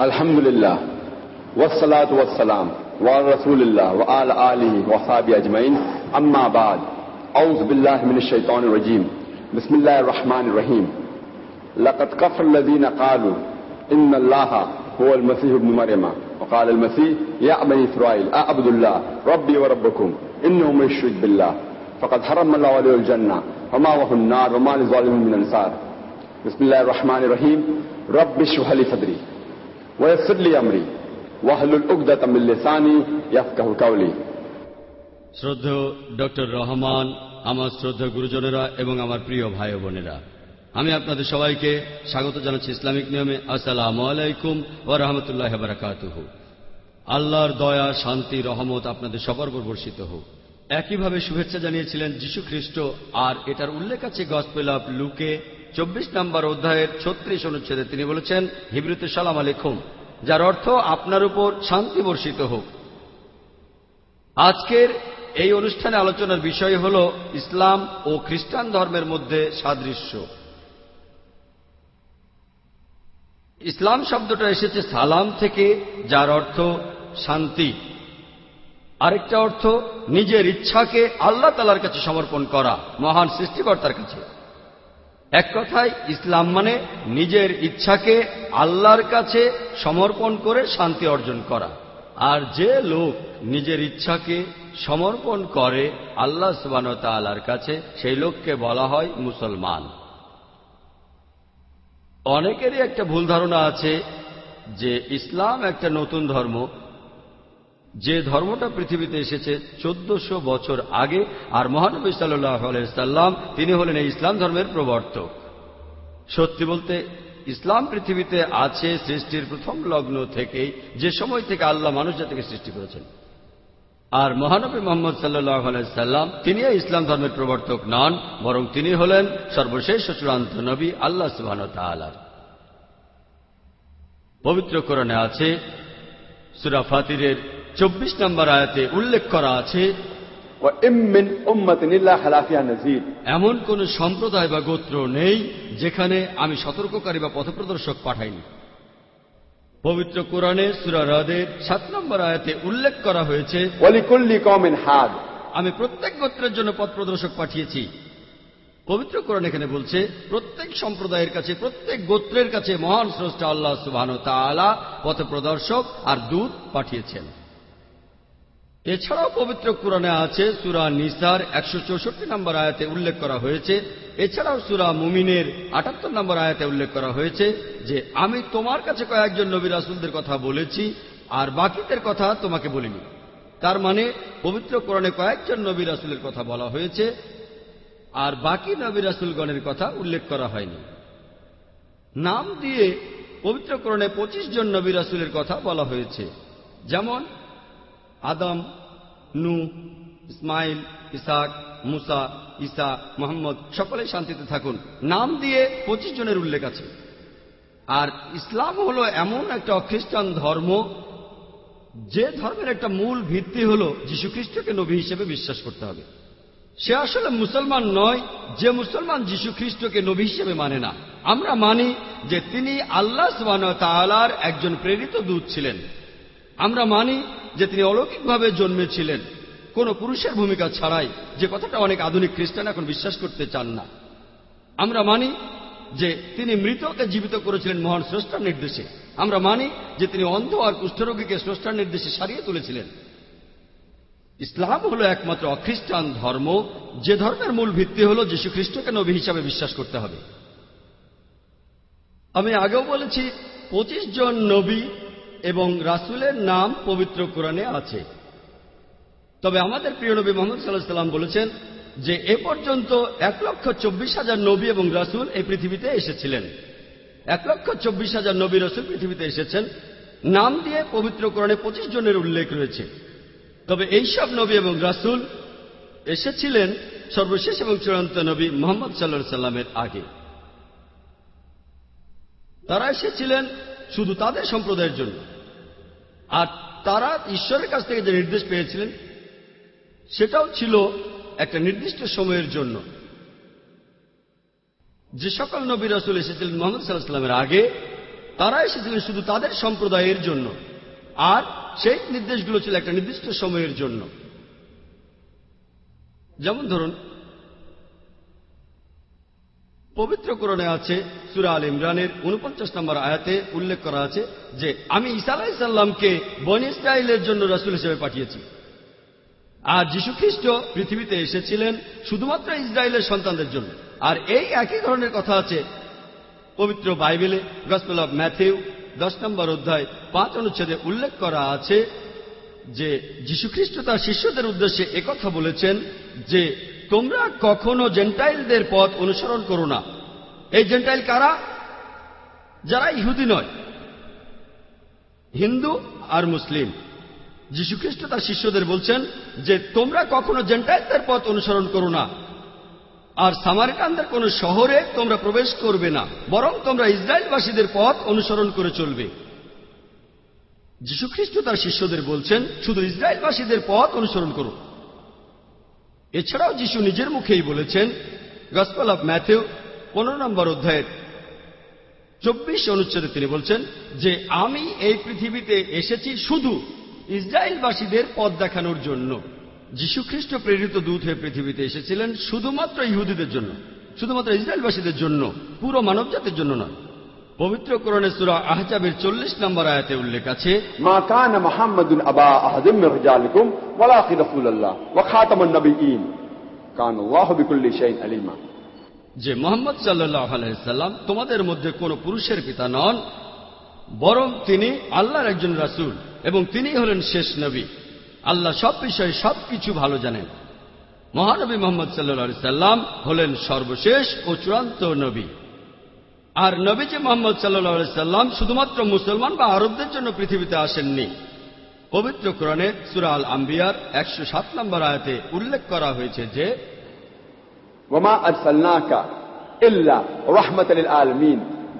الحمد لله والصلاة والسلام وعلى رسول الله وعلى آله وصحبه أجمعين أما بعد أعوذ بالله من الشيطان الرجيم بسم الله الرحمن الرحيم لقد كفر الذين قالوا إن الله هو المسيح ابن مريم وقال المسيح يا بني إسرائيل أعبد الله ربي وربكم إنه من يشرك بالله فقد حرم الله عليه الجنة وما وهو النار، وما للظالمين من أنصار بسم الله الرحمن الرحيم رب اشرح لي صدري ويسر لي أمري واحلل عقدة من لساني يفقه قولي শ্রদ্ধেয় ডক্টর রহমান আমার শ্রদ্ধা গুরুজনেরা এবং আমার প্রিয় ভাই ও বোনেরা আমি আপনাদের সবাইকে স্বাগত জানাচ্ছি ইসলামিক নিয়মে আসসালাম আলাইকুম ও রহমতুল্লাহ বারাকাতুহু আল্লাহর দয়া শান্তি রহমত আপনাদের সবার উপর বর্ষিত হোক একইভাবে শুভেচ্ছা জানিয়েছিলেন যীশু খ্রিস্ট আর এটার উল্লেখ আছে গসপেল অফ লুকে চব্বিশ নম্বর অধ্যায়ের ছত্রিশ অনুচ্ছেদে তিনি বলেছেন, হিব্রুতে সালাম আলাইকুম, যার অর্থ আপনার উপর শান্তি বর্ষিত হোক। আজকের এই অনুষ্ঠানে আলোচনার বিষয় হল ইসলাম ও খ্রিস্টান ধর্মের মধ্যে সাদৃশ্য। ইসলাম শব্দটা এসেছে সালাম থেকে, যার অর্থ শান্তি। আরেকটা অর্থ নিজের ইচ্ছাকে আল্লাহ তালার কাছে সমর্পণ করা, মহান সৃষ্টিকর্তার কাছে। এক কথায়, ইসলাম মানে নিজের ইচ্ছাকে আল্লাহর কাছে সমর্পণ করে শান্তি অর্জন করা। আর যে লোক নিজের ইচ্ছাকে সমর্পণ করে আল্লাহ সুবান তালার কাছে, সেই লোককে বলা হয় মুসলমান। অনেকেরই একটা ভুল ধারণা আছে যে ইসলাম একটা নতুন ধর্ম। যে ধর্মটা পৃথিবীতে এসেছে চোদ্দশো বছর আগে, আর মহানবী সাল্লাম, তিনি হলেন এই ইসলাম ধর্মের প্রবর্তক। সত্যি বলতে, ইসলাম পৃথিবীতে আছে সৃষ্টির প্রথম লগ্ন থেকেই, যে সময় থেকে আল্লাহ মানুষ জাতিকে সৃষ্টি করেছেন। আর মহানবী মোহাম্মদ সাল্লাহ সাল্লাম, তিনি ইসলাম ধর্মের প্রবর্তক নন, বরং তিনি হলেন সর্বশেষ চূড়ান্ত নবী আল্লাহ সুবাহ তালার পবিত্র করণে আছে, সুরা ফাতিরের চব্বিশ নম্বর আয়াতে উল্লেখ করা আছে এমন কোন সম্প্রদায় বা গোত্র নেই যেখানে আমি সতর্ককারী বা পথপ্রদর্শক পাঠাইনি। পবিত্র কোরআনে সুরা রাদের সাত নম্বর আয়াতে উল্লেখ করা হয়েছে আমি প্রত্যেক গোত্রের জন্য পথ প্রদর্শক পাঠিয়েছি। পবিত্র কোরআন এখানে বলছে প্রত্যেক সম্প্রদায়ের কাছে প্রত্যেক গোত্রের কাছে মহান স্রষ্টা আল্লাহ সুবাহ পথ প্রদর্শক আর দূত পাঠিয়েছেন। এছাড়াও পবিত্র কোরআনে আছে সুরা নিসার একশো চৌষট্টি নম্বর আয়াতে উল্লেখ করা হয়েছে। এছাড়াও সুরা মুমিনের আটাত্তর নম্বর আয়াতে উল্লেখ করা হয়েছে যে, আমি তোমার কাছে কয়েকজন নবী রাসুলদের কথা বলেছি আর বাকিদের কথা তোমাকে বলিনি। তার মানে পবিত্র কোরআনে কয়েকজন নবী রাসুলের কথা বলা হয়েছে আর বাকি নবী রাসুলগণের কথা উল্লেখ করা হয়নি। নাম দিয়ে পবিত্র কোরআনে পঁচিশ জন নবী রাসুলের কথা বলা হয়েছে। যেমন আদম নু ইসমাইল, ইসাক, মুসা ইসা মোহাম্মদ, সকলেই শান্তিতে থাকুন। নাম দিয়ে পঁচিশ জনের উল্লেখ আছে। আর ইসলাম হলো এমন একটা অখ্রিস্টান ধর্ম, যে ধর্মের একটা মূল ভিত্তি হল যীশুখ্রিস্টকে নবী হিসেবে বিশ্বাস করতে হবে। সে আসলে মুসলমান নয়, যে মুসলমান যীশু খ্রিস্টকে নবী হিসেবে মানে না। আমরা মানি যে তিনি আল্লাহ তালার একজন প্রেরিত দূত ছিলেন। আমরা মানি যে তিনি অলৌকিকভাবে জন্মেছিলেন। কোন পুরুষের ভূমিকা ছাড়াই যে কথাটা অনেক আধুনিক খ্রিস্টান এখন বিশ্বাস করতে চান না। আমরা মানি যে তিনি মৃতকে জীবিত করেছিলেন মহান স্রষ্টার নির্দেশে। আমরা মানি যে তিনি অন্ধ আর কুষ্ঠরোগীকে স্রষ্টার নির্দেশে সারিয়ে তুলেছিলেন। ইসলাম হল একমাত্র অখ্রিস্টান ধর্ম। যে ধর্মের মূল ভিত্তি হল যীশু খ্রিস্টকে নবী হিসাবে বিশ্বাস করতে হবে। আমি আগেও বলেছি, পঁচিশ জন নবী এবং রাসুলের নাম পবিত্র কোরআনে আছে। তবে আমাদের প্রিয় নবী মোহাম্মদ সাল্লাহ সাল্লাম বলেছেন যে এ পর্যন্ত এক লক্ষ চব্বিশ হাজার নবী এবং রাসুল এই পৃথিবীতে এসেছিলেন। এক লক্ষ চব্বিশ হাজার নবী রসুল পৃথিবীতে এসেছেন। নাম দিয়ে পবিত্র কোরআনে পঁচিশ জনের উল্লেখ রয়েছে। তবে এইসব নবী এবং রাসুল এসেছিলেন সর্বশেষ এবং চূড়ান্ত নবী মোহাম্মদ সাল্লা সাল্লামের আগে। তারা এসেছিলেন শুধু তাদের সম্প্রদায়ের জন্য। আর তারা ঈশ্বরের কাছ থেকে যে নির্দেশ পেয়েছিলেন, সেটাও ছিল একটা নির্দিষ্ট সময়ের জন্য। যে সকল নবী রাসুল এসেছিলেন মোহাম্মদ সাল্লাহামের আগে, তারা এসেছিলেন শুধু তাদের সম্প্রদায়ের জন্য। আর সেই নির্দেশগুলো ছিল একটা নির্দিষ্ট সময়ের জন্য। যেমন ধরুন পবিত্র করণে আছে সুরা আল ইমরানের উনপঞ্চাশ নম্বর আয়াতে উল্লেখ করা আছে যে, আমি ঈসা আলাইসাল্লামকে বন ইসরায়েলের জন্য রাসুল হিসেবে পাঠিয়েছি। আর যীশু খ্রিস্ট পৃথিবীতে এসেছিলেন শুধুমাত্র ইসরায়েলের সন্তানদের জন্য। আর এই একই ধরনের কথা আছে পবিত্র বাইবেলে, গসপেল অব ম্যাথিউ, দশ নম্বর অধ্যায় পাঁচ অনুচ্ছেদে উল্লেখ করা আছে যে, যীশুখ্রিস্ট তার শিষ্যদের উদ্দেশ্যে একথা বলেছেন যে তোমরা কখনো জেন্টাইলদের পথ অনুসরণ করো না। এই জেন্টাইল কারা? যারা ইহুদি নয়, হিন্দু আর মুসলিম। যীশুখ্রিস্ট তার শিষ্যদের বলছেন যে, তোমরা কখনো জেন্টাইলদের পথ অনুসরণ করো না, আর সামারিকানদের কোন শহরে তোমরা প্রবেশ করবে না, বরং তোমরা ইসরায়েলবাসীদের পথ অনুসরণ করে চলবে। যীশুখ্রিস্ট তার শিষ্যদের বলছেন, শুধু ইসরায়েলবাসীদের পথ অনুসরণ করো এছাড়াও যিশু নিজের মুখেই বলেছেন গসপাল অফ ম্যাথিউ পনেরো নম্বর অধ্যায়ের চব্বিশ অনুচ্ছেদে তিনি বলছেন যে, আমি এই পৃথিবীতে এসেছি শুধু ইসরায়েলবাসীদের পথ দেখানোর জন্য। যীশুখ্রিস্ট প্রেরিত দূত হয়ে পৃথিবীতে এসেছিলেন শুধুমাত্র ইহুদিদের জন্য, শুধুমাত্র ইসরায়েলবাসীদের জন্য, পুরো মানবজাতির জন্য নয়। পবিত্র কোরণে সুরা আহজাবের চল্লিশ নম্বর আয়াতে উল্লেখ আছে মা কান মোহাম্মদুল আবা আহদিম রিজালিকুম ওয়ালাকি রাসূলুল্লাহ ওয়া খাতামুন নবিয়্যিন কান আল্লাহু বিকুল্লি শাইইন আলিমা। যে মোহাম্মদ সাল্লাল্লাহু আলাইহি সাল্লাম তোমাদের মধ্যে কোন পুরুষের পিতা নন বরং তিনি আল্লাহর একজন রাসূল এবং তিনি হলেন শেষ নবী। আল্লাহ সব বিষয়ে সবকিছু ভালো জানেন। মহানবী মোহাম্মদ সাল্লাহ সাল্লাম হলেন সর্বশেষ ও চূড়ান্ত নবী। আর নবীজি মোহাম্মদ সাল্লাহ সাল্লাম শুধুমাত্র মুসলমান বা আরবদের জন্য পৃথিবীতে আসেননি। পবিত্র কোরণে সুরাল আম্বিয়ার একশো সাত নম্বর আয়াতে উল্লেখ করা হয়েছে যে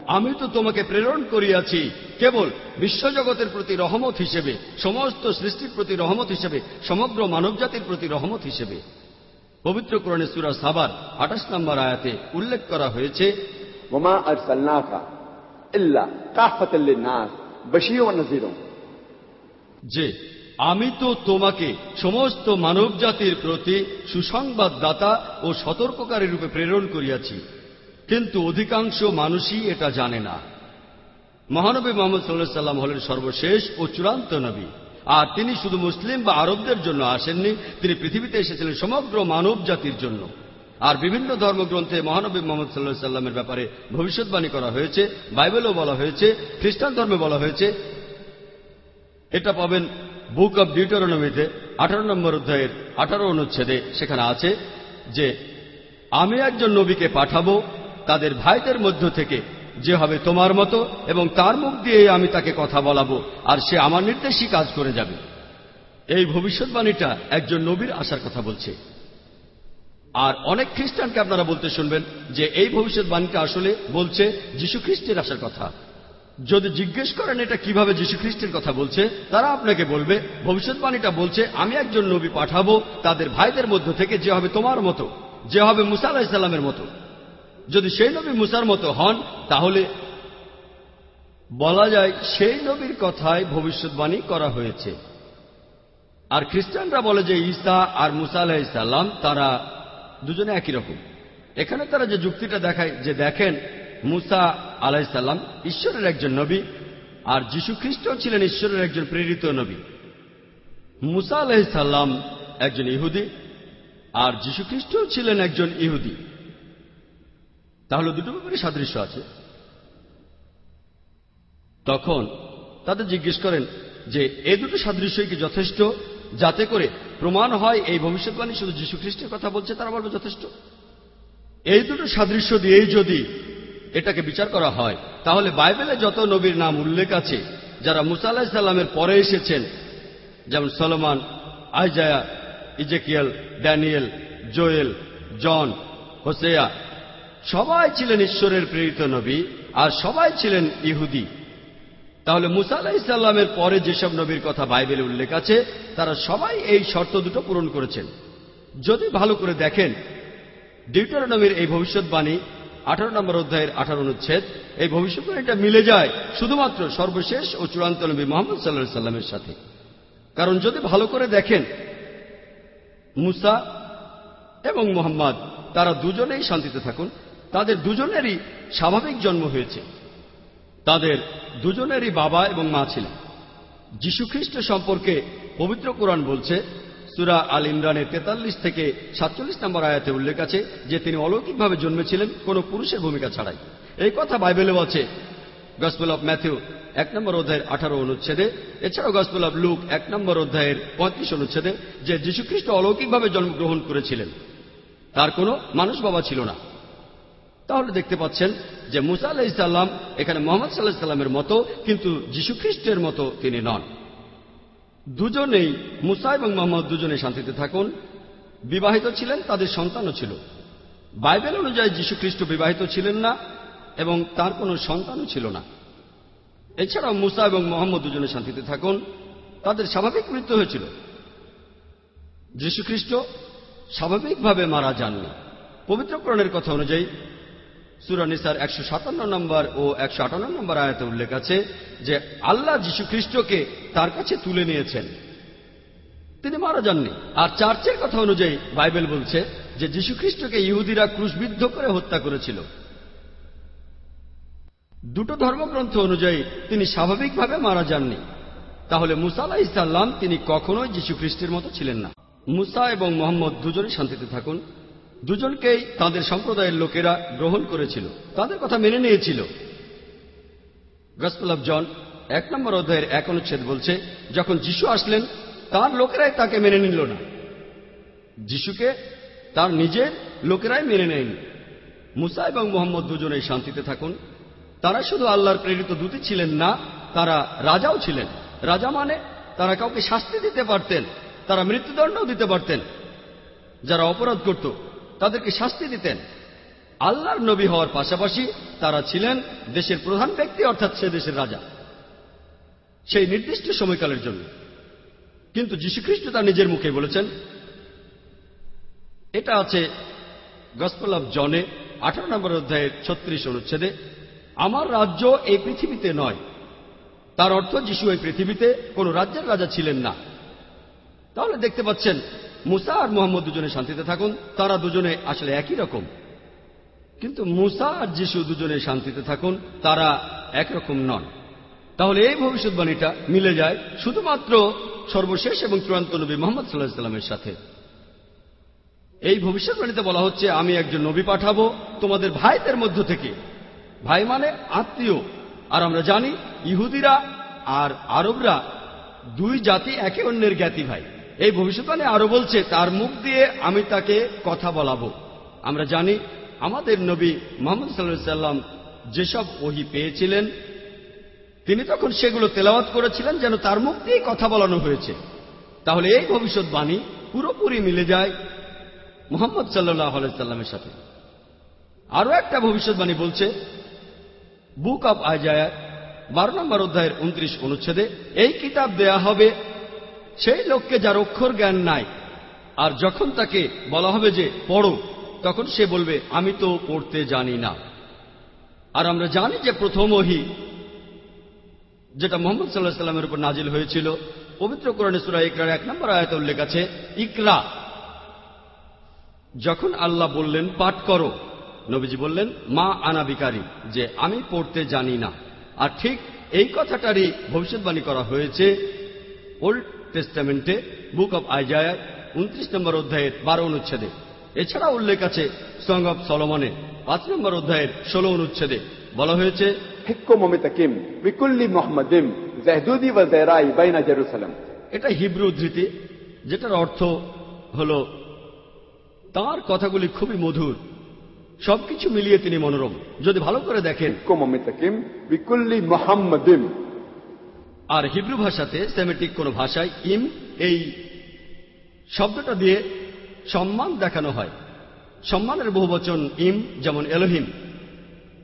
আমি তো তোমাকে প্রেরণ করিয়াছি কেবল বিশ্বজগতের প্রতি রহমত হিসেবে সমস্ত সৃষ্টির প্রতি রহমত হিসেবে সমগ্র মানবজাতির প্রতি রহমত হিসেবে। পবিত্র কোরআনে সুরা সাবার আঠাশ নম্বর আয়াতে উল্লেখ করা হয়েছে وما أرسلناك إلا كافة للناس بشير ونذير যে আমি তো তোমাকে সমস্ত মানবজাতির প্রতি সুসংবাদদাতা ও সতর্ককারী রূপে প্রেরণ করিয়াছি কিন্তু অধিকাংশ মানুষই এটা জানে না মহানবী মোহাম্মদ সাল্লাহ সাল্লাম হলেন সর্বশেষ ও চূড়ান্ত নবী আর তিনি শুধু মুসলিম বা আরবদের জন্য আসেননি তিনি পৃথিবীতে এসেছিলেন সমগ্র মানব জাতির জন্য আর বিভিন্ন ধর্মগ্রন্থে মহানবী মোহাম্মদ সাল্লাহ সাল্লামের ব্যাপারে ভবিষ্যৎবাণী করা হয়েছে, বাইবেলও বলা হয়েছে, খ্রিস্টান ধর্মে বলা হয়েছে। এটা পাবেন বুক অব ডিউটারোনমিতে, আঠারো নম্বর অধ্যায়ের আঠারো অনুচ্ছেদে সেখানে আছে যে, আমি একজন নবীকে পাঠাবো, তাদের ভাইদের মধ্য থেকে যে হবে তোমার মতো এবং তার মুখ দিয়ে আমি তাকে কথা বলাবো, আর সে আমার নির্দেশই কাজ করে যাবে। এই ভবিষ্যৎবাণীটা একজন নবীর আসার কথা বলছে। আর অনেক খ্রিস্টানকে আপনারা বলতে শুনবেন যে এই ভবিষ্যৎবাণীটা আসলে বলছে যীশু খ্রিস্টের আসার কথা। যদি জিজ্ঞেস করেন এটা কীভাবে যীশু খ্রিস্টের কথা বলছে, তারা আপনাকে বলবে, ভবিষ্যৎবাণীটা বলছে, আমি একজন নবী পাঠাবো, তাদের ভাইদের মধ্য থেকে যে হবে তোমার মতো, যে হবে মুসা আলাহিসাল্লামের মতো। যদি সেই নবী মুসার মতো হন, তাহলে বলা যায় সেই নবীর কথায় ভবিষ্যৎবাণী করা হয়েছে। আর খ্রিস্টানরা বলে যে ঈসা আর মুসা আলাহিসাল্লাম তারা দুজনে একই রকম। এখানে তারা যে যুক্তিটা দেখায়, যে দেখেন মুসা আলাহিসাল্লাম ঈশ্বরের একজন নবী আর যীশু খ্রিস্ট ছিলেন ঈশ্বরের একজন প্রেরিত নবী। মুসা আলাহিসাল্লাম একজন ইহুদি আর যীশু খ্রিস্ট ছিলেন একজন ইহুদি। তাহলে দুটো ব্যাপারে সাদৃশ্য আছে। তখন তাদের জিজ্ঞেস করেন যে এই দুটো সাদৃশ্যই কি যথেষ্ট? যাতে করে প্রমাণ হয় এই ভবিষ্যৎবাণী শুধু খ্রিস্টের কথা বলছে, তারা বলবে যথেষ্ট। এই দুটো সাদৃশ্য দিয়েই যদি এটাকে বিচার করা হয়, তাহলে বাইবেলে যত নবীর নাম উল্লেখ আছে, যারা মুসা আল্লাহ সাল্লামের পরে এসেছেন, যেমন Salman, Isaiah, Ezekiel, Daniel, Joel, John, Hosea, সবাই ছিলেন ঈশ্বরের প্রেরিত নবী, আর সবাই ছিলেন ইহুদি। তাহলে মুসা আলাহ ইসাল্লামের পরে যেসব নবীর কথা বাইবেলে উল্লেখ আছে, তারা সবাই এই শর্ত দুটো পূরণ করেছেন। যদি ভালো করে দেখেন ডিউটারনবীর এই ভবিষ্যৎবাণী, আঠারো নম্বর অধ্যায়ের আঠারো অনুচ্ছেদ, এই ভবিষ্যৎবাণীটা মিলে যায় শুধুমাত্র সর্বশেষ ও চূড়ান্ত নবী মোহাম্মদ সাল্লাহ সাল্লামের সাথে। কারণ যদি ভালো করে দেখেন, মুসা এবং মোহাম্মদ, তারা দুজনেই শান্তিতে থাকুন। তাদের দুজনেরই স্বাভাবিক জন্ম হয়েছে। তাদের দুজনেরই বাবা এবং মা ছিলেন। যীশুখ্রিস্ট সম্পর্কে পবিত্র কোরআন বলছে, সুরা আল ইমরানের তেতাল্লিশ থেকে সাতচল্লিশ নম্বর আয়াতে উল্লেখ আছে যে তিনি অলৌকিকভাবে জন্মেছিলেন, কোনো পুরুষের ভূমিকা ছাড়াই। এই কথা বাইবেলেও আছে গসপেল অফ ম্যাথিউ এক নম্বর অধ্যায়ের আঠারো অনুচ্ছেদে, এছাড়াও গসপেল অফ লুক এক নম্বর অধ্যায়ের পঁয়ত্রিশ অনুচ্ছেদে যে যীশুখ্রিস্ট অলৌকিকভাবে জন্মগ্রহণ করেছিলেন, তার কোনো মানুষ বাবা ছিল না। তাহলে দেখতে পাচ্ছেন যে মুসা আলাহ ইসাল্লাম এখানে মোহাম্মদ সাল্লাহ সাল্লামের মতো, কিন্তু যীশুখ্রিস্টের মতো তিনি নন। দুজনেই মুসা এবং মোহাম্মদ দুজনে শান্তিতে থাকুন। বিবাহিত ছিলেন, তাদের সন্তানও ছিল। বাইবেল অনুযায়ী যীশুখ্রিস্ট বিবাহিত ছিলেন না এবং তার কোনো সন্তানও ছিল না। এছাড়াও মুসা এবং মোহাম্মদ দুজনে শান্তিতে থাকুন। তাদের স্বাভাবিক মৃত্যু হয়েছিল। যীশুখ্রিস্ট স্বাভাবিকভাবে মারা যাননি। পবিত্রকরণের কথা অনুযায়ী সুরানিসার একশো সাতান্ন নম্বর ও একশো আটান্ন নম্বর আয়াতে উল্লেখ আছে যে আল্লাহ যীশু খ্রিস্টকে তার কাছে তুলে নিয়েছেন। তিনি মারা যাননি। আর চার্চের কথা অনুযায়ী বাইবেল বলছে যে যীশু খ্রিস্টকে ইহুদিরা ক্রুশবিদ্ধ করে হত্যা করেছিল। দুটো ধর্মগ্রন্থ অনুযায়ী তিনি স্বাভাবিকভাবে মারা যাননি। তাহলে মুসা আলাহ ইসাল্লাম তিনি কখনোই যীশু খ্রিস্টের মতো ছিলেন না। মুসা এবং মোহাম্মদ দুজনে শান্তিতে থাকুন। দুজনকেই তাদের সম্প্রদায়ের লোকেরা গ্রহণ করেছিল। তাদের কথা মেনে নিয়েছিল। গসপেল জন এক নম্বর অধ্যায়ের এক অনুচ্ছেদ বলছে, যখন যিশু আসলেন, তার লোকেরাই তাকে মেনে নিল না। যিশুকে তার নিজের লোকেরাই মেনে নেয়নি। মুসা এবং মোহাম্মদ দুজনেই শান্তিতে থাকুন। তারা শুধু আল্লাহর প্রেরিত দূতি ছিলেন না, তারা রাজাও ছিলেন। রাজা মানে তারা কাউকে শাস্তি দিতে পারতেন, তারা মৃত্যুদণ্ডও দিতে পারতেন। যারা অপরাধ করত তাদেরকে শাস্তি দিতেন। আল্লাহর নবী হওয়ার পাশাপাশি তারা ছিলেন দেশের প্রধান ব্যক্তি, অর্থাৎ সে দেশের রাজা। সেই নির্দিষ্ট সময়কালের জন্য। কিন্তু যীশুখ্রিস্ট তার নিজের মুখে বলেছেন, এটা আছে গসপল অফ জনে, আঠারো নম্বর অধ্যায়ের ছত্রিশ অনুচ্ছেদে, আমার রাজ্য এই পৃথিবীতে নয়। তার অর্থ যিশু এই পৃথিবীতে কোন রাজ্যের রাজা ছিলেন না। তাহলে দেখতে পাচ্ছেন মুসা আর মোহাম্মদ দুজনে শান্তিতে থাকুন, তারা দুজনে আসলে একই রকম। কিন্তু মুসা আর যিশু দুজনে শান্তিতে থাকুন, তারা একরকম নন। তাহলে এই ভবিষ্যৎবাণীটা মিলে যায় শুধুমাত্র সর্বশেষ এবং চূড়ান্ত নবী মোহাম্মদ সাল্লাহ সাল্লামের সাথে। এই ভবিষ্যৎবাণীতে বলা হচ্ছে, আমি একজন নবী পাঠাবো তোমাদের ভাইদের মধ্য থেকে। ভাই মানে আত্মীয়। আর আমরা জানি, ইহুদিরা আর আরবরা দুই জাতি একে অন্যের জ্ঞাতি ভাই। এই ভবিষ্যৎবাণী আরও বলছে, তার মুখ দিয়ে আমি তাকে কথা বলাবো। আমরা জানি, আমাদের নবী মোহাম্মদ সাল্লাহ সাল্লাম যেসব ওহি পেয়েছিলেন, তিনি তখন সেগুলো তেলাওয়াত করেছিলেন যেন তার মুখ দিয়ে কথা বলানো হয়েছে। তাহলে এই ভবিষ্যৎবাণী পুরোপুরি মিলে যায় মোহাম্মদ সাল্লাহ সাল্লামের সাথে। আরও একটা ভবিষ্যৎবাণী বলছে, বুক অব আজায়া বারো নম্বর অধ্যায়ের উনত্রিশ অনুচ্ছেদে, এই কিতাব দেয়া হবে সেই লোককে যার অক্ষর জ্ঞান নাই, আর যখন তাকে বলা হবে যে, পড়ো, তখন সে বলবে, আমি তো পড়তে জানি না। আর আমরা জানি যে প্রথম ওহি, যেটা মোহাম্মদ সাল্লাহ সাল্লামের উপর নাজিল হয়েছিল, পবিত্র কোরআনে সুরা ইকরার এক নম্বর আয়ত উল্লেখ আছে, ইকরা। যখন আল্লাহ বললেন, পাঠ করো, নবীজি বললেন, মা আনাবিকারী যে, আমি পড়তে জানি না। আর ঠিক এই কথাটারই ভবিষ্যৎবাণী করা হয়েছে টেস্টামেন্টে বুক অব আইজায়ার উনত্রিশ নম্বর অধ্যায়ের বারো অনুচ্ছেদে। এছাড়া উল্লেখ আছে সঙ্গ অব সলমনে পাঁচ নম্বর অধ্যায়ের ষোলো অনুচ্ছেদে। বলা হয়েছে এটা হিব্রু উদ্ধৃতি যেটার অর্থ হল তার কথাগুলি খুবই মধুর। সবকিছু মিলিয়ে তিনি মনোরম। যদি ভালো করে দেখেন। আর হিব্রু ভাষাতে সেমেটিক কোন ভাষায় ইম, এই শব্দটা দিয়ে সম্মান দেখানো হয়। সম্মানের বহুবচন ইম, যেমন এলোহিম।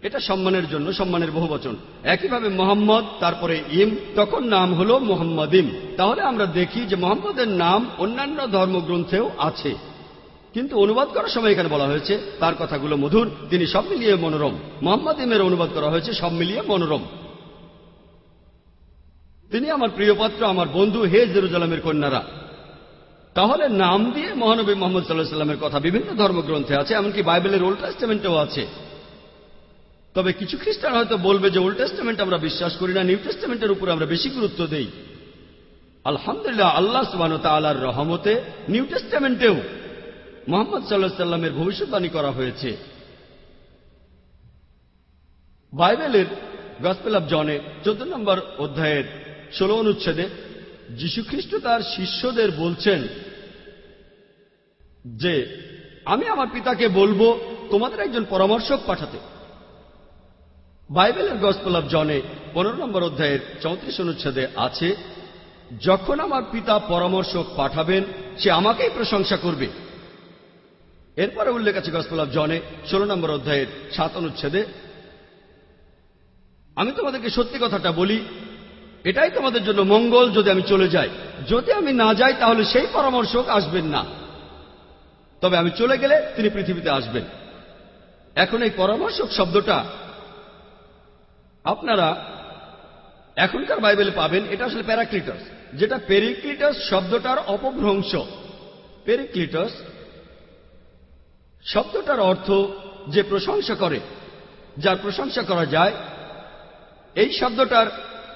এটা সম্মানের জন্য সম্মানের বহুবচন। একইভাবে মোহাম্মদ, তারপরে ইম, তখন নাম হল মোহাম্মদ ইম। তাহলে আমরা দেখি যে মোহাম্মদের নাম অন্যান্য ধর্মগ্রন্থেও আছে। কিন্তু অনুবাদ করার সময় এখানে বলা হয়েছে, তার কথাগুলো মধুর, তিনি সব মিলিয়ে মনোরম। মোহাম্মদ ইমের অনুবাদ করা হয়েছে সব মিলিয়ে মনোরম। তিনি আমার প্রিয় পাত্র আমার বন্ধু, হে জেরুজালামের কন্যারা। তাহলে নাম দিয়ে মহানবী মোহাম্মদ সাল্লাহ সাল্লামের কথা বিভিন্ন ধর্মগ্রন্থে আছে, এমনকি বাইবেলের ওল্ড টেস্টামেন্টেও আছে। তবে কিছু খ্রিস্টান হয়তো বলবে যে ওল্ড আমরা বিশ্বাস করি না, নিউ টেস্টামেন্টের উপর আমরা বেশি গুরুত্ব দেই। আলহামদুলিল্লাহ, আল্লাহ সুবান তালার রহমতে নিউ টেস্টামেন্টেও মোহাম্মদ সাল্লাহ সাল্লামের ভবিষ্যৎবাণী করা হয়েছে। বাইবেলের গসপেল অব জনে চোদ্দ নম্বর অধ্যায়ের ষোলো অনুচ্ছেদে যীশুখ্রিস্ট তার শিষ্যদের বলছেন যে, আমি আমার পিতাকে বলব, তোমাদের একজন পরামর্শক পাঠাতে। বাইবেলের গসপেল অব জনে পনেরো নম্বর অধ্যায়ের চৌত্রিশ অনুচ্ছেদে আছে, যখন আমার পিতা পরামর্শক পাঠাবেন, সে আমাকেই প্রশংসা করবে। এরপরে উল্লেখ আছে গসপেল অব জনে ষোলো নম্বর অধ্যায়ের সাত অনুচ্ছেদে, আমি তোমাদেরকে সত্যি কথাটা বলি এটাই তোমাদের জন্য মঙ্গল যদি আমি চলে যাই। যদি আমি না যাই, তাহলে সেই পরামর্শক আসবেন না। তবে আমি চলে গেলে তিনি পৃথিবীতে আসবেন। এখন এই পরামর্শক শব্দটা আপনারা এখনকার বাইবেলে পাবেন, এটা আসলে প্যারাক্লিটাস, যেটা পেরিক্লিটাস শব্দটার অপভ্রংশ। পেরিক্লিটাস শব্দটার অর্থ যে প্রশংসা করে, যার প্রশংসা করা যায়, এই শব্দটার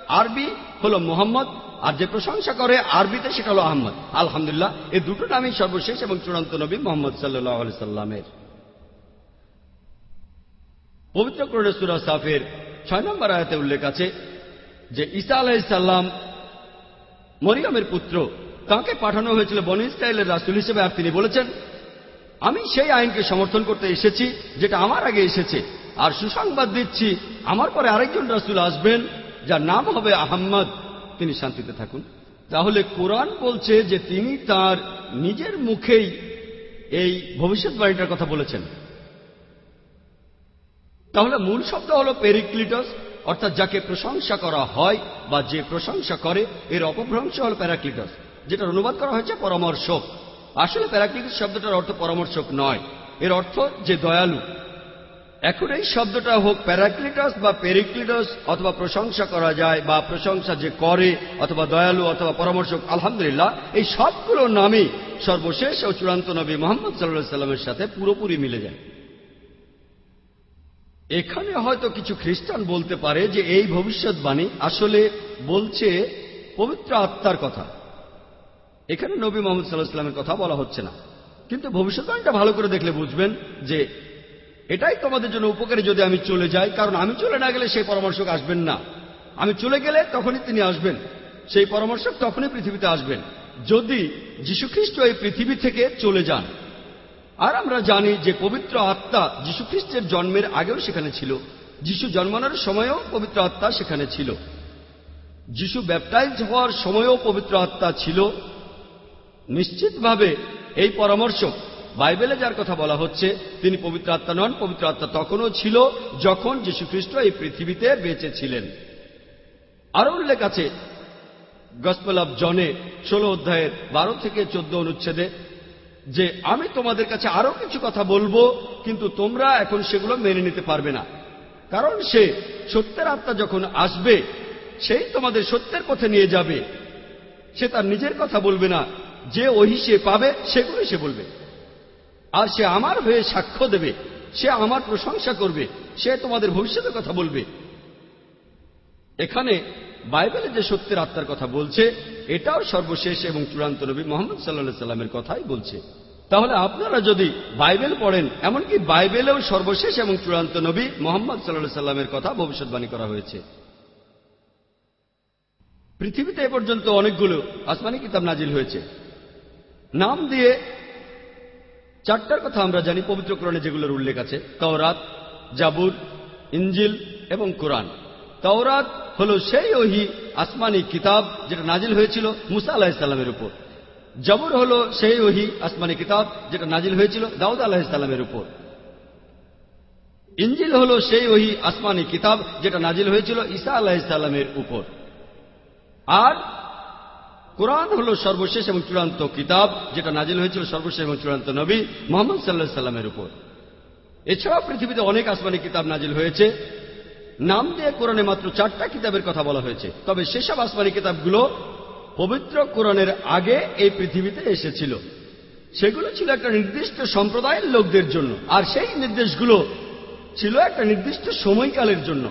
আরবি হল মোহাম্মদ, আর যে প্রশংসা করে আরবিতে সেটা হল আহমদ। আলহামদুলিল্লাহ, এই দুটো নামই সর্বশেষ এবং চূড়ান্ত নবী মোহাম্মদ সাল্লাহ সাল্লামের। পবিত্র করণে সাফের ছয় নম্বর আয়াতে উল্লেখ আছে যে, ঈসা আলাইসাল্লাম মরিয়মের পুত্র, তাকে পাঠানো হয়েছিল বন ইসরায়েলের রাসুল হিসেবে, আর তিনি বলেছেন, আমি সেই আইনকে সমর্থন করতে এসেছি, যেটা আমার আগে এসেছে। আর সুসংবাদ দিচ্ছি, আমার পরে আরেকজন রাসুল আসবেন যার নাম হবে আহম্মদ। তিনি শান্তিতে থাকুন। তাহলে কোরআন বলছে যে তিনি তার নিজের মুখেই এই ভবিষ্যৎবাণীটার কথা বলেছেন। তাহলে মূল শব্দ হল পেরিক্লিটস, অর্থাৎ যাকে প্রশংসা করা হয় বা যে প্রশংসা করে, এর অপভ্রংশ হল প্যারাক্লিটস যেটা অনুবাদ করা হয়েছে পরামর্শক। আসলে প্যারাক্লিটস শব্দটার অর্থ পরামর্শক নয়। এর অর্থ যে দয়ালু। এখন এই শব্দটা হোক প্যারাক্লিটাস বা পেরিক্লিটাস অথবা প্রশংসা করা যায় বা প্রশংসা যে করে অথবা দয়ালু অথবা পরামর্শক, আলহামদুলিল্লাহ, এই সবগুলো নামই সর্বশেষ ও চূড়ান্ত নবী মোহাম্মদ সাল্লাহ সাল্লামের সাথে পুরোপুরি মিলে যায়। এখানে হয়তো কিছু খ্রিস্টান বলতে পারে যে এই ভবিষ্যৎবাণী আসলে বলছে পবিত্র আত্মার কথা। এখানে নবী মোহাম্মদ সাল্লাহ সাল্লামের কথা বলা হচ্ছে না। কিন্তু ভবিষ্যৎবাণীটা ভালো করে দেখলে বুঝবেন যে এটাই তোমাদের জন্য উপকারী যদি আমি চলে যাই, কারণ আমি চলে না গেলে সেই পরামর্শক আসবেন না। আমি চলে গেলে তখনই তিনি আসবেন। সেই পরামর্শক তখনই পৃথিবীতে আসবেন। যদি যীশুখ্রিস্ট এই পৃথিবী থেকে চলে যান। আর আমরা জানি যে পবিত্র আত্মা যীশুখ্রিস্টের জন্মের আগেও সেখানে ছিল। যিশু জন্মানোর সময়ও পবিত্র আত্মা সেখানে ছিল। যিশু ব্যাপটাইজ হওয়ার সময়ও পবিত্র আত্মা ছিল। নিশ্চিতভাবে এই পরামর্শক বাইবেলে যার কথা বলা হচ্ছে, তিনি পবিত্র আত্মা নন, পবিত্র আত্মা তখনও ছিল যখন যীশুখ্রিস্ট এই পৃথিবীতে বেঁচে ছিলেন আরও উল্লেখ আছে, গসপেল অব জনে, ষোলো অধ্যায়ের বারো থেকে চোদ্দ অনুচ্ছেদে, যে, আমি তোমাদের কাছে আরও কিছু কথা বলব, কিন্তু তোমরা এখন সেগুলো মেনে নিতে পারবে না। কারণ সে সত্যের আত্মা যখন আসবে, সেই তোমাদের সত্যের পথে নিয়ে যাবে। সে তার নিজের কথা বলবে না। যে ওহি সে পাবে সেগুলো সে বলবে। আর সে আমার হয়ে সাক্ষ্য দেবে, সে আমার প্রশংসা করবে, সে তোমাদের ভবিষ্যতের কথা বলবে। এখানে বাইবেলে যে সত্যের আত্মার কথা বলছে, এটাও সর্বশেষ এবং চূড়ান্ত নবী মোহাম্মদ সাল্লা সাল্লামের কথাই বলছে। তাহলে আপনারা যদি বাইবেল পড়েন, এমনকি বাইবেলেও সর্বশেষ এবং চূড়ান্ত নবী মোহাম্মদ সাল্লা সাল্লামের কথা ভবিষ্যৎবাণী করা হয়েছে। পৃথিবীতে এ পর্যন্ত অনেকগুলো আসমানি কিতাব নাজিল হয়েছে। নাম দিয়ে চারটার কথা আমরা জানি পবিত্রকরণে যেগুলোর উল্লেখ আছে। তওরাত, জাবুর ইঞ্জিল এবং কোরআন। তওরাত হল সেই ওহি আসমানি কিতাব যেটা নাজিল হয়েছিল মুসা আলাহিসাল্লামের উপর। জবর হল সেই ওহি আসমানি কিতাব যেটা নাজিল হয়েছিল দাউদ আলাহিসাল্লামের উপর। ইঞ্জিল হল সেই ওহি আসমানি কিতাব যেটা নাজিল হয়েছিল ঈসা আলাহিসাল্লামের উপর। আর কোরআন হল সর্বশেষ এবং চূড়ান্ত কিতাব, যেটা নাজিল হয়েছিল সর্বশেষ এবং চূড়ান্ত নবী মোহাম্মদ সাল্লাহ সাল্লামের উপর। এছাড়াও পৃথিবীতে অনেক আসমানি কিতাব নাজিল হয়েছে। নাম দিয়ে কোরআনে মাত্র চারটা কিতাবের কথা বলা হয়েছে। তবে সেসব আসমানি কিতাবগুলো পবিত্র কোরআনের আগে এই পৃথিবীতে এসেছিল। সেগুলো ছিল একটা নির্দিষ্ট সম্প্রদায়ের লোকদের জন্য। আর সেই নির্দেশগুলো ছিল একটা নির্দিষ্ট সময়কালের জন্য।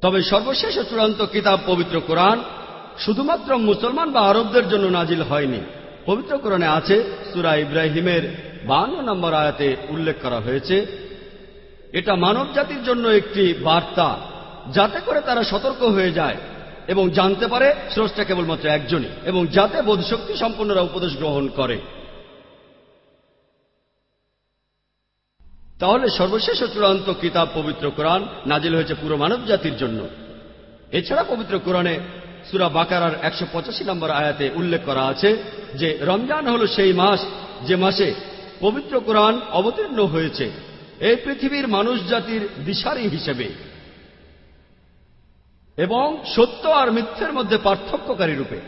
তবে সর্বশেষ চূড়ান্ত কিতাব পবিত্র কোরআন শুধুমাত্র মুসলমান বা আরবদের জন্য নাজিল হয়নি। পবিত্র কোরআনে আছে, সুরা ইব্রাহিমের বান্ন নম্বর আয়াতে উল্লেখ করা হয়েছে, এটা মানব জাতির জন্য একটি বার্তা, যাতে করে তারা সতর্ক হয়ে যায় এবং জানতে পারে স্রষ্টা কেবলমাত্র একজনই এবং যাতে বোধশক্তি সম্পন্নরা উপদেশ গ্রহণ করে। তাহলে সর্বশেষ চূড়ান্ত কিতাব পবিত্র কোরআন নাজিল হয়েছে পুরো মানব জাতির জন্য। এছাড়া পবিত্র কোরআনে সুরা বাকারার একশো পঁচাশি নম্বর আয়াতে উল্লেখ করা আছে যে, রমজান হল সেই মাস, যে মাসে পবিত্র কোরআন অবতীর্ণ হয়েছে। এই পৃথিবীর মানুষ জাতির দিশারি হিসেবে। এবং সত্য আর মিথ্যের মধ্যে পার্থক্যকারী রূপে।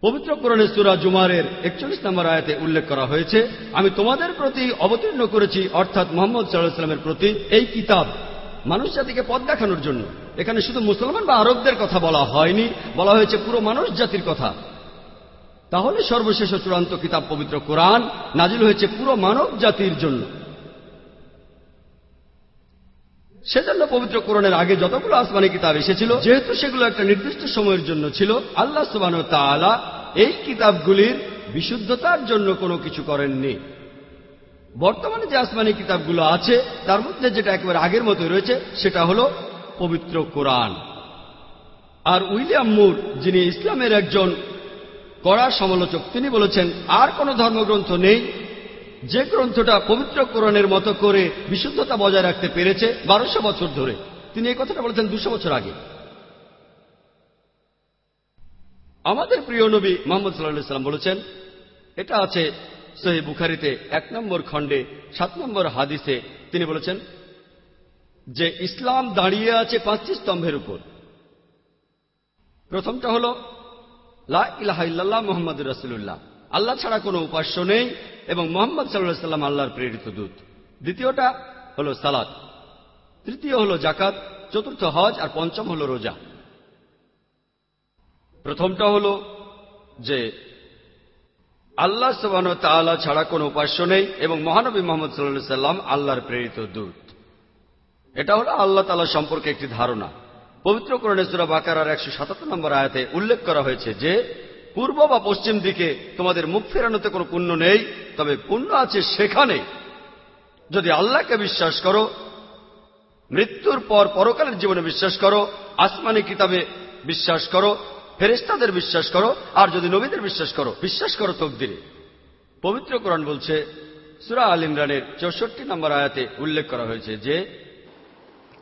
পবিত্র কোরআনে সুরা জুমারের একচল্লিশ নম্বর আয়াতে উল্লেখ করা হয়েছে, আমি তোমাদের প্রতি অবতীর্ণ করেছি, অর্থাৎ মোহাম্মদ সাল্লাহামের প্রতি এই কিতাব মানুষ জাতিকে পথ দেখানোর জন্য। এখানে শুধু মুসলমান বা আরবদের কথা বলা হয়নি, বলা হয়েছে পুরো মানুষ জাতির কথা। তাহলে সর্বশেষ ও চূড়ান্ত কিতাব পবিত্র কোরআন নাজিল হয়েছে পুরো মানব জাতির জন্য। সেজন্য পবিত্র কোরআনের আগে যতগুলো আসমানি কিতাব এসেছিল, যেহেতু সেগুলো একটা নির্দিষ্ট সময়ের জন্য ছিল, আল্লাহ সুবান তালা এই কিতাবগুলির বিশুদ্ধতার জন্য কোনো কিছু করেননি। বর্তমানে যে আসমানি কিতাবগুলো আছে, তার মধ্যে যেটা একেবারে আগের মতো রয়েছে, সেটা হল পবিত্র কোরআন। আর উইলিয়াম মুর, যিনি ইসলামের একজন কড়া সমালোচক, তিনি বলেছেন, আর কোন ধর্মগ্রন্থ নেই যে গ্রন্থটা পবিত্র কোরআনের মতো করে বিশুদ্ধতা বজায় রাখতে পেরেছে বারোশো বছর ধরে। তিনি এই কথাটা বলেছেন দুশো বছর আগে। আমাদের প্রিয় নবী মোহাম্মদ সাল্লাহ সাল্লাম বলেছেন, এটা আছে সহি বুখারিতে এক নম্বর খণ্ডে, সাত নম্বর হাদিসে তিনি বলেছেন যে ইসলাম দাঁড়িয়ে আছে পাঁচটি স্তম্ভের উপর। প্রথমটা হল, লা ইলাহা মোহাম্মদ রসুল্লাহ আল্লাহ ছাড়া কোনো উপাস্য নেই এবং মোহাম্মদ সাল্লাহ সাল্লাম আল্লাহর প্রেরিত দূত। দ্বিতীয়টা হল সালাদ তৃতীয় হল জাকাত চতুর্থ হজ আর পঞ্চম হল রোজা। প্রথমটা হল যে আল্লাহ সবান ছাড়া কোনো উপাস্য নেই এবং মহানবী মোহাম্মদ সাল্লাহ সাল্লাম আল্লাহর প্রেরিত দূত। এটা হল আল্লাহ তালা সম্পর্কে একটি ধারণা। পবিত্র করণেশ্বরা বাকার একশো সাতাত্তর নম্বর আয়াতে উল্লেখ করা হয়েছে যে, পূর্ব বা পশ্চিম দিকে তোমাদের মুখ ফেরানোতে কোনো পুণ্য নেই, তবে পুণ্য আছে সেখানে। যদি আল্লাহকে বিশ্বাস করো, মৃত্যুর পর পরকালের জীবনে বিশ্বাস করো, আসমানি কিতাবে বিশ্বাস করো ফেরেস্তাদের বিশ্বাস করো, আর যদি নবীদের বিশ্বাস করো বিশ্বাস করো তকদিরে। পবিত্র কোরআন বলছে, সুরা আল ইমরানের চৌষট্টি নম্বর আয়াতে উল্লেখ করা হয়েছে যে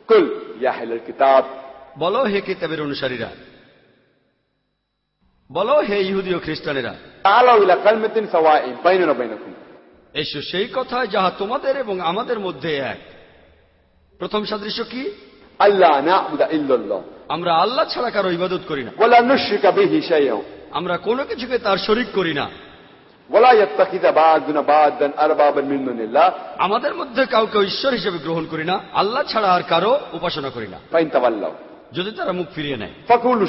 কুল ইয়াহেলের কিতাব। বলো হে কিতাবের অনুসারীরা। বলো হে ইহুদি ও খ্রিস্টানেরা। এসো সেই কথা যাহা তোমাদের এবং আমাদের মধ্যে এক। প্রথম সাদৃশ্য কি? আল্লাহ আমরা আল্লাহ ছাড়া কারও ইবাদত করি না। আমরা কোনো কিছুকে তার শরিক করি না। আমাদের মধ্যে কাউকে ঈশ্বর হিসেবে গ্রহণ করি না আল্লাহ ছাড়া আর কারও উপাসনা করি না। যদি তারা মুখ ফিরিয়ে নেয় ফাকুলু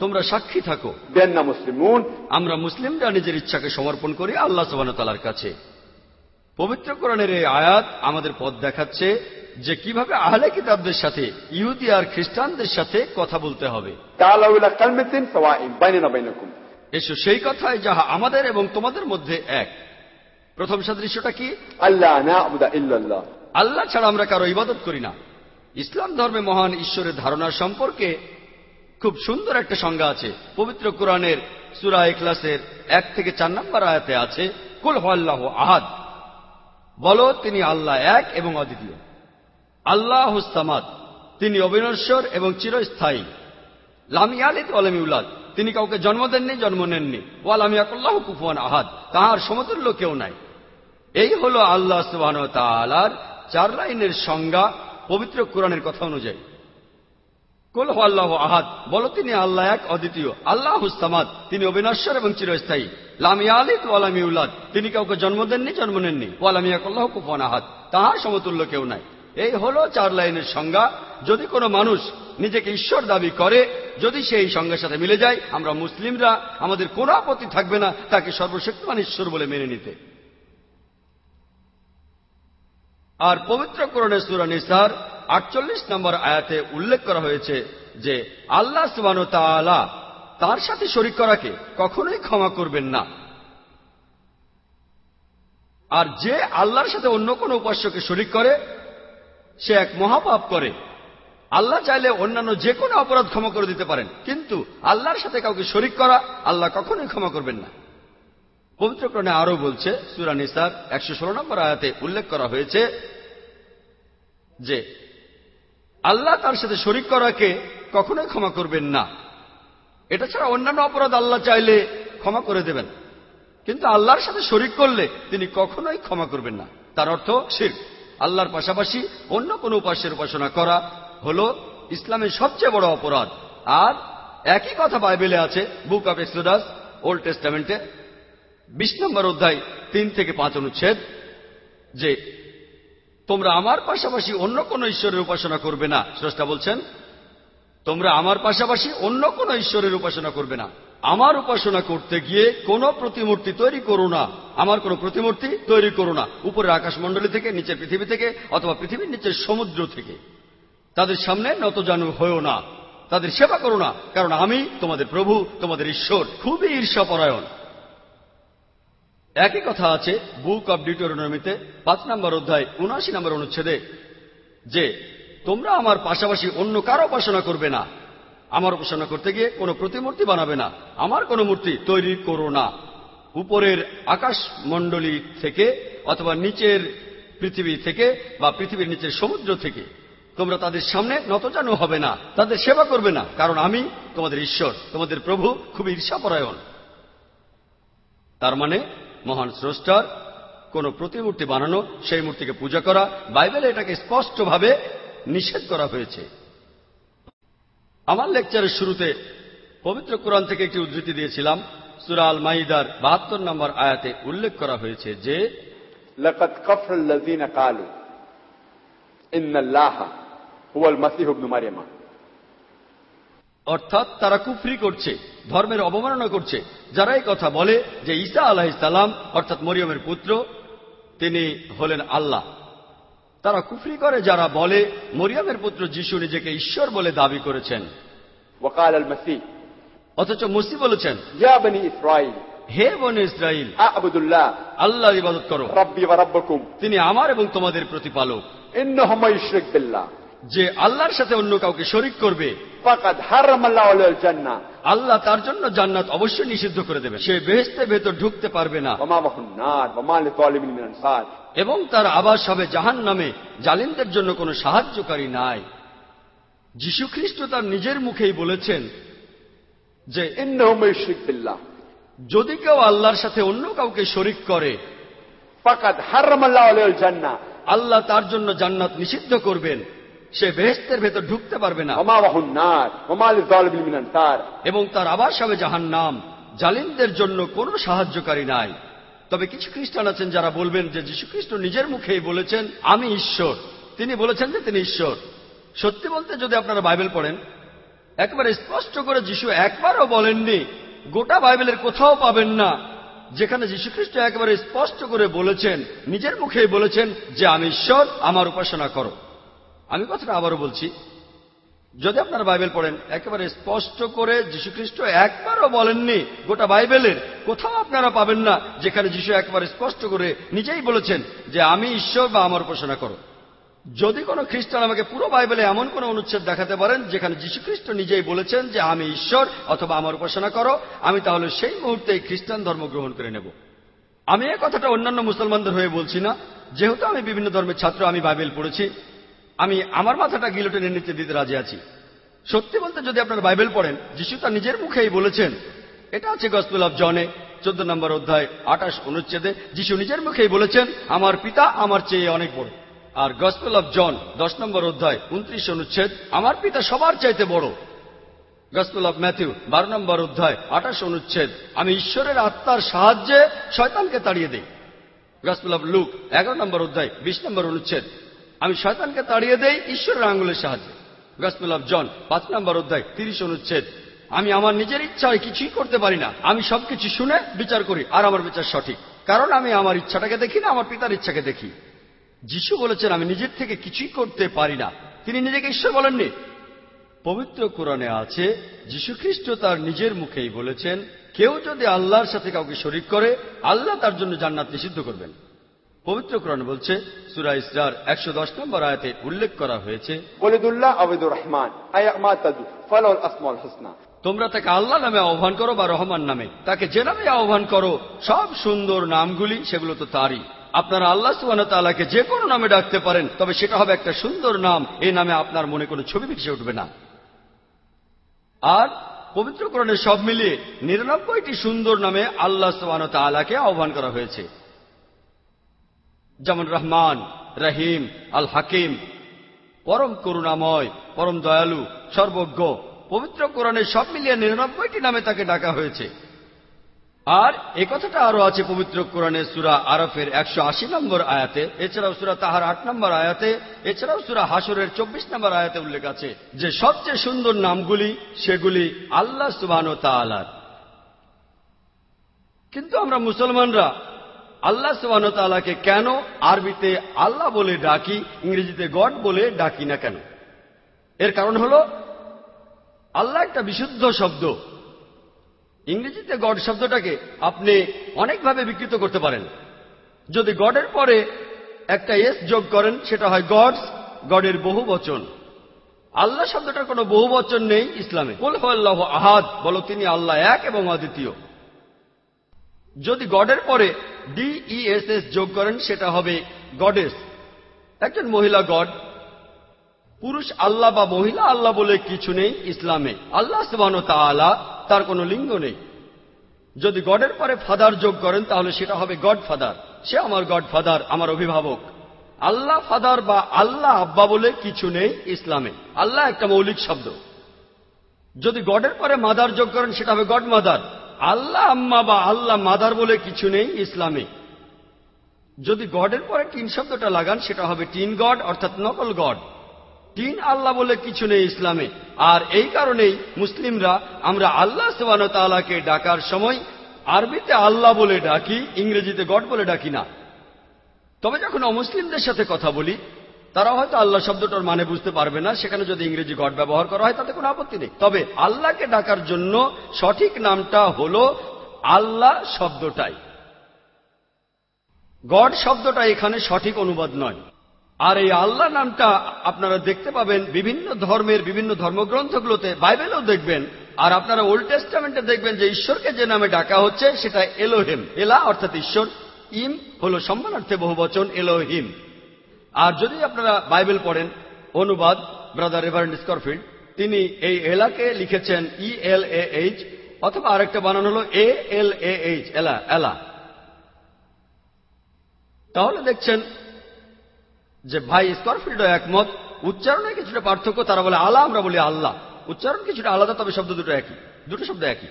তোমরা সাক্ষী থাকো। বেন্না মুসলিমুন আমরা মুসলিমরা নিজের ইচ্ছাকে সমর্পণ করি আল্লাহ সুবহানাহু তাআলার কাছে। পবিত্র কোরআনের এই আয়াত আমাদের পথ দেখাচ্ছে যে কীভাবে আহলে কিতাবদের সাথে ইহুদি আর খ্রিস্টানদের সাথে কথা বলতে হবে। এসো সেই কথায় যাহা আমাদের এবং তোমাদের মধ্যে এক। প্রথম সাদৃশ্যটা কি? আল্লাহ আল্লাহ ছাড়া আমরা কারও ইবাদত করি না। ইসলাম ধর্মে মহান ঈশ্বরের ধারণা সম্পর্কে খুব সুন্দর একটা সংজ্ঞা আছে। পবিত্র কোরআনের সুরা এখলাসের এক থেকে চার নম্বর আয়াতে আছে কুল হল্লাহ আহাদ। বল তিনি আল্লাহ এক এবং অদ্বিতীয়। আল্লাহ হুস্তামাদ তিনি অবিনশ্বর এবং চিরস্থায়ী। লামিয়ালিদ আলমিউলাদ তিনি কাউকে জন্ম দেননি, জন্ম নেননি। ওয়াল আমি আকুল্লাহ কুফুয়ান আহাদ। তাহার সমতুল্য কেউ নাই। এই হল আল্লাহ সুবাহ তালার চার লাইনের সংজ্ঞা পবিত্র কোরআনের কথা অনুযায়ী। কুল হু আল্লাহ আহাদ। বলো তিনি আল্লাহ এক, অদ্বিতীয়। আল্লাহ হুস্তামাদ তিনি অবিনশ্বর এবং চিরস্থায়ী। লামিয়া আলিদ ওয়ালামি উল্লাদ তিনি কাউকে জন্ম দেননি, জন্ম নেননি। ওয়ালামিয়া কল্লাহ কুফন আহাদ। তাহার সমতুল্য কেউ নাই। এই হলো চার লাইনের সংজ্ঞা। যদি কোনো মানুষ নিজেকে ঈশ্বর দাবি করে, যদি সে এই সংজ্ঞার সাথে মিলে যায়, আমরা মুসলিমরা, আমাদের কোনো আপত্তি থাকবে না তাকে সর্বশক্তিমান ঈশ্বর বলে মেনে নিতে। আর পবিত্র করণে সুরা নিসার আটচল্লিশ নম্বর আয়াতে উল্লেখ করা হয়েছে যে, আল্লাহ সুবান তাআলা তার সাথে শরিক করাকে কখনোই ক্ষমা করবেন না। আর যে আল্লাহর সাথে অন্য কোন উপাস্যকে শরিক করে সে এক মহাপাপ করে। আল্লাহ চাইলে অন্যান্য যে কোনো অপরাধ ক্ষমা করে দিতে পারেন, কিন্তু আল্লাহর সাথে কাউকে শরিক করা আল্লাহ কখনোই ক্ষমা করবেন না। পবিত্রক্রণে আরও বলছে, সুরা নিসার একশো ষোলো নম্বর আয়াতে উল্লেখ করা হয়েছে যে, আল্লাহ তার সাথে শরিক করাকে কখনোই ক্ষমা করবেন না। এটা ছাড়া অন্যান্য অপরাধ আল্লাহ চাইলে ক্ষমা করে দেবেন। কিন্তু আল্লাহর সাথে শরিক করলে তিনি কখনোই ক্ষমা করবেন না। তার অর্থ শির আল্লাহর পাশাপাশি অন্য কোন উপাস্যের উপাসনা করা হল ইসলামের সবচেয়ে বড় অপরাধ। আর একই কথা বাইবেলে আছে, বুক অফ এক্সোডাস, ওল্ড টেস্টামেন্টে, বিশ নম্বর অধ্যায়, তিন থেকে পাঁচ অনুচ্ছেদ, যে তোমরা আমার পাশাপাশি অন্য কোন ঈশ্বরের উপাসনা করবে না। স্রষ্টা বলছেন, তোমরা আমার পাশাপাশি অন্য কোন ঈশ্বরের উপাসনা করবে না। আমার উপাসনা করতে গিয়ে কোন প্রতিমূর্তি তৈরি করো না। আমার কোন প্রতিমূর্তি তৈরি করো না। উপরের আকাশমণ্ডলী থেকে, নিচের পৃথিবী থেকে, অথবা পৃথিবীর নিচের সমুদ্র থেকে। তাদের সামনে নতজানু হয়েও না। তাদের সেবা করো না, কারণ আমি তোমাদের প্রভু, তোমাদের ঈশ্বর, খুবই ঈর্ষাপরায়ণ। একই কথা আছে বুক অব ডিটোরনমিতে পাঁচ নম্বর অধ্যায়, উনআশি নম্বর অনুচ্ছেদে, যে তোমরা আমার পাশাপাশি অন্য কারও উপাসনা করবে না। আমার উপাসনা করতে গিয়ে কোনো প্রতিমূর্তি বানাবে না। আমার কোনো মূর্তি তৈরি করো না। উপরের আকাশ মণ্ডলী থেকে অথবা নিচের পৃথিবী থেকে বা পৃথিবীর নিচের সমুদ্র থেকে তোমরা তাদের সামনে নতজানু হবে না, তাদের সেবা করবে না, কারণ আমি তোমাদের ঈশ্বর, তোমাদের প্রভু খুব ঈর্ষাপরায়ণ। তার মানে মহান স্রষ্টার কোন প্রতিমূর্তি বানানো, সেই মূর্তিকে পূজা করা, বাইবেলে এটাকে স্পষ্টভাবে নিষেধ করা হয়েছে। আমার লেকচারের শুরুতে পবিত্র কোরআন থেকে একটি উদ্ধৃতি দিয়েছিলাম সুরা আল মাইদার বাহাত্তর নম্বর আয়াতে উল্লেখ করা হয়েছে যে لقد كفر الذين قالوا إن الله هو المسيح ابن مريم অর্থাৎ তারা কুফরি করছে ধর্মের অবমাননা করছে যারা এই কথা বলে যে ঈসা আলাহ ইসালাম অর্থাৎ মরিয়মের পুত্র তিনি হলেন আল্লাহ তারা কুফরি করে যারা বলে মরিয়মের পুত্র যিশু নিজেকে ঈশ্বর বলে দাবি করেছেন وقال المسيح অথচ মসি বলেছেন يا بني إسرائيل হে বনে ইসরাইল أعبد الله আল্লাহ ইবাদত করো ربي وربكم তিনি আমার এবং তোমাদের প্রতিপালক إنه من يشرك بالله যে আল্লাহর সাথে অন্য কাউকে শরিক করবে فقد حرم الله عليه الجنة আল্লাহ তার জন্য জান্নাত অবশ্যই নিষিদ্ধ করে দেবে সে বেহেস্তে ভেতর ঢুকতে পারবে না। এবং তার আবাস হবে জাহান নামে জালিমদের জন্য কোনো সাহায্যকারী নাই। যীশুখ্রিস্ট তার নিজের মুখেই বলেছেন যে যদি কেউ আল্লাহর সাথে অন্য কাউকে শরিক করে আল্লাহ তার জন্য জান্নাত নিষিদ্ধ করবেন। সে বেহেস্তের ভেতর ঢুকতে পারবে না। এবং তার আবার হবে জাহান নাম জালিমদের জন্য কোন সাহায্যকারী নাই। তবে কিছু খ্রিস্টান আছেন যারা বলবেন যে যীশুখ্রিস্ট নিজের মুখেই বলেছেন আমি ঈশ্বর। তিনি বলেছেন যে তিনি ঈশ্বর। সত্যি বলতে যদি আপনারা বাইবেল পড়েন একবার স্পষ্ট করে যিশু একবারও বলেননি গোটা বাইবেলের কোথাও পাবেন না যেখানে যীশুখ্রিস্ট একবারে স্পষ্ট করে বলেছেন নিজের মুখেই বলেছেন যে আমি ঈশ্বর আমার উপাসনা করো। আমি কথাটা আবারও বলছি, যদি আপনারা বাইবেল পড়েন, একেবারে স্পষ্ট করে যীশুখ্রিস্ট একবারও বলেননি, গোটা বাইবেলের কোথাও আপনারা পাবেন না, যেখানে যীশু একবারে স্পষ্ট করে নিজেই বলেছেন যে আমি ঈশ্বর বা আমার উপাসনা করো। যদি কোনো খ্রিস্টান আমাকে পুরো বাইবেলে এমন কোন অনুচ্ছেদ দেখাতে পারেন, যেখানে যীশুখ্রিস্ট নিজেই বলেছেন যে আমি ঈশ্বর অথবা আমার উপাসনা করো, আমি তাহলে সেই মুহূর্তে খ্রিস্টান ধর্ম গ্রহণ করে নেব। আমি এই কথাটা অন্যান্য মুসলমানদের হয়ে বলছি না। যেহেতু আমি বিভিন্ন ধর্মের ছাত্র, আমি বাইবেল পড়েছি আমি আমার মাথাটা গিলোটেনের নিচে দিতে রাজি আছি। সত্যি বলতে যদি আপনার বাইবেল পড়েন, যিশু তার নিজের মুখেই বলেছেন, এটা আছে গসপেল অফ জনে, চোদ্দ নম্বর অধ্যায়, আঠাশ অনুচ্ছেদে, যিশু নিজের মুখেই বলেছেন, আমার পিতা আমার চেয়ে অনেক বড়। আর গসপেল জন, দশ নম্বর অধ্যায়, উনত্রিশ অনুচ্ছেদ, আমার পিতা সবার চাইতে বড়। গসপেল অফ ম্যাথিউ, বারো নম্বর অধ্যায়, আঠাশ অনুচ্ছেদ, আমি ঈশ্বরের আত্মার সাহায্যে শয়তানকে তাড়িয়ে দিই। গসপেল অফ লুক, এগারো নম্বর অধ্যায়, বিশ নম্বর অনুচ্ছেদ আমি শয়তানকে তাড়িয়ে দেই, ঈশ্বরের আঙ্গুলের সাহায্যে। গসপেল অফ জন, পাঁচ নম্বর অধ্যায়, তিরিশ অনুচ্ছেদ। আমি আমার নিজের ইচ্ছায় কিছুই করতে পারি না। আমি সবকিছু শুনে বিচার করি, আর আমার বিচার সঠিক। কারণ আমি আমার ইচ্ছাটাকে দেখি না, আমার পিতার ইচ্ছাকে দেখি। যিশু বলেছেন, আমি নিজের থেকে কিছুই করতে পারি না। তিনি নিজেকে ঈশ্বর বলেননি। পবিত্র কোরআনে আছে, যীশু খ্রিস্ট তার নিজের মুখেই বলেছেন, কেউ যদি আল্লাহর সাথে কাউকে শরিক করে, আল্লাহ তার জন্য জান্নাত নিষিদ্ধ করবেন। পবিত্র কোরআন বলছে সুরা ইসরার একশো দশ নম্বর আয়াতে উল্লেখ করা হয়েছে তোমরা তাকে আল্লাহ নামে আহ্বান করো বা রহমান নামে। তাকে যে নামে আহ্বান করো সব সুন্দর নামগুলি সেগুলো তো তারই। আপনারা আল্লাহ সুবান তালাকে যে কোনো নামে ডাকতে পারেন তবে সেটা হবে একটা সুন্দর নাম এই নামে আপনার মনে কোনো ছবি ভেসে উঠবে না। আর পবিত্র কোরআনে সব মিলিয়ে নিরানব্বইটি সুন্দর নামে আল্লাহ তালাকে আহ্বান করা হয়েছে। যেমন রহমান, রহিম আল হাকিম পরম করুণাময়, পরম দয়ালু, সর্বজ্ঞ, পবিত্র কোরআনে সব মিলিয়ে নিরানব্বইটি নামে তাকে ডাকা হয়েছে। আর এ কথাটা আরও আছে পবিত্র কোরআনে সুরা আরফের একশো আশি নম্বর আয়াতে। এছাড়াও সুরা তাহার আট নম্বর আয়াতে, এছাড়াও সুরা হাসরের চব্বিশ নম্বর আয়াতে উল্লেখ আছে যে, সবচেয়ে সুন্দর নামগুলি সেগুলি আল্লাহ তালার কিন্তু আমরা মুসলমানরা আল্লাহ সুবান তালাকে কেন আরবিতে আল্লাহ বলে ডাকি, ইংরেজিতে গড বলে ডাকি না কেন? এর কারণ হল, আল্লাহ একটা বিশুদ্ধ শব্দ। ইংরেজিতে গড শব্দটাকে আপনি অনেকভাবে বিকৃত করতে পারেন। যদি গডের পরে একটা এস যোগ করেন, সেটা হয় গডস, গডের বহু বচন। আল্লাহ শব্দটার কোনো বহু বচন নেই ইসলামে। আল্লাহ আহাদ, বলো তিনি আল্লাহ এক এবং অদ্বিতীয়। যদি গডের পরে ডিইএসএস যোগ করেন, সেটা হবে গডেস একজন মহিলা গড পুরুষ আল্লাহ বা মহিলা, আল্লাহ বলে কিছু নেই ইসলামে। আল্লাহ সুবান তালা তার কোনো লিঙ্গ নেই। যদি গডের পরে ফাদার যোগ করেন, তাহলে সেটা হবে গড ফাদার সে আমার গড ফাদার আমার অভিভাবক। আল্লাহ ফাদার বা আল্লাহ আব্বা বলে কিছু নেই ইসলামে। আল্লাহ একটা মৌলিক শব্দ। যদি গডের পরে মাদার যোগ করেন, সেটা হবে গড মাদার আল্লাহ আম্মা বা আল্লাহ মাদার বলে কিছু নেই ইসলামে। যদি গডের পরে টিন শব্দটা লাগান, সেটা হবে টিন গড, অর্থাৎ নকল গড। তিন আল্লাহ বলে কিছু নেই ইসলামে। আর এই কারণেই মুসলিমরা, আমরা আল্লাহ তালাকে ডাকার সময় আরবিতে আল্লাহ বলে ডাকি, ইংরেজিতে গড বলে ডাকি না। তবে যখন অমুসলিমদের সাথে কথা বলি তারা হয়তো আল্লাহ শব্দটার মানে বুঝতে পারবে না, সেখানে যদি ইংরেজি গড ব্যবহার করা হয় তাতে কোনো আপত্তি নেই। তবে আল্লাহকে ডাকার জন্য সঠিক নামটা হল আল্লাহ শব্দটাই। গড শব্দটা এখানে সঠিক অনুবাদ নয়। আর এই আল্লাহ নামটা আপনারা দেখতে পাবেন বিভিন্ন ধর্মের বিভিন্ন ধর্মগ্রন্থগুলোতে, বাইবেলেও দেখবেন, আর আপনারা ওল্ড টেস্টামেন্টে দেখবেন যে ঈশ্বরকে যে নামে ডাকা হচ্ছে সেটা এলোহেম। এলা অর্থাৎ ঈশ্বর, ইম হল সম্মানার্থে বহুবচন এলোহিম। আর যদি আপনারা বাইবেল পড়েন, অনুবাদ, ব্রাদার রেভারেন্ড স্করফিল্ড, তিনি এই এলাকে লিখেছেন ই এল এ এইচ অথবা আরেকটা বানানো হল এ এল এ এইচ এলা এলা। তাহলে দেখছেন যে ভাই স্করফিল্ডও একমত, উচ্চারণে কিছুটা পার্থক্য, তারা বলে আল্লাহ আমরা বলি আল্লাহ। উচ্চারণ কিছুটা আলাদা, তবে শব্দ দুটো একই, দুটো শব্দ একই।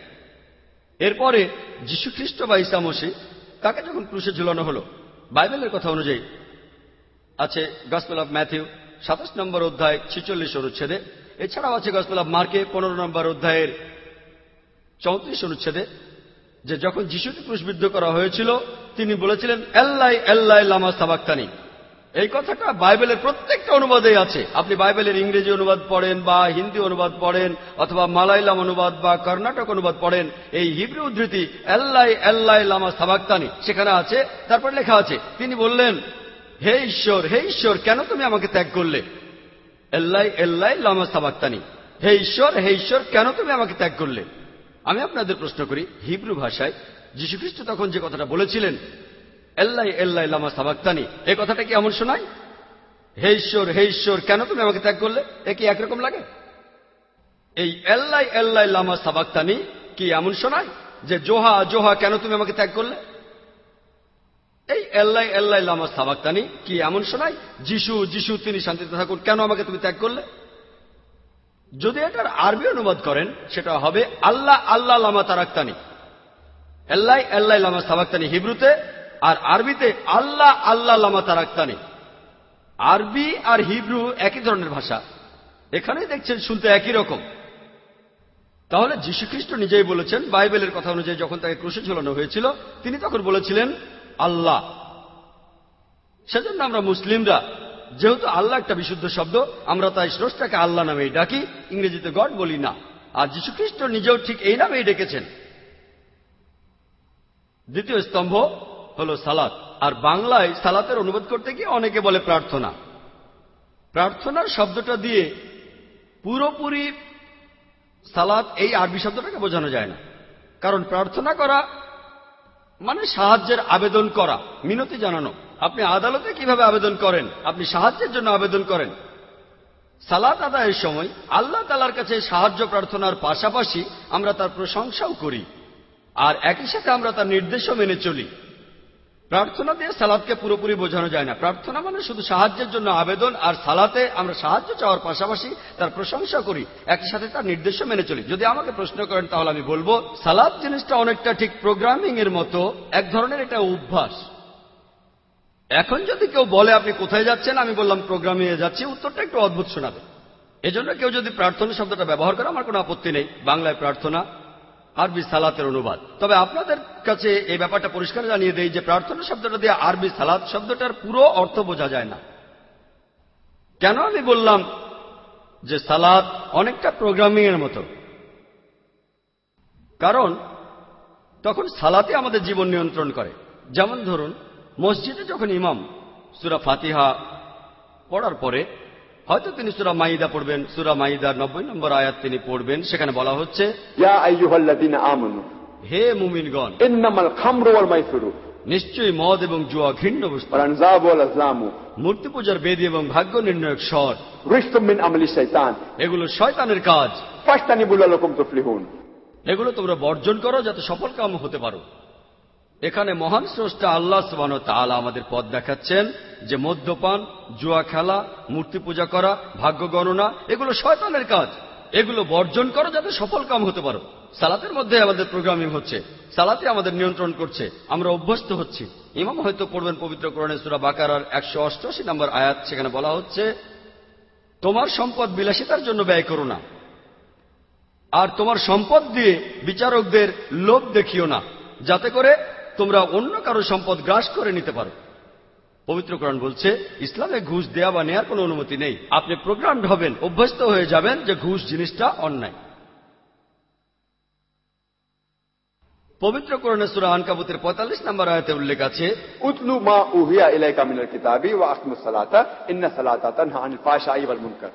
এরপরে যীশু খ্রিস্ট বা ইসামসি তাকে যখন ক্রুশে ঝুলানো হলো? বাইবেলের কথা অনুযায়ী আছে গসপেল অফ ম্যাথিউ সাতাশ নম্বর অধ্যায়, ছিচল্লিশ অনুচ্ছেদে। এছাড়াও আছে গসপেল অফ মার্কে পনেরো নম্বর অধ্যায়ের চৌত্রিশ অনুচ্ছেদে, যে যখন যিশুকে ক্রুশবিদ্ধ করা হয়েছিল, তিনি বলেছিলেন, এল্লাই এল্লাই লামা সাবাক্তানি। এই কথাটা বাইবেলের প্রত্যেকটা অনুবাদে আছে। আপনি বাইবেলের ইংরেজি অনুবাদ পড়েন বা হিন্দি অনুবাদ পড়েন, অথবা মালাইলাম অনুবাদ বা কর্ণাটক অনুবাদ পড়েন, এই হিব্রু উদ্ধৃতি, এল্লাই এল্লাই লামা সাবাক্তানি। সেখানে আছে, তারপর লেখা আছে, তিনি বললেন হে ঈশ্বর হে ঈশ্বর, কেন তুমি আমাকে ত্যাগ করলে? এল্লাই এল্লাই, লামা সাবাক্তানি। হে ঈশ্বর হে ঈশ্বর, কেন তুমি আমাকে ত্যাগ করলে? আমি আপনাদের প্রশ্ন করি, হিব্রু ভাষায় যীশুখ্রিস্ট তখন যে কথাটা বলেছিলেন, এল্লাই এল্লাই, লামা সাবাক্তানি এই কথাটা কি এমন শোনায়? হে ঈশ্বর হে ঈশ্বর, কেন তুমি আমাকে ত্যাগ করলে? এ কি একরকম লাগে? এই এল্লাই এল্লাই, লামা সাবাক্তানি কি এমন শোনায় যে জোহা জোহা, কেন তুমি আমাকে ত্যাগ করলে? এই এল্লাই এল্লাই লামা সাবাক্তানি কি এমন শোনায় যিশু যিশু, তিনি শান্তিতে থাকুন, কেন আমাকে তুমি ত্যাগ করলে? যদি এটার আরবি অনুবাদ করেন, সেটা হবে আল্লাহ আল্লাহ লামা তারাক্তানি এল্লাই এল্লাই লামা সাবাক্তানি হিব্রুতে, আর আরবিতে আল্লাহ আল্লাহ লামা তারাক্তানি আরবি আর হিব্রু একই ধরনের ভাষা। এখানেই দেখছেন শুনতে একই রকম। তাহলে যীশুখ্রিস্ট নিজেই বলেছেন, বাইবেলের কথা অনুযায়ী যখন তাকে ক্রুশে ঝোলানো হয়েছিল, তিনি তখন বলেছিলেন আল্লাহ। সেজন্য আমরা মুসলিমরা, যেহেতু আল্লাহ একটা বিশুদ্ধ শব্দ, আমরা তাই স্রষ্টাকে আল্লাহ নামেই ডাকি, ইংরেজিতে গড বলি না। আর যীশুখ্রিস্ট নিজেও ঠিক এই নামেই ডেকেছেন। দ্বিতীয় স্তম্ভ হল সালাত। আর বাংলায় সালাতের অনুবাদ করতে গিয়ে অনেকে বলে প্রার্থনা। প্রার্থনার শব্দটা দিয়ে পুরোপুরি সালাত এই আরবি শব্দটাকে বোঝানো যায় না। কারণ প্রার্থনা করা মানে সাহায্যের আবেদন করা। মিনতি জানানো। আপনি আদালতে কীভাবে আবেদন করেন? আপনি সাহায্যের জন্য আবেদন করেন। সালাত আদায়ের সময় আল্লাহ তালার কাছে সাহায্য প্রার্থনার পাশাপাশি আমরা তার প্রশংসাও করি। আর একই সাথে আমরা তার নির্দেশও মেনে চলি। প্রার্থনা দিয়ে সালাদকে পুরোপুরি বোঝানো যায় না। প্রার্থনা মানে শুধু সাহায্যের জন্য আবেদন, আর সালাতে আমরা সাহায্য চাওয়ার পাশাপাশি তার প্রশংসা করি, একই সাথে তার নির্দেশও মেনে চলি। যদি আমাকে প্রশ্ন করেন, তাহলে আমি বলব, সালাদ জিনিসটা অনেকটা ঠিক প্রোগ্রামিং এর মতো, এক ধরনের এটা অভ্যাস। এখন যদি কেউ বলে, আপনি কোথায় যাচ্ছেন? আমি বললাম, প্রোগ্রামিং এ যাচ্ছি। উত্তরটা একটু অদ্ভুত শোনাবে। এজন্য কেউ যদি প্রার্থনা শব্দটা ব্যবহার করে, আমার কোনো আপত্তি নেই। বাংলায় প্রার্থনা। আরবি সালাতের অনুবাদ। তবে আপনাদের কাছে এই ব্যাপারটা পরিষ্কার জানিয়ে দেয় যে প্রার্থনা শব্দটা দিয়ে আরবি সালাত শব্দটার পুরো অর্থ বোঝা যায় না। কেন আমি বললাম যে সালাত অনেকটা প্রোগ্রামিং এর মতো? কারণ তখন সালাতে আমাদের জীবন নিয়ন্ত্রণ করে। যেমন ধরুন, মসজিদে যখন ইমাম সুরা ফাতিহা পড়ার পরে হয়তো তিনি সুরা মাইদা পড়বেন। সুরা মাইদার নব্বই নম্বর আয়াত তিনি পড়বেন। সেখানে বলা হচ্ছে হে মুমিনগণ নিশ্চয়ই মদ এবং জুয়া ঘৃণ্য বস্তু। মূর্তি পূজার বেদি এবং ভাগ্য নির্ণয়ক স্বর। এগুলো শয়তানের কাজ। এগুলো তোমরা বর্জন করো যাতে সফল কাম হতে পারো। এখানে মহান স্রষ্টা আল্লাহ সুবান তাআলা আমাদের পথ দেখাচ্ছেন যে মদ্যপান, জুয়া খেলা, মূর্তি পূজা করা, ভাগ্য গণনা, এগুলো শয়তানের কাজ। এগুলো বর্জন করো যাতে সফল কাম হতে পারো। সালাতের মধ্যে আমাদের প্রোগ্রামিং হচ্ছে, সালাতে আমাদের নিয়ন্ত্রণ করছে, আমরা অভ্যস্ত হচ্ছি। ইমাম হয়তো পড়বেন পবিত্র কোরআনে সুরা বাকারার একশো অষ্টআশি নম্বর আয়াত, সেখানে বলা হচ্ছে, তোমার সম্পদ বিলাসিতার জন্য ব্যয় করো না। আর তোমার সম্পদ দিয়ে বিচারকদের লোভ দেখিও না। যাতে করে তোমরা অন্য কারও সম্পদ গ্রাস করে নিতে পারো। পবিত্রকরণ বলছে, ইসলামে ঘুষ দেওয়া বা নেওয়ার কোনো অনুমতি নেই। আপনি প্রোগ্রামড হবেন, অভ্যস্ত হয়ে যাবেন যে ঘুষ জিনিসটা অন্যায়। পবিত্র কোরণে সুরা আনকাবুতের পঁয়তাল্লিশ নম্বর আয়তে উল্লেখ আছে, উতলু মা উহিয়া ইলাইকা মিনাল কিতাবি ও আকিমুস সালাতা, ইন্না সালাতা তানহা আনিল ফাহশাই ওয়াল মুনকার।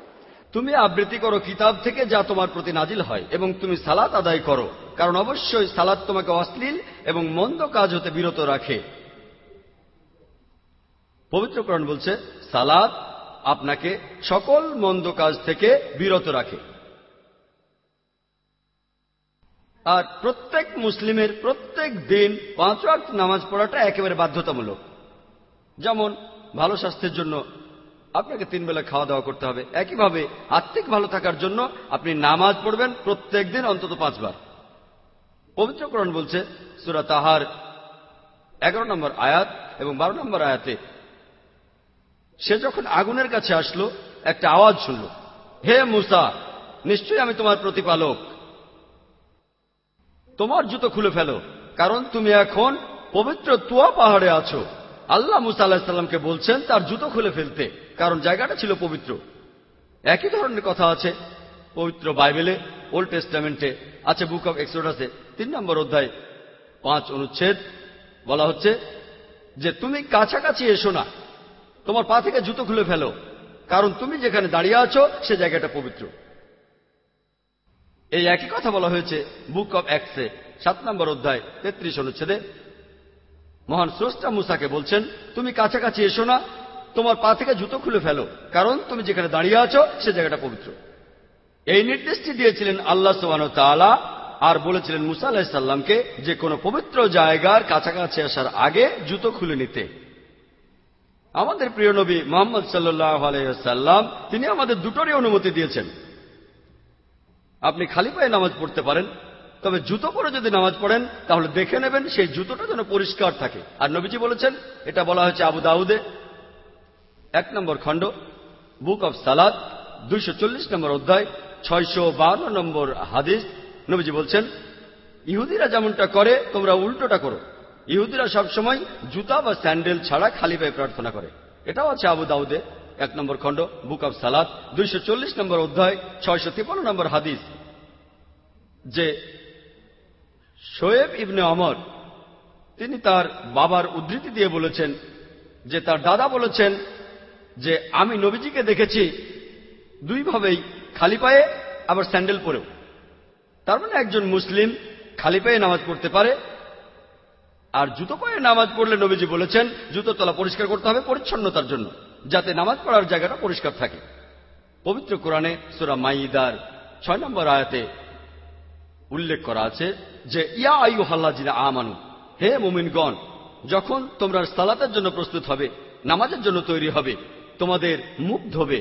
তুমি আবৃত্তি করো কিতাব থেকে যা তোমার প্রতি নাজিল হয়, এবং তুমি সালাত আদায় করো, কারণ অবশ্যই সালাত তোমাকে অশ্লীল এবং মন্দ কাজ হতে বিরত রাখে। পবিত্রকরণ বলছে, সালাত আপনাকে সকল মন্দ কাজ থেকে বিরত রাখে। আর প্রত্যেক মুসলিমের প্রত্যেক দিন পাঁচ ওয়াক্ত নামাজ পড়াটা একেবারে বাধ্যতামূলক। যেমন, ভালো স্বাস্থ্যের জন্য আপনাকে তিন বেলা খাওয়া দাওয়া করতে হবে। একইভাবে আত্মিক ভালো থাকার জন্য আপনি নামাজ পড়বেন প্রত্যেক দিন অন্তত পাঁচবার। পবিত্রকরণ বলছে সুরা তাহার এগারো নম্বর আয়াত এবং বারো নম্বর আয়াতে, সে যখন আগুনের কাছে আসলো, একটা আওয়াজ শুনল, হে মুসা, নিশ্চয়ই আমি তোমার প্রতিপালক। তোমার জুতো খুলে ফেলো, কারণ তুমি এখন পবিত্র তুয়া পাহাড়ে আছো। আল্লাহ মুসা আল্লাহিসাল্লামকে বলছেন, তার জুতো খুলে ফেলতে। কারণ জায়গাটা ছিল পবিত্র। একই ধরনের কথা আছে, পবিত্র বাইবেলে, ওল্ড টেস্টামেন্টে আছে বুক অব এক্সোডাসে, তিন নম্বর অধ্যায়, পাঁচ অনুচ্ছেদ, বলা হচ্ছে যে তুমি কাছাকাছি এসো না, তোমার পা থেকে জুতো খুলে ফেলো, কারণ তুমি যেখানে দাঁড়িয়ে আছো, সে জায়গাটা পবিত্র। এই একই কথা বলা হয়েছে বুক অব অ্যাক্সে সাত নম্বর অধ্যায়, তেত্রিশ অনুচ্ছেদে। মহান স্রষ্টা মুসাকে বলছেন, তুমি কাছাকাছি এসো না তোমার পা থেকে জুতো খুলে ফেলো। কারণ তুমি যেখানে দাঁড়িয়ে আছো, সে জায়গাটা পবিত্র। এই নির্দেশটি দিয়েছিলেন আল্লাহ সোহান তালা আর বলেছিলেন মুসা আলাহিসাল্লামকে যে কোনো পবিত্র জায়গার কাছাকাছি আসার আগে জুতো খুলে নিতে। আমাদের প্রিয় নবী মোহাম্মদ সাল্লাহ আলাইসাল্লাম তিনি আমাদের দুটোরই অনুমতি দিয়েছেন। আপনি খালি পায়ে নামাজ পড়তে পারেন, তবে জুতো পরে যদি নামাজ পড়েন, তাহলে দেখে নেবেন সেই জুতোটা যেন পরিষ্কার থাকে। আর নবীজি বলেছেন, এটা বলা হয়েছে আবু দাউদে এক নম্বর খণ্ড, বুক অব সালাদ দুইশো চল্লিশ নম্বর অধ্যায়, ছয়শো নম্বর হাদিস। নবীজি বলছেন, ইহুদিরা যেমনটা করে, তোমরা উল্টোটা করো। ইহুদিরা সবসময় জুতা বা স্যান্ডেল ছাড়া খালি পায়ে প্রার্থনা করে। এটাও আছে আবু দাউদে। এক নম্বর খণ্ড, বুক অব সালাদ দুইশো চল্লিশ নম্বর অধ্যায়, ছয়শো নম্বর হাদিস। যে শোয়েব ইবনে অমর, তিনি তার বাবার উদ্ধৃতি দিয়ে বলেছেন, যে তার দাদা বলেছেন যে আমি নবীজিকে দেখেছি দুইভাবেই খালি পায়ে, আবার স্যান্ডেল পরেও। তার মানে একজন মুসলিম খালি পায়ে নামাজ পড়তে পারে, আর জুতো পায়ে নামাজ পড়লে নবীজি বলেছেন জুতো তলা পরিষ্কার করতে হবে পরিচ্ছন্নতার জন্য, যাতে নামাজ পড়ার জায়গাটা পরিষ্কার থাকে। পবিত্র কোরআনে সুরা মাইদার ছয় নম্বর আয়াতে উল্লেখ করা আছে যে, ইয়া আয়ু হাল্লাজিনা আমানু, হে মোমিনগণ, যখন তোমরা সালাতের জন্য প্রস্তুত হবে, নামাজের জন্য তৈরি হবে তোমাদের মুখ ধোবে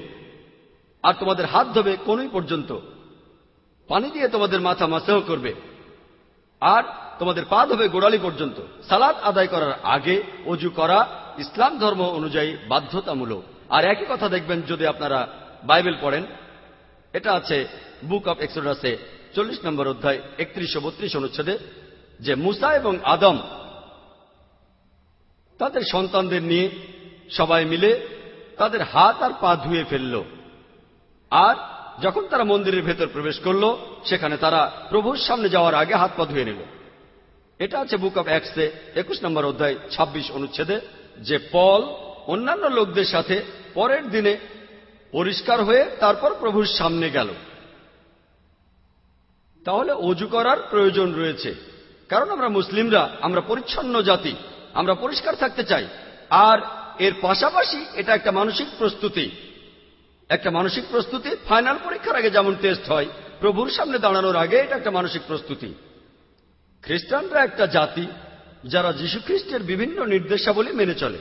আর তোমাদের হাত ধোবে কোনই পর্যন্ত। পানি দিয়ে তোমাদের মাথা মাসেহ করবে আর তোমাদের পা ধোবে গোড়ালি পর্যন্ত। সালাদ আদায় করার আগে অজু করা ইসলাম ধর্ম অনুযায়ী বাধ্যতামূলক। আর একই কথা দেখবেন যদি আপনারা বাইবেল পড়েন, এটা আছে বুক অব এক্সোডাসে চল্লিশ নম্বর অধ্যায় একত্রিশশো বত্রিশ অনুচ্ছেদে, যে মুসা এবং আদম তাদের সন্তানদের নিয়ে সবাই মিলে তাদের হাত আর পা ধুয়ে ফেলল। আর যখন তারা মন্দিরের ভেতর প্রবেশ করল, সেখানে তারা প্রভুর সামনে যাওয়ার আগে হাত পা ধুয়ে নিল। এটা আছে বুক অব অ্যাক্সে একুশ নম্বর অধ্যায় ২৬ অনুচ্ছেদে, যে পল অন্যান্য লোকদের সাথে পরের দিনে পরিষ্কার হয়ে তারপর প্রভুর সামনে গেল। তাহলে অজু করার প্রয়োজন রয়েছে। কারণ আমরা মুসলিমরা, আমরা পরিচ্ছন্ন জাতি, আমরা পরিষ্কার থাকতে চাই। আর এর পাশাপাশি এটা একটা মানসিক প্রস্তুতি। একটা মানসিক প্রস্তুতি, ফাইনাল পরীক্ষার আগে যেমন টেস্ট হয়, প্রভুর সামনে দাঁড়ানোর আগে এটা একটা মানসিক প্রস্তুতি। খ্রিস্টানরা একটা জাতি যারা খ্রিস্টের বিভিন্ন নির্দেশাবলী মেনে চলে।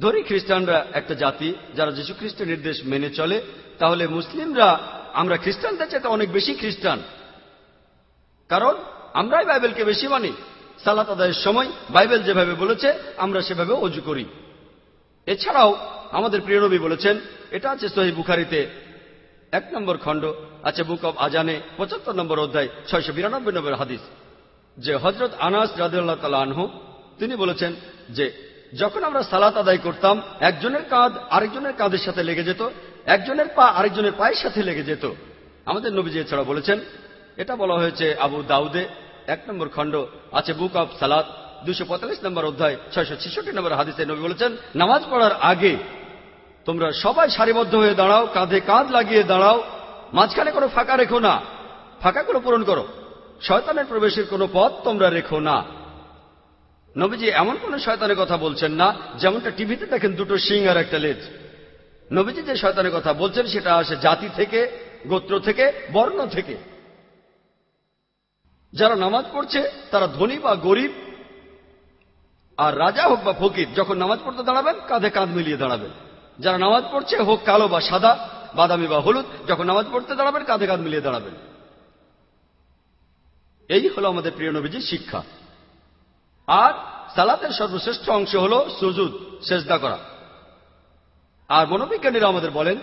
ধরি খ্রিস্টানরা একটা জাতি যারা খ্রিস্টের নির্দেশ মেনে চলে, তাহলে মুসলিমরা, আমরা খ্রিস্টানদের চাইতে অনেক বেশি খ্রিস্টান। কারণ আমরাই বাইবেলকে বেশি মানি। সালাত আদায়ের সময় বাইবেল যেভাবে বলেছে, আমরা সেভাবে অজু করি। এছাড়াও আমাদের প্রিয় নবী বলেছেন, এটা আছে সহি বুখারিতে, এক নম্বর খণ্ড, আছে বুক অব আজানে, পঁচাত্তর নম্বর অধ্যায়, ছয়শো বিরানব্বই নম্বর হাদিস, যে হজরত আনাস রাজিউল্লাহ তালা আনহু, তিনি বলেছেন যে, যখন আমরা সালাত আদায় করতাম, একজনের কাঁধ আরেকজনের কাঁধের সাথে লেগে যেত, একজনের পা আরেকজনের পায়ের সাথে লেগে যেত। আমাদের নবীজি এছাড়া বলেছেন, এটা বলা হয়েছে আবু দাউদে, এক নম্বর খণ্ড, আছে বুক অব সালাত দুশো নম্বর অধ্যায়, ছয়শো ছেষট্টি নম্বর হাদিসে নবী বলেছেন, নামাজ পড়ার আগে তোমরা সবাই সারিবদ্ধ হয়ে দাঁড়াও, কাঁধে কাঁধ লাগিয়ে দাঁড়াও, মাঝখানে কোনো ফাঁকা রেখো না। ফাঁকাগুলো পূরণ করো। শয়তানের প্রবেশের কোনো পথ তোমরা রেখো না। নবীজি এমন কোন শয়তানের কথা বলছেন না, যেমনটা টিভিতে দেখেন দুটো সিং আর একটা লেজ। নবীজি যে শয়তানের কথা বলছেন, সেটা আসে জাতি থেকে, গোত্র থেকে, বর্ণ থেকে। যারা নামাজ পড়ছে, তারা ধনী বা গরিব আর রাজা হোক বা ফকির, যখন নামাজ পড়তে দাঁড়াবেন, কাঁধে কাঁধ মিলিয়ে দাঁড়াবেন। যারা নামাজ পড়ছে, হোক কালো বা সাদা, বাদামি বা হলুদ, যখন নামাজ পড়তে দাঁড়াবেন, কাঁধে কাঁধ মিলিয়ে দাঁড়াবেন। এই হলো আমাদের প্রিয় নবীজির শিক্ষা। আর সালাতের সর্বশ্রেষ্ঠ অংশ হল সুজুদ, সেজদা করা। আর মনোবিজ্ঞানীরা আমাদের বলেন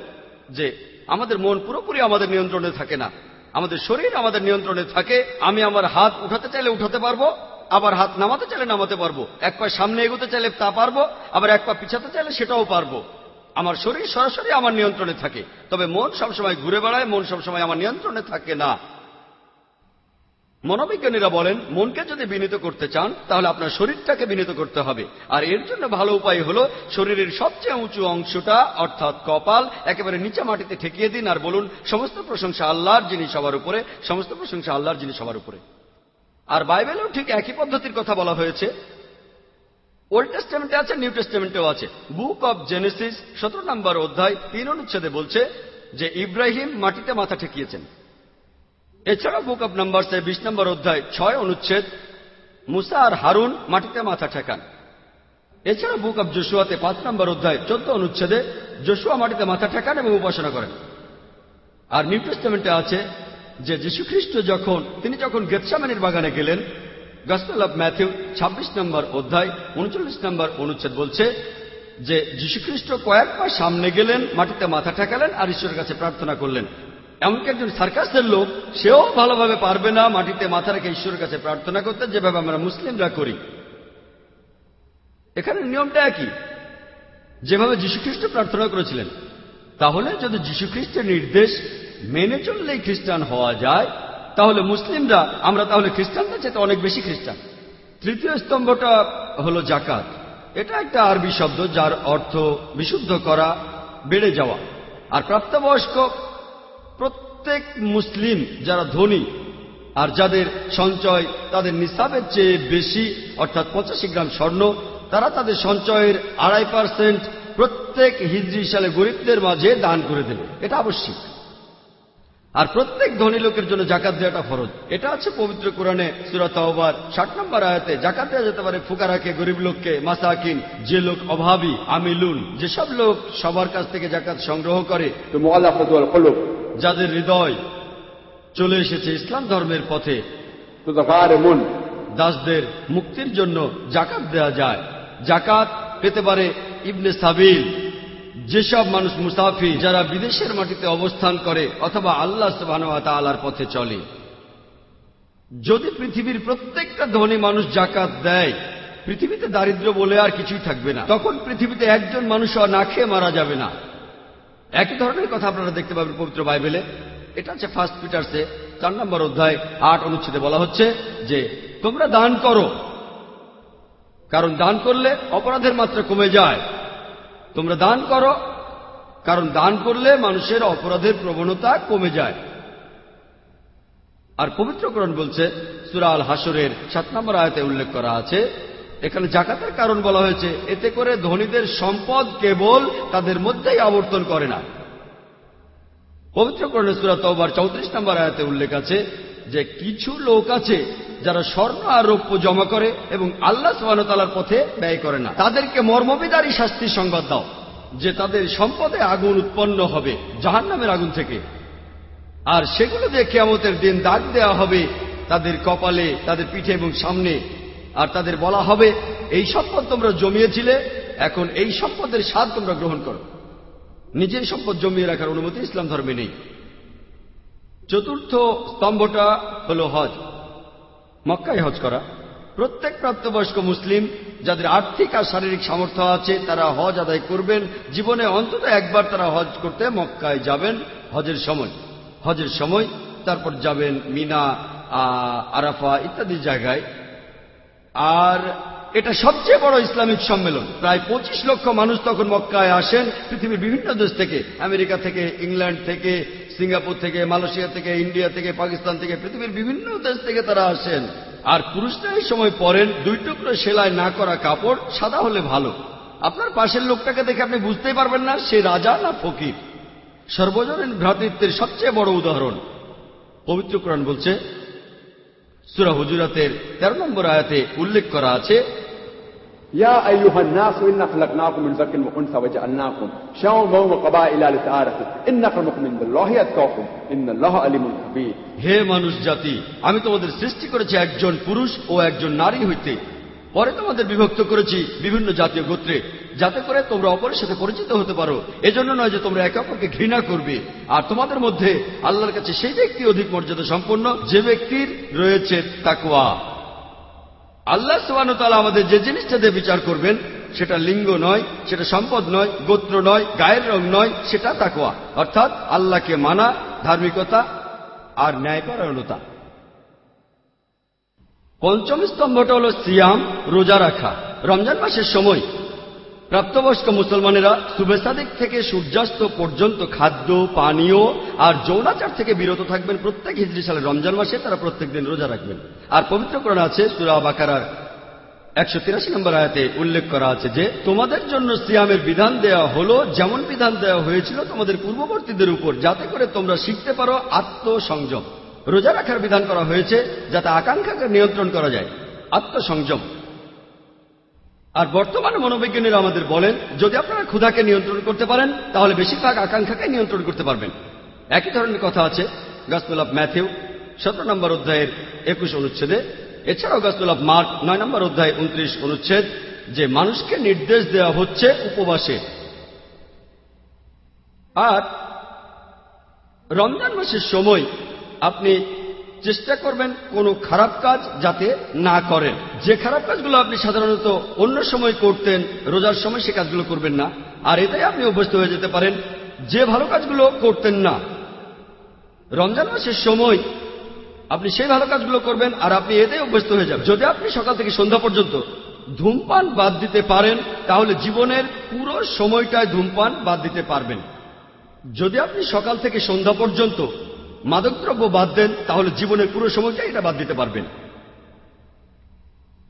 যে, আমাদের মন পুরোপুরি আমাদের নিয়ন্ত্রণে থাকে না। আমাদের শরীর আমাদের নিয়ন্ত্রণে থাকে। আমি আমার হাত উঠাতে চাইলে উঠাতে পারব আবার হাত নামাতে চাইলে নামাতে পারব। এক পা সামনে এগোতে চাইলে তা পারব, আবার এক পা পিছাতে চাইলে সেটাও পারব। আমার শরীর সরাসরি আমার নিয়ন্ত্রণে থাকে, তবে মন সবসময় ঘুরে বেড়ায়, মন সবসময় আমার নিয়ন্ত্রণে থাকে না। মনোবিজ্ঞানীরা বলেন, মনকে যদি বিনীত করতে চান, তাহলে আপনার শরীরটাকে বিনীত করতে হবে। আর এর জন্য ভালো উপায় হলো, শরীরের সবচেয়ে উঁচু অংশটা, অর্থাৎ কপাল, একেবারে নিচে মাটিতে ঠেকিয়ে দিন আর বলুন, সমস্ত প্রশংসা আল্লাহর যিনি সবার উপরে, সমস্ত প্রশংসা আল্লাহর যিনি সবার উপরে। আর বাইবেলেও ঠিক একই পদ্ধতির কথা বলা হয়েছে। ওল্ড টেস্টামেন্টে আছে নিউ টেস্টামেন্টেও আছে। বুক অব জেনেসিস সতেরো নম্বর অধ্যায়, তিন অনুচ্ছেদে বলছে যে ইব্রাহিম মাটিতে মাথা ঠেকিয়েছেন। এছাড়া বুক অব নাম্বারসের বিশ নম্বর অধ্যায়, ছয় অনুচ্ছেদ, মুসা আর হারুন মাটিতে মাথা ঠেকান। এছাড়া বুক অব জোশুয়াতে পাঁচ নম্বর অধ্যায়, চোদ্দ অনুচ্ছেদে, জোশুয়া মাটিতে মাথা ঠেকান এবং উপাসনা করেন। আর নিউ টেস্টামেন্টে আছে যে যীশুখ্রিস্ট যখন, তিনি যখন গেতসামানির বাগানে গেলেন, গসপেল অব ম্যাথিউ ২৬ নম্বর অধ্যায়, উনচল্লিশ নম্বর অনুচ্ছেদ বলছে যে যীশুখ্রিস্ট কয়েক পা সামনে গেলেন, মাটিতে মাথা ঠেকালেন আর ঈশ্বরের কাছে প্রার্থনা করলেন। এমনকি একজন সার্কাসের লোক, সেও ভালোভাবে পারবে না মাটিতে মাথা রেখে ঈশ্বরের কাছে প্রার্থনা করতে, যেভাবে আমরা মুসলিমরা করি। এখানে নিয়মটা একই। যেভাবে যীশুখ্রিস্ট প্রার্থনা করেছিলেন, তাহলে যদি যীশুখ্রিস্টের নির্দেশ মেনে চললেই খ্রিস্টান হওয়া যায়, তাহলে মুসলিমরা, আমরা তাহলে খ্রিস্টানদের চেয়ে অনেক বেশি খ্রিস্টান। তৃতীয় স্তম্ভটা হলো জাকাত। এটা একটা আরবি শব্দ যার অর্থ বিশুদ্ধ করা, বেড়ে যাওয়া। আর প্রাপ্তবয়স্ক প্রত্যেক মুসলিম যারা ধনী আর যাদের সঞ্চয় তাদের নিসাবের চেয়ে বেশি, অর্থাৎ পঁচাশি গ্রাম স্বর্ণ, তারা তাদের সঞ্চয়ের আড়াই পার্সেন্ট প্রত্যেক হিজড়ি সালে গরিবদের মাঝে দান করে দেবে। এটা আবশ্যিক। আর প্রত্যেক ধনী লোকের জন্য জাকাত দেওয়াটা ফরজ। এটা আছে পবিত্র কোরআনে সুরাত তাওবার ষাট নম্বর আয়াতে জাকাত দেওয়া যেতে পারে ফুকারাকে গরিব লোককে মাসাকিন যে লোক অভাবী আমিলুন যেসব লোক সবার কাছ থেকে জাকাত সংগ্রহ করে যাদের হৃদয় চলে এসেছে ইসলাম ধর্মের পথে দাসদের মুক্তির জন্য জাকাত দেয়া যায়। জাকাত পেতে পারে ইবনে সাবিল। যেসব মানুষ মুসাফি যারা বিদেশের মাটিতে অবস্থান করে অথবা আল্লাহ সুবাহর পথে চলে। যদি পৃথিবীর প্রত্যেকটা ধনী মানুষ জাকাত দেয়, পৃথিবীতে দারিদ্র বলে আর কিছুই থাকবে না। তখন পৃথিবীতে একজন মানুষ না খেয়ে মারা যাবে না। একই ধরনের কথা আপনারা দেখতে পাবেন পবিত্র বাইবেলে। এটা হচ্ছে ফার্স্ট পিটার্সে, চার নম্বর অধ্যায়, আট অনুচ্ছেদে বলা হচ্ছে যে, তোমরা দান করো। কারণ দান করলে অপরাধের মাত্রা কমে যায়। তোমরা দান করো। কারণ দান করলে মানুষের অপরাধের প্রবণতা কমে যায়। আর পবিত্রকরণ বলছে, সুরা আল হাসরের সাত নম্বর আয়তে উল্লেখ করা আছে, এখানে জাকাতের কারণ বলা হয়েছে, এতে করে ধনীদের সম্পদ কেবল তাদের মধ্যেই আবর্তন করে না। পবিত্রকরণে সুরা তওবার চৌত্রিশ নম্বর আয়তে উল্লেখ আছে যে, কিছু লোক আছে যারা স্বর্ণ আর রৌপ্য জমা করে এবং আল্লাহ সোহানতালার পথে ব্যয় করে না। তাদেরকে মর্মবিদারী শাস্তির সংবাদ দাও, যে তাদের সম্পদে আগুন উৎপন্ন হবে জাহান নামের আগুন থেকে। আর সেগুলো দিয়ে কেয়ামতের দিন দাগ দেওয়া হবে তাদের কপালে, তাদের পিঠে এবং সামনে। আর তাদের বলা হবে, এই সম্পদ তোমরা জমিয়েছিলে, এখন এই সম্পদের স্বাদ তোমরা গ্রহণ করো। নিজের সম্পদ জমিয়ে রাখার অনুমতি ইসলাম ধর্মে নেই। চতুর্থ স্তম্ভটা হল হজ। মক্কায় হজ করা। প্রত্যেক প্রাপ্তবয়স্ক মুসলিম যাদের আর্থিক আর শারীরিক সামর্থ্য আছে, তারা হজ আদায় করবেন। জীবনে অন্তত একবার তারা হজ করতে মক্কায় যাবেন হজের সময়। হজের সময় তারপর যাবেন মিনা আরাফা ইত্যাদি জায়গায়। আর এটা সবচেয়ে বড় ইসলামিক সম্মেলন। প্রায় পঁচিশ লক্ষ মানুষ তখন মক্কায় আসেন। পৃথিবীর বিভিন্ন দেশ থেকে, আমেরিকা থেকে, ইংল্যান্ড থেকে সিঙ্গাপুর থেকে, মালয়েশিয়া থেকে, ইন্ডিয়া থেকে, পাকিস্তান থেকে, পৃথিবীর বিভিন্ন দেশ থেকে তারা আসেন। আর পুরুষরা এই সময় পরেন, দুই টুকরো সেলাই না করা কাপড় সাদা হলে ভালো। আপনার পাশের লোকটাকে দেখে আপনি বুঝতেই পারবেন না, সে রাজা না ফকির। সর্বজনীন ভ্রাতৃত্বের সবচেয়ে বড় উদাহরণ। পবিত্র কোরআন বলছে, সুরা হুজুরাতের তেরো নম্বর আয়াতে উল্লেখ করা আছে يا أيها الناس إنا خلقناكم من ذكر وأنثى وجعلناكم شعوبا وقبائل لتعارفوا إن أكرمكم عند الله أتقاكم إن الله عليم خبير হে মানুষ জাতি আমি তোমাদের সৃষ্টি করেছি একজন পুরুষ ও একজন নারী হইতে পরে তোমাদের বিভক্ত করেছি বিভিন্ন জাতীয় গোত্রে যাতে করে তোমরা অপরের সাথে পরিচিত হতে পারো এজন্য নয় যে তোমরা একে অপরকে ঘৃণা করবে আর তোমাদের মধ্যে আল্লাহর কাছে সেই ব্যক্তি অধিক মর্যাদা সম্পন্ন যে ব্যক্তির রয়েছে তাকুয়া আল্লাহ সোয়ানুতালা আমাদের যে জিনিসটা দিয়ে বিচার করবেন, সেটা লিঙ্গ নয়, সেটা সম্পদ নয়, গোত্র নয়, গায়ের রং নয়, সেটা তাকোয়া অর্থাৎ আল্লাহকে মানা, ধার্মিকতা আর ন্যায়পরায়ণতা। পঞ্চম স্তম্ভটা হল সিয়াম, রোজা রাখা। রমজান মাসের সময় প্রাপ্তবয়স্ক মুসলমানেরা সুবেসাদিক থেকে সূর্যাস্ত পর্যন্ত খাদ্য, পানীয় আর যৌনাচার থেকে বিরত থাকবেন প্রত্যেক হিজড়ি সালে রমজান মাসে, তারা প্রত্যেক দিন রোজা রাখবেন। আর পবিত্রকরণ আছে সুরা বাকারার একশো তিরাশি নম্বর আয়াতে উল্লেখ করা আছে যে, তোমাদের জন্য সিয়ামের বিধান দেওয়া হলো, যেমন বিধান দেওয়া হয়েছিল তোমাদের পূর্ববর্তীদের উপর, যাতে করে তোমরা শিখতে পারো আত্মসংযম। রোজা রাখার বিধান করা হয়েছে যাতে আকাঙ্ক্ষাকে নিয়ন্ত্রণ করা যায়। আত্মসংযম। আর বর্তমানে মনোবিজ্ঞানীরা আমাদের বলেন, যদি আপনারা ক্ষুধাকে নিয়ন্ত্রণ করতে পারেন, তাহলে বেশিরভাগ আকাঙ্ক্ষাকে নিয়ন্ত্রণ করতে পারবেন। একই ধরনের কথা আছে গসপেল অফ ম্যাথিউ, সতেরো নম্বর অধ্যায়ের একুশ অনুচ্ছেদে। এছাড়াও গসপেল অফ মার্ক, নয় নম্বর অধ্যায়, উনত্রিশ অনুচ্ছেদ, যে মানুষকে নির্দেশ দেওয়া হচ্ছে উপবাসে। আর রমজান মাসের সময় আপনি চেষ্টা করবেন কোনো খারাপ কাজ যাতে না করেন। যে খারাপ কাজগুলো আপনি সাধারণত অন্য সময় করতেন, রোজার সময় সে কাজগুলো করবেন না। আর এটাই আপনি অভ্যস্ত হয়ে যেতে পারেন। যে ভালো কাজগুলো করতেন না রমজান মাসের সময় আপনি সেই ভালো কাজগুলো করবেন আর আপনি এতেই অভ্যস্ত হয়ে যাবেন। যদি আপনি সকাল থেকে সন্ধ্যা পর্যন্ত ধূমপান বাদ দিতে পারেন, তাহলে জীবনের পুরো সময়টায় ধূমপান বাদ দিতে পারবেন। যদি আপনি সকাল থেকে সন্ধ্যা পর্যন্ত মাদকদ্রব্য বাদ দেন, তাহলে জীবনের পুরো সময়টা এটা বাদ দিতে পারবেন।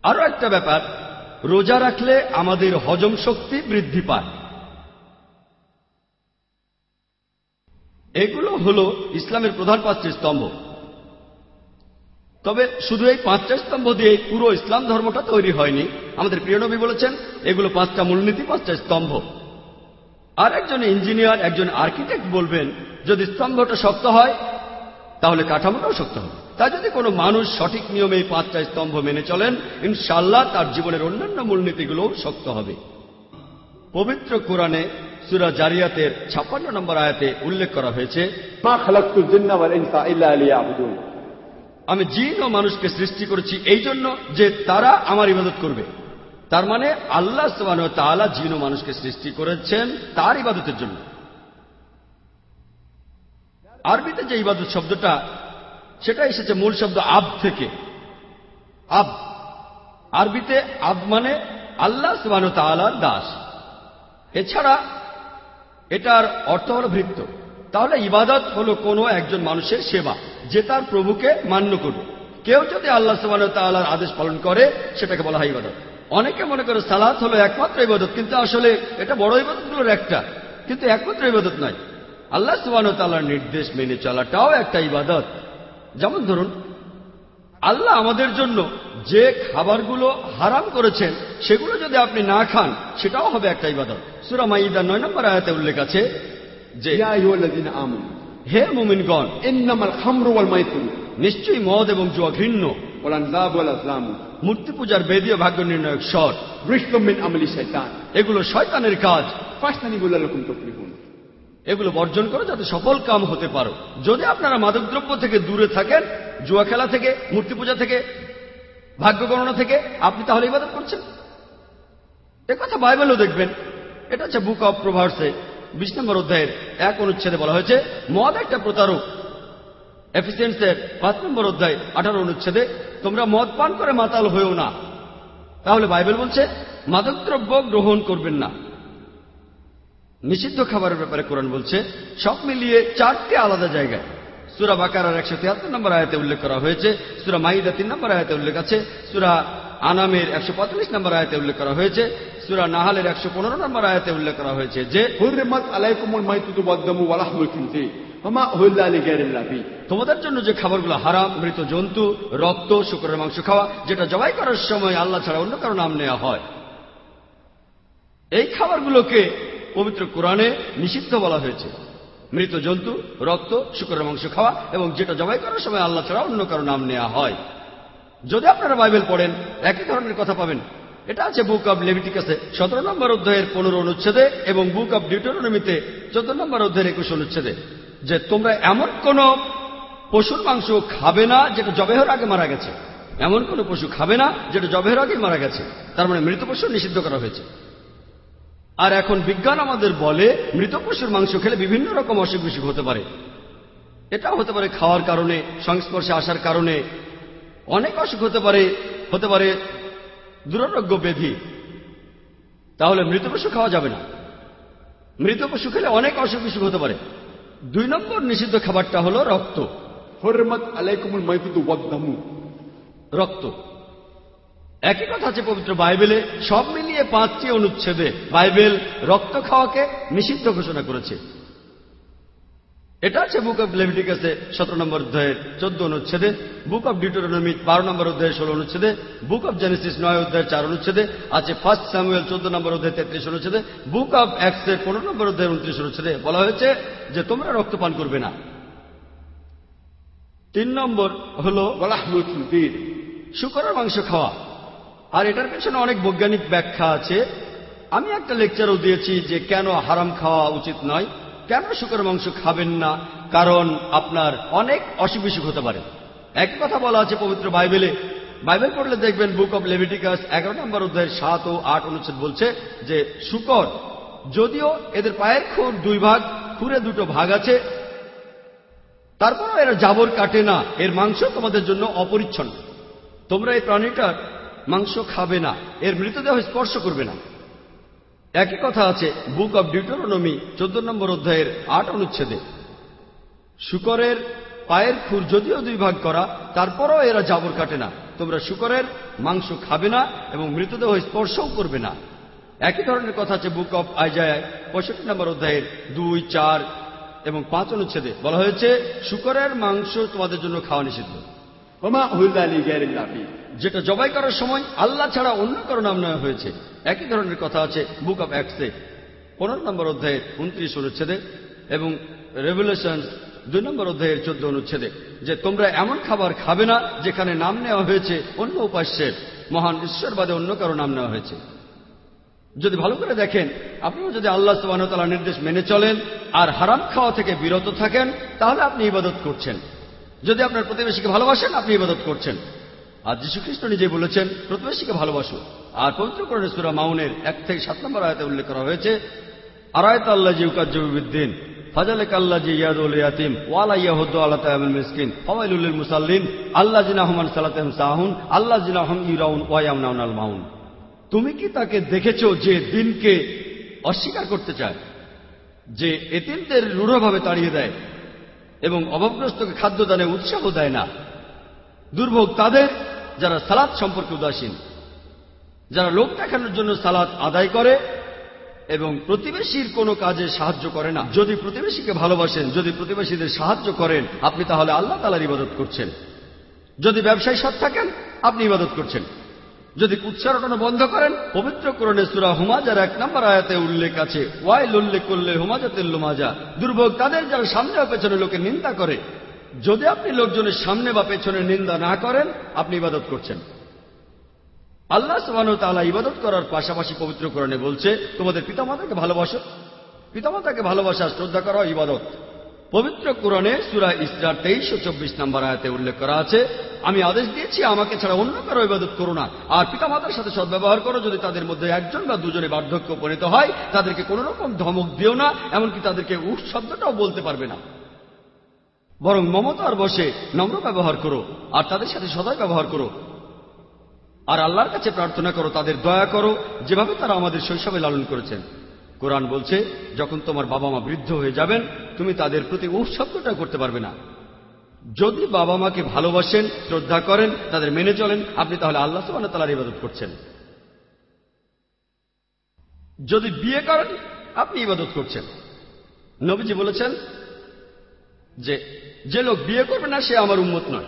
আরও একটা ব্যাপার, রোজা রাখলে আমাদের হজম শক্তি বৃদ্ধি পায়। এগুলো হল ইসলামের প্রধান পাঁচটি স্তম্ভ। তবে শুধু এই পাঁচটা স্তম্ভ দিয়ে পুরো ইসলাম ধর্মটা তৈরি হয়নি। আমাদের প্রিয় নবী বলেছেন, এগুলো পাঁচটা মূলনীতি, পাঁচটা স্তম্ভ। আর একজন ইঞ্জিনিয়ার, একজন আর্কিটেক্ট বলবেন, যদি স্তম্ভটা শক্ত হয় তাহলে কাঠামোটাও শক্ত হবে। তা যদি কোনো মানুষ সঠিক নিয়মে এই পাঁচটা স্তম্ভ মেনে চলেন ইনশাল্লাহ তার জীবনের অন্যান্য মূলনীতিগুলোও শক্ত হবে। পবিত্র কোরআনে সুরা জারিয়াতের ছাপ্পান্ন নম্বর আয়াতে উল্লেখ করা হয়েছে আমি জিন ও মানুষকে সৃষ্টি করেছি এই জন্য যে তারা আমার ইবাদত করবে। তার মানে আল্লাহ সোহান তালা জিন ও মানুষকে সৃষ্টি করেছেন তার ইবাদতের জন্য। আরবিতে যে ইবাদত শব্দটা, সেটা এসেছে মূল শব্দ আব থেকে। আব। আরবিতে আব মানে আল্লাহ সুবান তাআলার দাস। এছাড়া এটার অর্থ হল ভৃত্য। তাহলে ইবাদত হলো কোনো একজন মানুষের সেবা, যে তার প্রভুকে মান্য করবে। কেউ যদি আল্লাহ সুবাহ তাল্লাহর আদেশ পালন করে, সেটাকে বলা হয় ইবাদত। অনেকে মনে করে সালাত হলো একমাত্র ইবাদত, কিন্তু আসলে এটা বড় ইবাদতগুলোর একটা। কিন্তু একমাত্র ইবাদত নয়। আল্লাহ সুবাহতালার নির্দেশ মেনে চলাটাও একটা ইবাদত। যেমন ধরুন আল্লাহ আমাদের জন্য যে খাবারগুলো হারাম করেছেন সেগুলো যদি আপনি না খান সেটাও হবে একটা ইবাদত। সুরামা নয় নম্বর আয়াতে উল্লেখ আছে যে হে মোমিনগণ এন্নামাল খামরু মাইতুল নিশ্চয়ই মদ এবং জুয়া ঘৃণ্য মূর্তি পূজার বেদীয় ভাগ্য নির্ণায়ক শট এগুলো শয়তানের কাজ। ফাঁসানি বলে এরকম তো এগুলো বর্জন করো যাতে সফল কাম হতে পারো। যদি আপনারা মাদকদ্রব্য থেকে দূরে থাকেন, জুয়া খেলা থেকে, মূর্তি পূজা থেকে, ভাগ্য গণনা থেকে, আপনি তাহলে ইবাদত করছেন। কথা বাইবেলও দেখবেন। এটা হচ্ছে বুক অফ প্রভার্সে বিশ নম্বর অধ্যায়ের এক অনুচ্ছেদে বলা হয়েছে, মদ একটা প্রতারক। এফিসিয়েন্সের পাঁচ নম্বর অধ্যায়, আঠারো অনুচ্ছেদে, তোমরা মদ পান করে মাতাল হয়েও না। তাহলে বাইবেল বলছে, মাদকদ্রব্য গ্রহণ করবেন না। নিষিদ্ধ খাবারের ব্যাপারে কোরআন বলছে সব মিলিয়ে চারটি আলাদা জায়গায় সুরা বাকারার একশো তিয়াত্তর নম্বর আয়াতে উল্লেখ করা হয়েছে সুরা মাইদা তিন নম্বর আয়াতে উল্লেখ আছে সুরা আনামের একশো পঁয়তাল্লিশ নম্বর আয়তে উল্লেখ করা হয়েছে সুরা নাহালের একশো পনেরো নম্বর আয়াতে উল্লেখ করা হয়েছে যে তোমাদের জন্য যে খাবারগুলো হারাম মৃত জন্তু রক্ত শুকরের মাংস খাওয়া যেটা জবাই করার সময় আল্লাহ ছাড়া অন্য কারও নাম নেওয়া হয় এই খাবারগুলোকে পবিত্র কোরআনে নিষিদ্ধ বলা হয়েছে। মৃত জন্তু, রক্ত, শুকরের মাংস খাওয়া এবং যেটা জবাই করার সময় আল্লাহ ছাড়া অন্য কারও নাম নেওয়া হয়। যদি আপনারা বাইবেল পড়েন, একই ধরনের কথা পাবেন। এটা আছে বুক অব লেভিটিকাসে সতেরো নম্বর অধ্যায়ের পনেরো অনুচ্ছেদে এবং বুক অব ডিউটোনমিতে চোদ্দ নম্বর অধ্যায়ের একুশ অনুচ্ছেদে যে তোমরা এমন কোন পশুর মাংস খাবে না যেটা জবেহর আগে মারা গেছে। এমন কোন পশু খাবে না যেটা জবেহর আগে মারা গেছে। তার মানে মৃত পশু নিষিদ্ধ করা হয়েছে। আর এখন বিজ্ঞান আমাদের বলে মৃত পশুর মাংস খেলে বিভিন্ন রকম অসুখ বিসুখ হতে পারে। এটাও হতে পারে খাওয়ার কারণে সংস্পর্শে আসার কারণে। অনেক অসুখ হতে পারে হতে পারে দুরারোগ্য ব্যাধি। তাহলে মৃত পশু খাওয়া যাবে না। মৃত পশু খেলে অনেক অসুখ বিসুখ হতে পারে। দুই নম্বর নিষিদ্ধ খাবারটা হলো রক্ত। রক্ত। একই কথা আছে পবিত্র বাইবেলে সব মিলিয়ে পাঁচটি অনুচ্ছেদে বাইবেল রক্ত খাওয়াকে নিষিদ্ধ ঘোষণা করেছে। এটা আছে বুক অব লেভিটিকাসে সতেরো নম্বর অধ্যায়ের চোদ্দ অনুচ্ছেদে বুক অব ডিটোরোনমি বারো নম্বর অধ্য়ায়ের ষোলো অনুচ্ছেদে বুক অব জেনেসিস নয় অধ্যায়ের চার অনুচ্ছেদে আছে ফার্স্ট স্যামুয়েল চোদ্দ নম্বর অধ্যায় তেত্রিশ অনুচ্ছেদে বুক অব অ্যাক্সের পনেরো নম্বর অধ্যায়ের উনত্রিশ অনুচ্ছেদে বলা হয়েছে যে তোমরা রক্তপান করবে না। তিন নম্বর হল সুকরের মাংস খাওয়া। আর এটার পেছনে অনেক বৈজ্ঞানিক ব্যাখ্যা আছে। আমি একটা লেকচারও দিয়েছি যে কেন হারাম খাওয়া উচিত নয়, কেন শুকরের মাংস খাবেন না, কারণ আপনার অনেক অসুখ বিসুখ হতে পারে। এক কথা বলা আছে পবিত্র বাইবেলে। বাইবেল পড়লে দেখবেন বুক অব লেভিটিকাস এগারো নম্বর অধ্যায়ের সাত ও আট অনুচ্ছেদ বলছে যে, শুকর, যদিও এদের পায়ের খুর দুই ভাগ, খুরে দুটো ভাগ আছে, তারপরও এরা জাবর কাটে না, এর মাংস তোমাদের জন্য অপরিচ্ছন্ন। তোমরা এই প্রাণীটার মাংস খাবে না, এর মৃতদেহ স্পর্শ করবে না। একই কথা আছে, বুক অব ডিউটোরনমি, চোদ্দ নম্বর অধ্যায়ের আট অনুচ্ছেদে। শুকরের পায়ের খুর যদিও দুই ভাগ করা, তারপরও এরা জাবর কাটে না। তোমরা শুকরের মাংস খাবে না এবং মৃতদেহ স্পর্শও করবে না। একই ধরনের কথা আছে বুক অব আইজায় পঁয়ষট্টি নম্বর অধ্যায়ের দুই, চার এবং পাঁচ অনুচ্ছেদে। বলা হয়েছে, শুকরের মাংস তোমাদের জন্য খাওয়া নিষিদ্ধ। যেটা জবাই করার সময় আল্লাহ ছাড়া অন্য কারও নাম নেওয়া হয়েছে। একই ধরনের কথা আছে বুক অব অ্যাক্সে পনেরো নম্বর অধ্যায়ের উনত্রিশ অনুচ্ছেদে এবং রেভুলেশন দুই নম্বর অধ্যায়ের চোদ্দ অনুচ্ছেদে, যে তোমরা এমন খাবার খাবে না যেখানে নাম নেওয়া হয়েছে অন্য উপাস্যের। মহান ঈশ্বরবাদে অন্য কারও নাম নেওয়া হয়েছে। যদি ভালো করে দেখেন, আপনিও যদি আল্লাহ সুবাহতালার নির্দেশ মেনে চলেন আর হারাম খাওয়া থেকে বিরত থাকেন, তাহলে আপনি ইবাদত করছেন। যদি আপনার প্রতিবেশীকে ভালোবাসেন, আপনি ইবাদত করছেন। আর যীশু খ্রিস্ট নিজে বলেছেন, প্রতিবেশীকে ভালোবাসো। আর পবিত্রকরণের সুরা মাউনের এক থেকে সাত নম্বর আয়তে উল্লেখ করা হয়েছে, আরায়ত আল্লাহ জিউকাজ্জবিদ্দিন ফাজালেক আল্লাহ জি ইয়াদুল ইয়াতিম ওয়ালা ইয়াহুদ্দ আল্লাহ তায়ামুল মিসকিন, ফাওয়াইলুল মুসাল্লিন আল্লাহ জিনা হুমান সালাতাহম সাহুন আল্লাহ জিনা হুম ইরাউন ওয়ায়ামনাউন আল মাউন। তুমি কি তাকে দেখেছ যে দিনকে অস্বীকার করতে চায়? যে এতিমদের রূঢ়ভাবে তাড়িয়ে দেয়? এবং অভাবগ্রস্তকে খাদ্যদানে উৎসাহ দেয় না। দুর্ভোগ তাদের, যারা সালাদ সম্পর্কে উদাসীন। যারা লোক দেখানোর জন্য সালাদ আদায় করে এবং প্রতিবেশীর কোনো কাজে সাহায্য করে না। যদি প্রতিবেশীকে ভালোবাসেন, যদি প্রতিবেশীদের সাহায্য করেন, আপনি তাহলে আল্লাহ তালার ইবাদত করছেন। যদি ব্যবসায়ী সৎ থাকেন, আপনি ইবাদত করছেন। যদি উচ্চারণা বন্ধ করেন পবিত্র করণে সুরা হুমাজার এক নম্বর আয়াতে উল্লেখ আছে, ওয়াইল উল্লেখ করলে হুমাজাতের লুমাজা। দুর্ভোগ তাদের যারা সামনে পেছনে লোকের নিন্দা করে। যদি আপনি লোকজনের সামনে বা পেছনে নিন্দা না করেন, আপনি ইবাদত করছেন। আল্লাহ সুবাহ তাআলা ইবাদত করার পাশাপাশি পবিত্র করণে বলছে, তোমাদের পিতামাতাকে ভালোবাসো। পিতামাতাকে ভালোবাসা শ্রদ্ধা করা ইবাদত। পবিত্র কোরআনে সুরা ইসরার তেইশ ও চব্বিশ নম্বর আয়াতে উল্লেখ করা আছে, আমি আদেশ দিয়েছি, আমাকে ছাড়া অন্য কারও ইবাদত করো না। আর পিতামাতার সাথে সদ্ব্যবহার করো, যদি তাদের মধ্যে একজন বা দুজনে বার্ধক্য উপনীত হয়, তাদেরকে কোন রকম ধমক দিও না, এমনকি তাদেরকে উঠ শব্দটাও বলতে পারবে না। বরং মমতার বসে নম্র ব্যবহার করো, আর তাদের সাথে সদয় ব্যবহার করো। আর আল্লাহর কাছে প্রার্থনা করো, তাদের দয়া করো, যেভাবে তারা আমাদের শৈশবে লালন করেছেন। কোরআন বলছে, যখন তোমার বাবা মা বৃদ্ধ হয়ে যাবেন, তুমি তাদের প্রতি উহ শব্দটা করতে পারবে না। যদি বাবা মাকে ভালোবাসেন, শ্রদ্ধা করেন, তাদের মেনে চলেন, আপনি তাহলে আল্লাহ সুবাহ তালার ইবাদত করছেন। যদি বিয়ে করেন, আপনি ইবাদত করছেন। নবীজি বলেছেন যে যে লোক বিয়ে করবে না, সে আমার উন্মত নয়।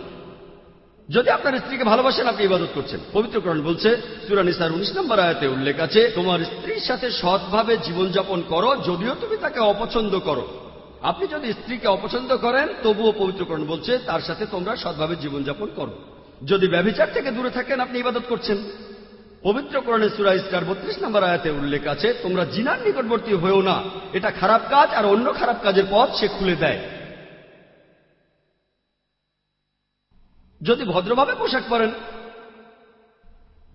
যদি আপনার স্ত্রীকে ভালোবাসেন, আপনি ইবাদত করছেন। পবিত্রকরণ বলছে সুরানিসার উনিশ নম্বর আয়াতে উল্লেখ আছে, তোমার স্ত্রীর সাথে সৎভাবে জীবনযাপন করো, যদিও তুমি তাকে অপছন্দ করো। আপনি যদি স্ত্রীকে অপছন্দ করেন, তবুও পবিত্রকরণ বলছে, তার সাথে তোমরা সৎভাবে জীবনযাপন করো। যদি ব্যবিচার থেকে দূরে থাকেন, আপনি ইবাদত করছেন। পবিত্রকরণে সুরা ইসরার বত্রিশ নম্বর আয়াতে উল্লেখ আছে, তোমরা জিনার নিকটবর্তী হয়েও না। এটা খারাপ কাজ, আর অন্য খারাপ কাজের পথ সে খুলে দেয়। যদি ভদ্রভাবে পোশাক পরেন,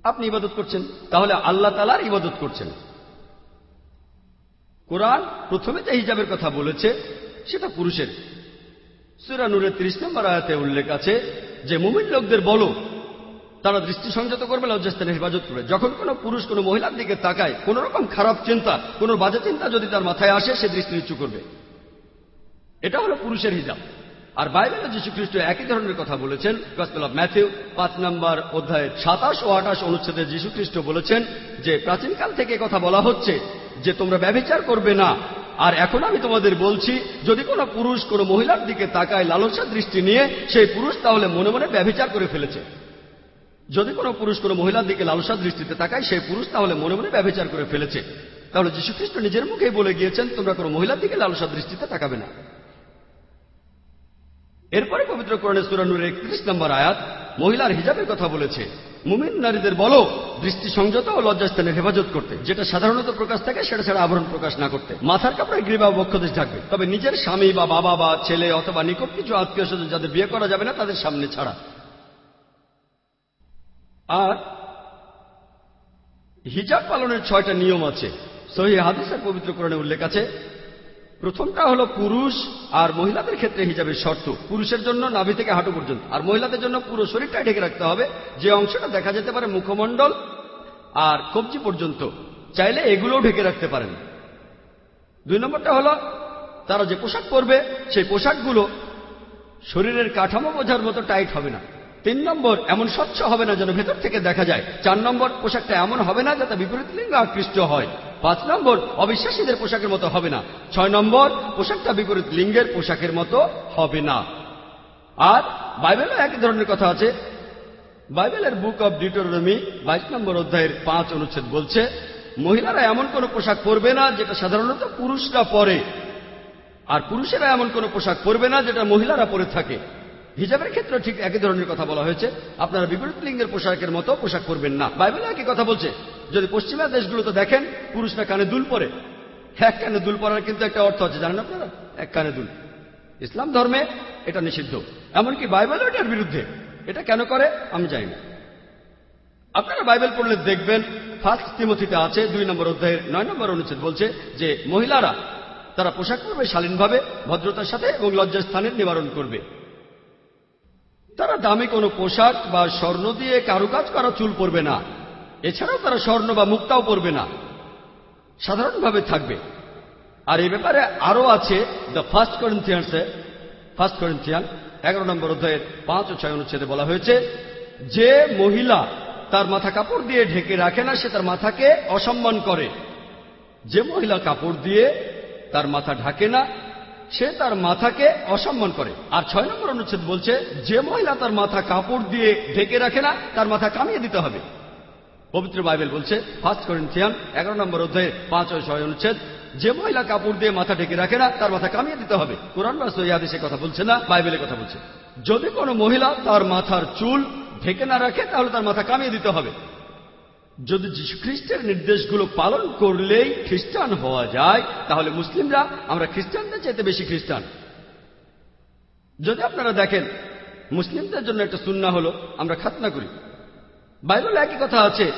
আপনি ইবাদত করছেন, তাহলে আল্লাহ তালার ইবাদত করছেন। কোরআন প্রথমে যে হিজাবের কথা বলেছে, সেটা পুরুষের। সুরা নূরের ত্রিশ নম্বর আয়াতে উল্লেখ আছে যে, মুমিন লোকদের বলো, তারা দৃষ্টি সংযত করবে লজ্জাস্থানের হেফাজত করবে। যখন কোনো পুরুষ কোনো মহিলার দিকে তাকায়, কোন রকম খারাপ চিন্তা, কোন বাজে চিন্তা যদি তার মাথায় আসে, সে দৃষ্টি নিচু করবে। এটা হলো পুরুষের হিজাব। আর বাইবেলে যীশু খ্রিস্ট একই ধরনের কথা বলেছেন গসপেল অফ ম্যাথিউ পাঁচ নম্বর অধ্যায়ের সাতাশ ও আঠাশ অনুচ্ছেদে যীশু খ্রিস্ট বলেছেন যে, প্রাচীনকাল থেকে কথা বলা হচ্ছে যে, তোমরা ব্যবচার করবে না। আর এখন আমি তোমাদের বলছি, যদি কোনো পুরুষ কোনো মহিলার দিকে তাকায় লালসা দৃষ্টি নিয়ে, সেই পুরুষ তাহলে মনে মনে ব্যভিচার করে ফেলেছে। যদি কোনো পুরুষ কোনো মহিলার দিকে লালসা দৃষ্টিতে তাকায়, সেই পুরুষ তাহলে মনে মনে ব্যভিচার করে ফেলেছে। তাহলে যীশুখ্রিস্ট নিজের মুখেই বলে গিয়েছেন, তোমরা কোনো মহিলার দিকে লালসা দৃষ্টিতে তাকাবে না। এরপরে পবিত্র কোরআনে সুরানুর একত্রিশ নম্বর আয়াত মহিলার হিজাবের কথা বলেছে। মুমিন নারীদের বলো, দৃষ্টি সংযত ও লজ্জাস্থানের হেফাজত করতে, যেটা সাধারণত প্রকাশ থাকে, সেটা ছাড়া আবরণ প্রকাশ না করতে। মাথার কাপড়ে গ্রীবা বক্ষদেশ ঢাকবে। তবে নিজের স্বামী বা বাবা বা ছেলে অথবা নিকট কিছু আত্মীয় স্বজন যাদের বিয়ে করা যাবে না, তাদের সামনে ছাড়া। আর হিজাব পালনের ছয়টা নিয়ম আছে। সহি হাদিসের পবিত্র উল্লেখ আছে প্রথমটা হলো পুরুষ আর মহিলাদের ক্ষেত্রে হিজাবের শর্ত। পুরুষের জন্য নাভি থেকে হাঁটু পর্যন্ত। আর মহিলাদের জন্য পুরো শরীরটা ঢেকে রাখতে হবে। যে অংশটা দেখা যেতে পারে মুখমণ্ডল আর কবজি পর্যন্ত। চাইলে এগুলোও ঢেকে রাখতে পারেন। দুই নম্বরটা হলো, তারা যে পোশাক পরবে, সেই পোশাকগুলো শরীরের কাঠামো বোঝার মতো টাইট হবে না। তিন নম্বর, এমন স্বচ্ছ হবে না যেন ভেতর থেকে দেখা যায়। চার নম্বর, পোশাকটা এমন হবে না যাতে বিপরীত লিঙ্গ আকৃষ্ট হয়। পাঁচ নম্বর, অবিশ্বাসীদের পোশাকের মতো হবে না। ছয় নম্বর, পোশাকটা বিপরীত লিঙ্গের পোশাকের মতো হবে না। আর বাইবেলও একই ধরনের কথা আছে। বাইবেলের বুক অব ডিটোরমি বাইশ নম্বর অধ্যায়ের পাঁচ অনুচ্ছেদ বলছে, মহিলারা এমন কোন পোশাক পরবে না যেটা সাধারণত পুরুষরা পরে। আর পুরুষেরা এমন কোন পোশাক পরবে না যেটা মহিলারা পরে থাকে। হিজাবের ক্ষেত্রে ঠিক একই ধরনের কথা বলা হয়েছে। আপনারা বিপরীত লিঙ্গের পোশাকের মতো পোশাক পরবেন না। বাইবেলে একই কথা বলছে, যদি পশ্চিমা দেশগুলোতে দেখেন, পুরুষরা কানে দুল পরে। এক কানে দুল পরার কিন্তু একটা অর্থ আছে, জানেন আপনারা? এক কানে দুল। ইসলাম ধর্মে এটা নিষিদ্ধ। এমনকি বাইবেলও এটার বিরুদ্ধে। এটা কেন করে? আমি জানি না। আপনারা বাইবেল পড়লে দেখবেন, ফার্স্ট তিমথিতে আছে, দুই নম্বর অধ্যায়ের নয় নম্বর অনুচ্ছেদ বলছে যে, মহিলারা, তারা পোশাক পরবে শালীনভাবে, ভদ্রতার সাথে এবং লজ্জাস্থানের নিবারণ করবে। তারা দামি কোনো পোশাক বা স্বর্ণ দিয়ে কারুকাজ করা চুল পরবে না। এছাড়াও তারা স্বর্ণ বা মুক্তাও পরবে না। সাধারণভাবে থাকবে। আর এ ব্যাপারে আরও আছে দ্য ফার্স্ট করিন্থিয়ান্সে ফার্স্ট করিন্থিয়ান এগারো নম্বর অধ্যায়ের পাঁচ ও ছয় অনুচ্ছেদে বলা হয়েছে, যে মহিলা তার মাথা কাপড় দিয়ে ঢেকে রাখে না, সে তার মাথাকে অসম্মান করে। যে মহিলা কাপড় দিয়ে তার মাথা ঢাকে না সে তার মাথাকে অসম্মান করে। আর ছয় নম্বর অনুচ্ছেদ বলছে, যে মহিলা তার মাথা কাপড় দিয়ে ঢেকে রাখে না, তার মাথা কামিয়ে দিতে হবে। পবিত্র বাইবেল বলছে ফার্স্ট করিন্থিয়ান এগারো নম্বর অধ্যায়ে পাঁচ ও ছয় অনুচ্ছেদ, যে মহিলা কাপড় দিয়ে মাথা ঢেকে রাখে না, তার মাথা কামিয়ে দিতে হবে। কোরআন বা কথা বলছে না, বাইবেলে কথা বলছে। যদি কোনো মহিলা তার মাথার চুল ঢেকে না রাখে, তাহলে তার মাথা কামিয়ে দিতে হবে। যদি যীশুখ্রিস্টের নির্দেশগুলো পালন করলেই খ্রিস্টান হওয়া যায়, তাহলে মুসলিমরা, আমরা খ্রিস্টানদের চাইতে বেশি খ্রিস্টান। যদি আপনারা দেখেন, মুসলিমদের জন্য একটা সুন্না হলো, আমরা খাতনা করি। বাইবেল একই কথা আছে।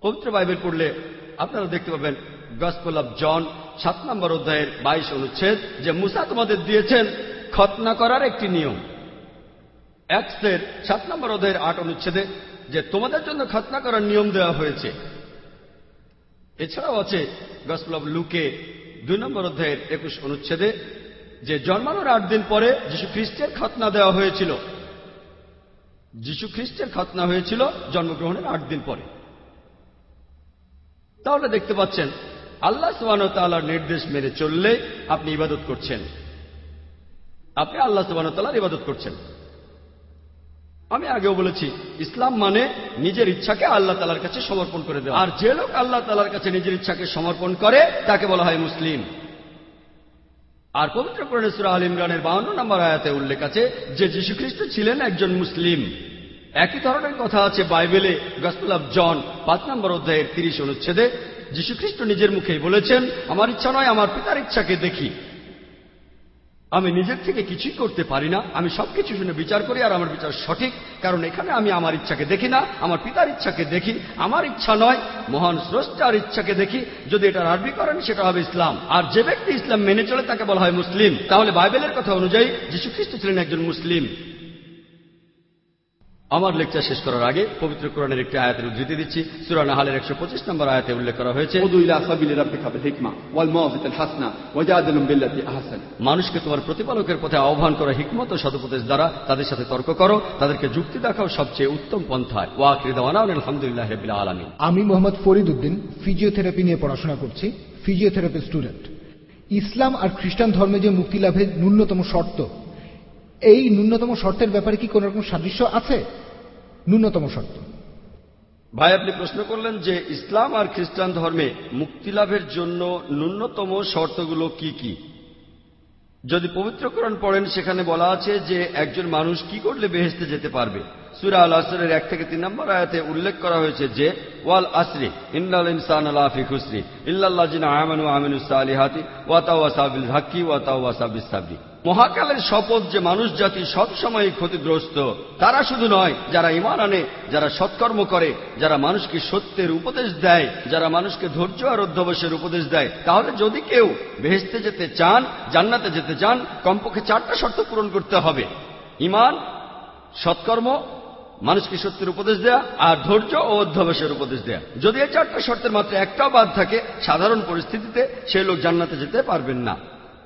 পবিত্র বাইবেল পড়লে আপনারা দেখতে পাবেন, গসপল অব জন, সাত নম্বর অধ্যায়ের বাইশ অনুচ্ছেদ, যে মুসা তোমাদের দিয়েছেন খতনা করার একটি নিয়ম। অ্যাক্সের সাত নম্বর অধ্যায়ের আট অনুচ্ছেদে যে তোমাদের জন্য খতনা করার নিয়ম দেওয়া হয়েছে। এছাড়াও আছে গসপল অব লুকে দুই নম্বর অধ্যায়ের একুশ অনুচ্ছেদে যে জন্মানোর আট দিন পরে যীশু খ্রিস্টের খতনা দেওয়া হয়েছিল। যীশু খ্রিস্টের খতনা হয়েছিল জন্মগ্রহণের আট দিন পরে। তাহলে দেখতে পাচ্ছেন, আল্লাহ সুবানতালার নির্দেশ মেনে চললে আপনি ইবাদত করছেন। আপনি আল্লাহ সুবানতালার ইবাদত করছেন। আমি আগেও বলেছি, ইসলাম মানে নিজের ইচ্ছাকে আল্লাহ তালার কাছে সমর্পণ করে দেওয়া। আর যে লোক আল্লাহ তালার কাছে নিজের ইচ্ছাকে সমর্পণ করে, তাকে বলা হয় মুসলিম। আর পবিত্র সুরা আল ইমরানের বাউন্ন নম্বর আয়াতে উল্লেখ আছে, যে যীশুখ্রিস্ট ছিলেন একজন মুসলিম। একই ধরনের কথা আছে বাইবেলে, গসপেল জন, পাঁচ নম্বর অধ্যায়ের তিরিশ অনুচ্ছেদে। যীশুখ্রিস্ট নিজের মুখেই বলেছেন, আমার ইচ্ছা নয়, আমার পিতার ইচ্ছাকে দেখি। আমি নিজের থেকে কিছুই করতে পারি না। আমি সবকিছু শুনে বিচার করি আর আমার বিচার সঠিক। কারণ এখানে আমি আমার ইচ্ছাকে দেখি না, আমার পিতার ইচ্ছাকে দেখি। আমার ইচ্ছা নয়, মহান স্রষ্টার ইচ্ছাকে দেখি। যদি এটা আরবি করেন, সেটা হবে ইসলাম। আর যে ব্যক্তি ইসলাম মেনে চলে তাকে বলা হয় মুসলিম। তাহলে বাইবেলের কথা অনুযায়ী যীশু খ্রিস্ট ছিলেন একজন মুসলিম। আমার লেকচার শেষ করার আগে পবিত্র কোরআনের একটি আয়াতের উদ্ধৃতি দিচ্ছি। সুরানা হালের একশো পঁচিশ নম্বর আয়াতে উল্লেখ করা হয়েছে মানুষকে তোমার প্রতিপালকের পথে আহ্বান করা হিকমত ও সদুপদেশ দ্বারা তাদের সাথে তর্ক করো তাদেরকে যুক্তি দেখাও সবচেয়ে উত্তম পন্থায়। ওয়াকৃদান আলহামদুলিল্লাহ হেবিল আলমী আমি মোহাম্মদ ফরিদ উদ্দিন ফিজিওথেরাপি নিয়ে পড়াশোনা করছি ফিজিওথেরাপি স্টুডেন্ট। ইসলাম আর খ্রিস্টান ধর্মে যে মুক্তি লাভের ন্যূনতম শর্ত এই ন্যূনতম শর্তের ব্যাপারে কি কোন রকম সাদৃশ্য আছে? ন্যূনতম শর্ত। ভাই, আপনি প্রশ্ন করলেন যে ইসলাম আর খ্রিস্টান ধর্মে মুক্তি লাভের জন্য ন্যূনতম শর্তগুলো কি কি? যদি পবিত্রকরণ পড়েন, সেখানে বলা আছে যে একজন মানুষ কি করলে বেহেস্তে যেতে পারবে? সুরা আল আসরের এক থেকে তিন নম্বর আয়াতে উল্লেখ করা হয়েছে যে, ওয়াল আসরি, ইন্নাল ইনসান আলাফি খুসরি ইল্লাল্লাহ জিনা আমানু আমিনু সালিহাতি ওয়াতাও ওয়াসাবিল হাক্কি ওয়াতাও ওয়াসাবিস সাবরি। মহাকালের শপথ যে মানুষ জাতি সবসময় ক্ষতিগ্রস্ত, তারা শুধু নয়, যারা ইমান আনে, যারা সৎকর্ম করে, যারা মানুষকে সত্যের উপদেশ দেয়, যারা মানুষকে ধৈর্য আর অধ্যবসের উপদেশ দেয়, তাহলে যদি কেউ ভেস্তে যেতে চান, জান্নাতে যেতে চান, কমপক্ষে চারটা শর্ত পূরণ করতে হবে। ইমান সৎকর্ম, মানুষকে সত্যের উপদেশ দেয়া আর ধৈর্য ও অধ্যবসের উপদেশ দেয়া। যদি এই চারটা শর্তের মাত্র একটাও বাদ থাকে, সাধারণ পরিস্থিতিতে সেই লোক জান্নাতে যেতে পারবেন না।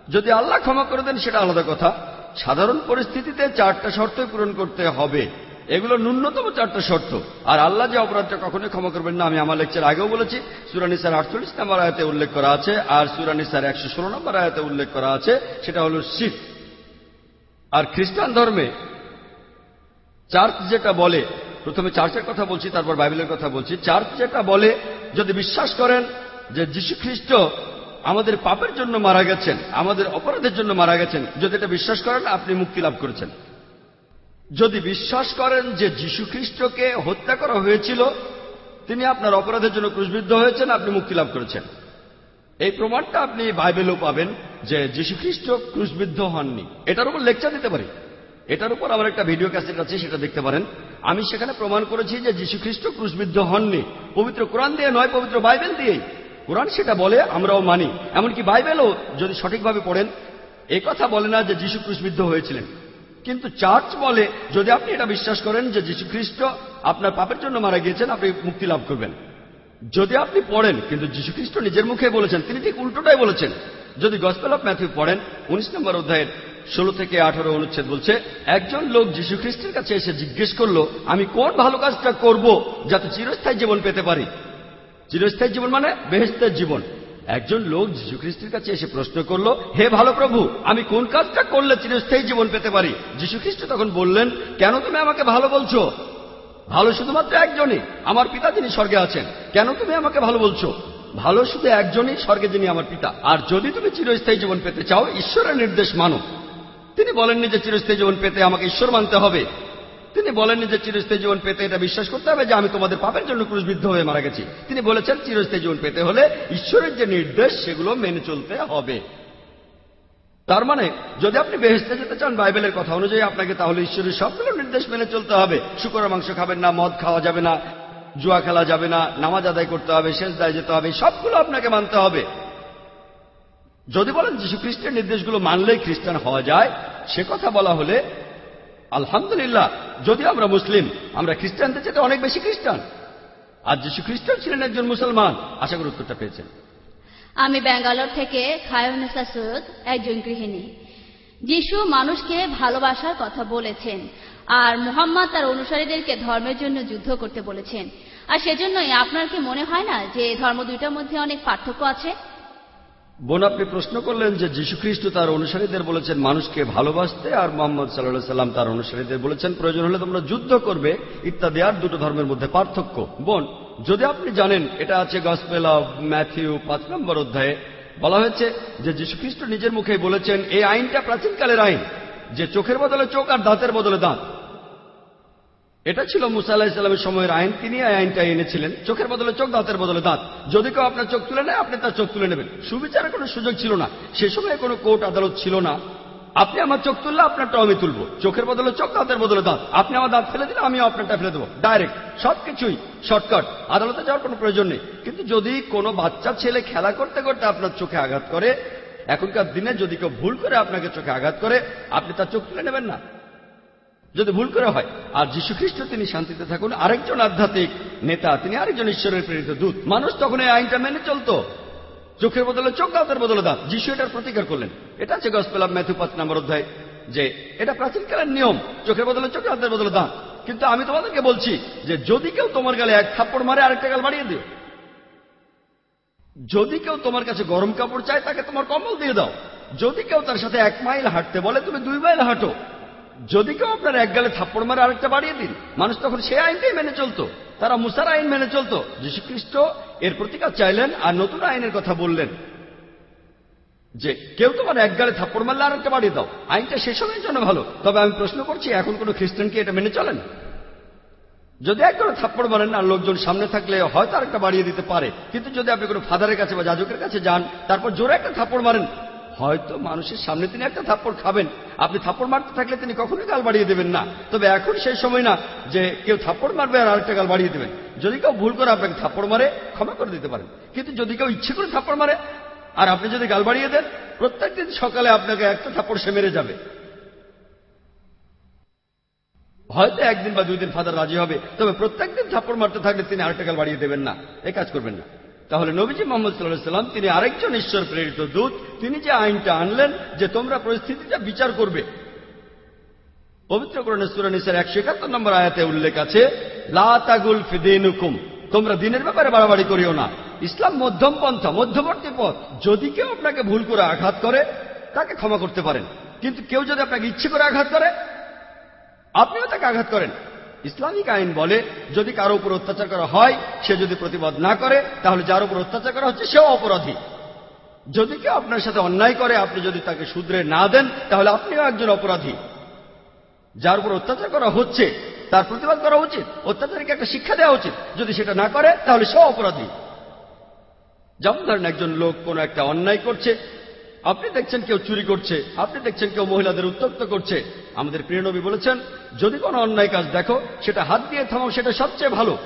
যদি আল্লাহ ক্ষমা করে দেন, সেটা আলাদা কথা। সাধারণ পরিস্থিতিতে চারটা শর্তই পূরণ করতে হবে। এগুলো ন্যূনতম চারটা শর্ত। আর আল্লাহ যে অপরাধটা কখনোই ক্ষমা করবেন না, আমি আমার লেকচার আগেও বলেছি। সুরানি স্যার আটচল্লিশ নম্বর আয়াতে উল্লেখ করা আছে, আর সুরানি স্যার একশো ষোলো নম্বর আয়াতে উল্লেখ করা আছে, সেটা হল শিখ আর খ্রিস্টান ধর্মে চার্চ যেটা বলে, প্রথমে চার্চের কথা বলছি, তারপর বাইবেলের কথা বলছি। চার্চ যেটা বলে, যদি বিশ্বাস করেন যে যীশু খ্রিস্ট আমাদের পাপের জন্য মারা গেছেন, আমাদের অপরাধের জন্য মারা গেছেন, যদি এটা বিশ্বাস করেন, আপনি মুক্তি লাভ করেছেন। যদি বিশ্বাস করেন যে যীশু খ্রিস্টকে হত্যা করা হয়েছিল, তিনি আপনার অপরাধের জন্য ক্রুশবিদ্ধ হয়েছেন, আপনি মুক্তি লাভ করেছেন। এই প্রমাণটা আপনি বাইবেলেও পাবেন যে যীশু খ্রিস্ট ক্রুশবিদ্ধ হননি। এটার উপর লেকচার দিতে পারি? এটার উপর আমার একটা ভিডিও ক্যাসেট আছে, সেটা দেখতে পারেন। আমি সেখানে প্রমাণ করেছি যে যীশু খ্রিস্ট ক্রুশবিদ্ধ হননি। পবিত্র কোরআন দিয়ে নয়, পবিত্র বাইবেল দিয়েই। কোরআন সেটা বলে, আমরাও মানি। এমনকি বাইবেলও যদি সঠিকভাবে পড়েন, এ কথা বলে না যে যীশু ক্রুশবিদ্ধ হয়েছিলেন। কিন্তু চার্চ বলে, যদি আপনি এটা বিশ্বাস করেন যে যীশু খ্রিস্ট আপনার পাপের জন্য মারা গিয়েছেন, আপনি মুক্তি লাভ করবেন। যদি আপনি পড়েন, কিন্তু যীশু খ্রিস্ট নিজের মুখে বলেছেন, তিনি ঠিক উল্টোটাই বলেছেন। যদি গসপেল অফ ম্যাথিউ পড়েন, উনিশ নম্বর অধ্যায়ের ষোলো থেকে আঠারো অনুচ্ছেদ বলছে, একজন লোক যীশু খ্রিস্টের কাছে এসে জিজ্ঞেস করল, আমি কোন ভালো কাজটা করব যাতে চিরস্থায়ী জীবন পেতে পারি? চিরস্থায়ী জীবন মানে বেহেস্তের জীবন। একজন লোক যীশু খ্রিস্টের কাছে এসে প্রশ্ন করল, হে ভালো প্রভু, আমি কোন কাজটা করলে চিরস্থায়ী জীবন পেতে পারি? যীশু খ্রিস্ট তখন বললেন, কেন তুমি আমাকে ভালো বলছো? ভালো শুধুমাত্র একজনই, আমার পিতা যিনি স্বর্গে আছেন। কেন তুমি আমাকে ভালো বলছো? ভালো শুধু একজনই, স্বর্গে যিনি আমার পিতা। আর যদি তুমি চিরস্থায়ী জীবন পেতে চাও, ঈশ্বরের নির্দেশ মানো। তিনি বলেননি যে চিরস্থায়ী জীবন পেতে আমাকে ঈশ্বর মানতে হবে। তিনি বলেননি যে চিরস্থায়ী জীবন পেতে এটা বিশ্বাস করতে হবে যে আমি তোমাদের পাপের জন্য ক্রুশবিদ্ধ হয়ে মারা গেছি। তিনি বলেছেন, চিরস্থায়ী জীবন পেতে হলে ঈশ্বরের যে নির্দেশ, সেগুলো মেনে চলতে হবে। তার মানে যদি আপনি বেহেস্তে যেতে চান বাইবেলের কথা অনুযায়ী, আপনাকে তাহলে ঈশ্বরের সবগুলো নির্দেশ মেনে চলতে হবে। শুকরের মাংস খাবেন না, মদ খাওয়া যাবে না, জুয়া খেলা যাবে না, নামাজ আদায় করতে হবে শেষ দায় যেতে হবে সবগুলো আপনাকে মানতে হবে। যদি বলেন যীশু খ্রিস্টের নির্দেশগুলো মানলেই খ্রিস্টান হওয়া যায়, সে কথা বলা হলে আলহামদুলিল্লাহ, যদি আমরা মুসলিম, আমরা খ্রিস্টানদের চেয়ে অনেক বেশি খ্রিস্টান। আর যীশু খ্রিস্টান ছিলেন একজন মুসলমান, আশা করি উত্তরটা পেয়েছেন। আমি ব্যাঙ্গালোর থেকে খায়নেসা সৈয়দ, একজন গৃহিণী। যিশু মানুষকে ভালোবাসার কথা বলেছেন, আর মুহাম্মদ তার অনুসারীদেরকে ধর্মের জন্য যুদ্ধ করতে বলেছেন। আর সেজন্যই আপনার কি মনে হয় না যে ধর্ম দুইটার মধ্যে অনেক পার্থক্য আছে? বোন, আপনি প্রশ্ন করলেন যে যীশু খ্রিস্ট তার অনুসারীদের বলেছেন, মানুষকে ভালোবাসতে আর মোহাম্মদ সাল্লাহ সাল্লাম তার অনুসারীদের বলেছেন, প্রয়োজন হলে তোমরা যুদ্ধ করবে। ইত্যাদি, আর দুটো ধর্মের মধ্যে পার্থক্য। বোন, যদি আপনি জানেন, এটা আছে গসপেল অব ম্যাথিউ পাঁচ নম্বর অধ্যায়ে, বলা হয়েছে যে যীশু খ্রিস্ট নিজের মুখে বলেছেন, এই আইনটা প্রাচীনকালের আইন, যে চোখের বদলে চোখ আর দাঁতের বদলে দাঁত। এটা ছিল মুসা আল্লাহ ইসলামের সময়ের আইন। তিনি আইনটা এনেছিলেন। চোখের বদলে চোখ, দাঁতের বদলে দাঁত। যদি কেউ আপনার চোখ তুলে নেয়, আপনি তার চোখ তুলে নেবেন। সুবিচারের কোনো সুযোগ ছিল না। সে সময় কোনো কোর্ট আদালত ছিল না। আপনি আমার চোখ তুললে আপনারটাও আমি তুলবো। চোখের বদলে চোখ, দাঁতের বদলে দাঁত। আপনি আমার দাঁত ফেলে দিলে আমিও আপনারটা ফেলে দেবো। ডাইরেক্ট সবকিছুই শর্টকাট আদালতে যাওয়ার কোনো প্রয়োজন নেই। কিন্তু যদি কোনো বাচ্চা ছেলে খেলা করতে করতে আপনার চোখে আঘাত করে, এখনকার দিনে যদি কেউ ভুল করে আপনাকে চোখে আঘাত করে, আপনি তার চোখ তুলে নেবেন না। যদি ভুল করে হয়, আর যীশু খ্রিস্ট তিনি শান্তিতে থাকুন, আরেকজন আধ্যাত্মিক নেতা, তিনি আরেকজন ঈশ্বরের প্রেরিত দূত। মানুষ তখন এই আইনটা মেনে চলতো। চোখের বদলে চোখ দাঁতের বদলে দাঁত। যিশু এটার প্রতিকার করলেন। এটা আছে গসপেল অফ ম্যাথু পাঁচ নম্বর অধ্যায়, যে এটা প্রাচীনকালের নিয়ম। চোখের বদলে চোখ দাঁতের বদলে দাঁত। কিন্তু আমি তোমাদেরকে বলছি যে যদি কেউ তোমার গালে এক থাপ্পড় মারে, আরেকটা গাল বাড়িয়ে দিও। যদি কেউ তোমার কাছে গরম কাপড় চায়, তাকে তোমার কম্বল দিয়ে দাও। যদি কেউ তার সাথে এক মাইল হাঁটতে বলে, তুমি দুই মাইল হাঁটো। যদি কেউ আপনার এক গালে থাপ্পড় মারে আরেকটা বাড়িয়ে দিন, মানুষ তখন সে আইনটাই মেনে চলতো। তারা মুসার আইন মেনে চলতো। যীশু খ্রিস্ট এর প্রতিকার চাইলেন আর নতুন আইনের কথা বললেন যে, কেউ তোমার এক গালে থাপ্পড় মারলে আরেকটা বাড়িয়ে দাও। আইনটা সে সময়ের জন্য ভালো। তবে আমি প্রশ্ন করছি, এখন কোন খ্রিস্টান কি এটা মেনে চলেন? যদি একবার থাপ্পড় মারেন আর লোকজন সামনে থাকলে হয়তো আরেকটা বাড়িয়ে দিতে পারে। কিন্তু যদি আপনি কোনো ফাদারের কাছে বা যাজকের কাছে যান, তারপর জোরে একটা থাপ্পড় মারেন হয়তো মানুষের সামনে তিনি একটা থাপ্পড় খাবেন। আপনি থাপ্পড় মারতে থাকলে তিনি কখনোই গাল বাড়িয়ে দেবেন না। তবে এখন সেই সময় না যে কেউ থাপ্পড় মারবে আর আরেকটা গাল বাড়িয়ে দেবেন। যদি কেউ ভুল করে আপনাকে থাপ্পড় মারে, ক্ষমা করে দিতে পারেন। কিন্তু যদি কেউ ইচ্ছে করে থাপ্পড় মারে, আর আপনি যদি গাল বাড়িয়ে দেন, প্রত্যেক দিন সকালে আপনাকে একটা থাপ্পড় সে মেরে যাবে। হয়তো একদিন বা দুই দিন ফাদার রাজি হবে, তবে প্রত্যেকদিন থাপ্পড় মারতে থাকলে তিনি আরেকটা গাল বাড়িয়ে দেবেন না। এই কাজ করবেন না। তাহলে নবীজি মোহাম্মদ সাল্লাহ সাল্লাম তিনি আরেকজন ঈশ্বর প্রেরিত দূত, তিনি যে আইনটা আনলেন যে তোমরা পরিস্থিতিটা বিচার করবে। পবিত্র সুরানিসের একশো একাত্তর নম্বর আয়াতে উল্লেখ আছে লাগুল ফিদিনুকুম তোমরা দিনের ব্যাপারে বাড়াবাড়ি করিও না। ইসলাম মধ্যম পন্থা, মধ্যবর্তী পথ। যদি কেউ আপনাকে ভুল করে আঘাত করে, তাকে ক্ষমা করতে পারেন। কিন্তু কেউ যদি আপনাকে ইচ্ছে করে আঘাত করে, আপনিও তাকে আঘাত করেন। ইসলামিক আইন বলে, যদি কারও উপর অত্যাচার করা হয়, সে যদি প্রতিবাদ না করে, তাহলে যার উপর অত্যাচার করা হচ্ছে, সেও অপরাধী। যদি কেউ আপনার সাথে অন্যায় করে, আপনি যদি তাকে শুধরে না দেন, তাহলে আপনিও একজন অপরাধী। যার উপর অত্যাচার করা হচ্ছে, তার প্রতিবাদ করা উচিত, অত্যাচারীকে একটা শিক্ষা দেওয়া উচিত। যদি সেটা না করে, তাহলে সেও অপরাধী। যেমন ধরেন একজন লোক কোনো একটা অন্যায় করছে আপনি দেখছেন কেউ চুরি করছে, আপনি দেখছেন কেউ মহিলাদের উত্তক্ত করছে। আমাদের প্রিয় নবী বলেছেন, যদি কোনো অন্যায় কাজ দেখো, সেটা হাত দিয়ে থামাও, সেটা সবচেয়ে ভালো।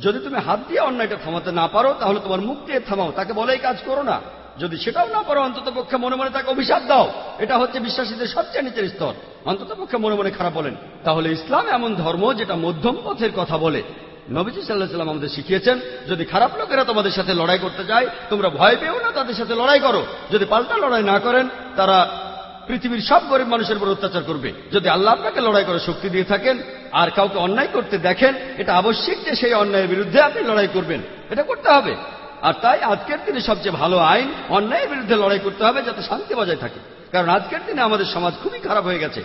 যদি তুমি হাত দিয়ে অন্যায়টা থামাতে না পারো, তাহলে তোমার মুখ দিয়ে থামাও, তাকে বলে এই কাজ করো না। যদি সেটাও না পারো, অন্তত পক্ষে মনে মনে তাকে অভিশাপ দাও। এটা হচ্ছে বিশ্বাসীদের সবচেয়ে নিচের স্তর। অন্তত পক্ষে মনে মনে খারাপ বলেন। তাহলে ইসলাম এমন ধর্ম যেটা মধ্যম পথের কথা বলে। নবীজি সাল্লাহ সাল্লাম আমাদের শিখিয়েছেন, যদি খারাপ লোকেরা তোমাদের সাথে লড়াই করতে যায়, তোমরা ভয় পেও না তাদের সাথে লড়াই করো। যদি পাল্টা লড়াই না করেন, তারা পৃথিবীর সব গরিব মানুষের উপর অত্যাচার করবে। যদি আল্লাহ আপনাকে লড়াই করে শক্তি দিয়ে থাকেন, আর কাউকে অন্যায় করতে দেখেন, এটা আবশ্যিক যে সেই অন্যায়ের বিরুদ্ধে আপনি লড়াই করবেন। এটা করতে হবে। আর তাই আজকের দিনে সবচেয়ে ভালো আইন, অন্যায়ের বিরুদ্ধে লড়াই করতে হবে যাতে শান্তি বজায় থাকে। কারণ আজকের দিনে আমাদের সমাজ খুবই খারাপ হয়ে গেছে।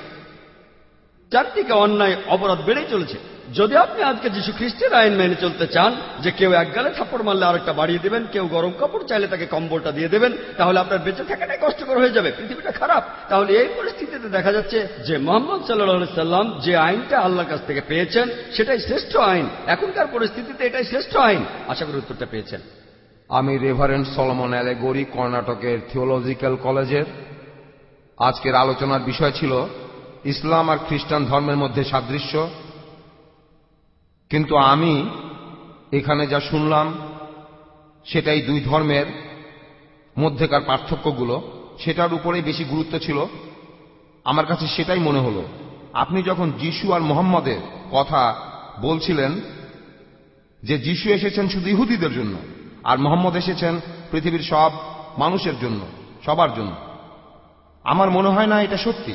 চারদিকে অন্যায়, অপরাধ বেড়েই চলেছে। যদি আপনি আজকে যীশু খ্রিস্টের আইন মেনে চলতে চান যে কেউ এক গালে থাপ্পড় মারলে আরেকটা বাড়িয়ে দেবেন, কেউ গরম কাপড় চাইলে তাকে কম্বলটা দিয়ে দেবেন, তাহলে আপনার বেঁচে থাকাটাই কষ্টকর হয়ে যাবে, পৃথিবীটা খারাপ। তাহলে এই পরিস্থিতিতে দেখা যাচ্ছে যে মোহাম্মদ সাল্লাহ সাল্লাম যে আইনটা আল্লাহর কাছ থেকে পেয়েছেন, সেটাই শ্রেষ্ঠ আইন। এখনকার পরিস্থিতিতে এটাই শ্রেষ্ঠ আইন। আশা করি উত্তরটা পেয়েছেন। আমি রেভারেন্ট সলমন অ্যালেগরি কর্ণাটকের থিওলজিক্যাল কলেজের আজকের আলোচনার বিষয় ছিল ইসলাম আর খ্রিস্টান ধর্মের মধ্যে সাদৃশ্য। কিন্তু আমি এখানে যা শুনলাম, সেটাই দুই ধর্মের মধ্যেকার পার্থক্যগুলো। সেটার উপরেই বেশি গুরুত্ব ছিল। আমার কাছে সেটাই মনে হলো। আপনি যখন যিশু আর মোহাম্মদের কথা বলছিলেন, যে যিশু এসেছেন শুধু ইহুদিদের জন্য, আর মোহাম্মদ এসেছেন পৃথিবীর সব মানুষের জন্য, সবার জন্য, আমার মনে হয় না এটা সত্যি।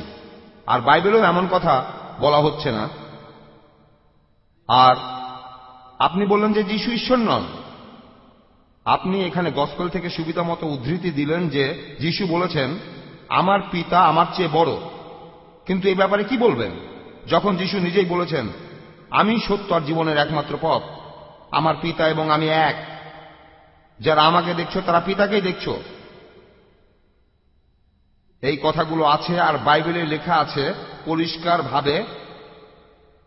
আর বাইবেলেও এমন কথা বলা হচ্ছে না। আর আপনি বললেন যে যিশু ঈশ্বর নন। আপনি এখানে গসপেল থেকে সুবিধা মতো উদ্ধৃতি দিলেন যে যিশু বলেছেন, আমার পিতা আমার চেয়ে বড়। কিন্তু এই ব্যাপারে কি বলবেন? যখন যিশু নিজেই বলেছেন, আমি সত্য আর জীবনের একমাত্র পথ। আমার পিতা এবং আমি এক। যারা আমাকে দেখছ, তারা পিতাকেই দেখছ। এই কথাগুলো আছে আর বাইবেলে লেখা আছে পরিষ্কার ভাবে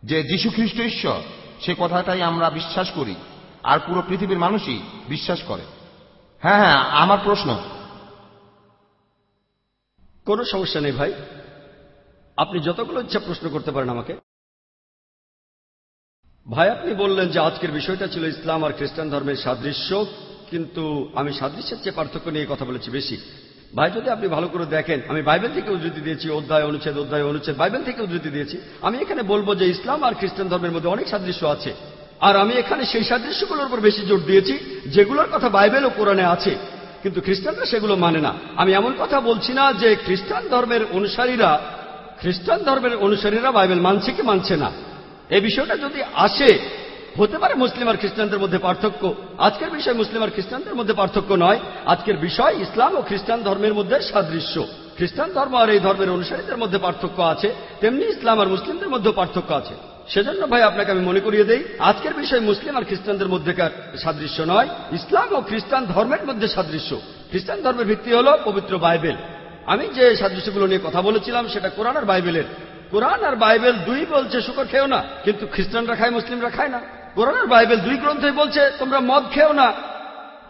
যে যীশু খ্রিস্ট ঈশ্বর, সে কথাটাই আমরা বিশ্বাস করি, আর পুরো পৃথিবীর মানুষই বিশ্বাস করে। হ্যাঁ হ্যাঁ আমার প্রশ্ন। কোনো সমস্যা নেই ভাই। আপনি যতগুলো ইচ্ছা প্রশ্ন করতে পারেন আমাকে। ভাই, আপনি বললেন যে আজকের বিষয়টা ছিল ইসলাম আর খ্রিস্টান ধর্মের সাদৃশ্য, কিন্তু আমি সাদৃশ্যের চেয়ে পার্থক্য নিয়ে কথা বলেছি বেশি। ভাই, যদি আপনি ভালো করে দেখেন, আমি বাইবেল থেকে উদ্ধৃতি দিয়েছি, অধ্যায় অনুচ্ছেদ অধ্যায় অনুচ্ছেদ, বাইবেল থেকে উদ্ধৃতি দিয়েছি। আমি এখানে বলব যে ইসলাম আর খ্রিস্টান ধর্মের মধ্যে অনেক সাদৃশ্য আছে। আর আমি এখানে সেই সাদৃশ্যগুলোর উপর বেশি জোর দিয়েছি, যেগুলোর কথা বাইবেল ও কোরআনে আছে। কিন্তু খ্রিস্টানরা সেগুলো মানে না। আমি এমন কথা বলছি না যে খ্রিস্টান ধর্মের অনুসারীরা, খ্রিস্টান ধর্মের অনুসারীরা বাইবেল মানছে কি মানছে না। এই বিষয়টা যদি আসে হতে পারে মুসলিম আর খ্রিস্টানদের মধ্যে পার্থক্য। আজকের বিষয় মুসলিম আর খ্রিস্টানদের মধ্যে পার্থক্য নয়। আজকের বিষয় ইসলাম ও খ্রিস্টান ধর্মের মধ্যে সাদৃশ্য। খ্রিস্টান ধর্ম আর এই ধর্মের অনুসারীদের মধ্যে পার্থক্য আছে, তেমনি ইসলাম আর মুসলিমদের মধ্যে পার্থক্য আছে। সেজন্য ভাই, আপনাকে আমি মনে করিয়ে দেই, আজকের বিষয় মুসলিম আর খ্রিস্টানদের মধ্যেকার সাদৃশ্য নয়, ইসলাম ও খ্রিস্টান ধর্মের মধ্যে সাদৃশ্য। খ্রিস্টান ধর্মের ভিত্তি হল পবিত্র বাইবেল। আমি যে সাদৃশ্যগুলো নিয়ে কথা বলেছিলাম, সেটা কোরআন আর বাইবেলের। কোরআন আর বাইবেল দুই বলছে, শুকর খেও না। কিন্তু খ্রিস্টানরা খায়, মুসলিমরা খায় না। কোরআন আর বাইবেল দুই গ্রন্থই বলছে, তোমরা মদ খেও না।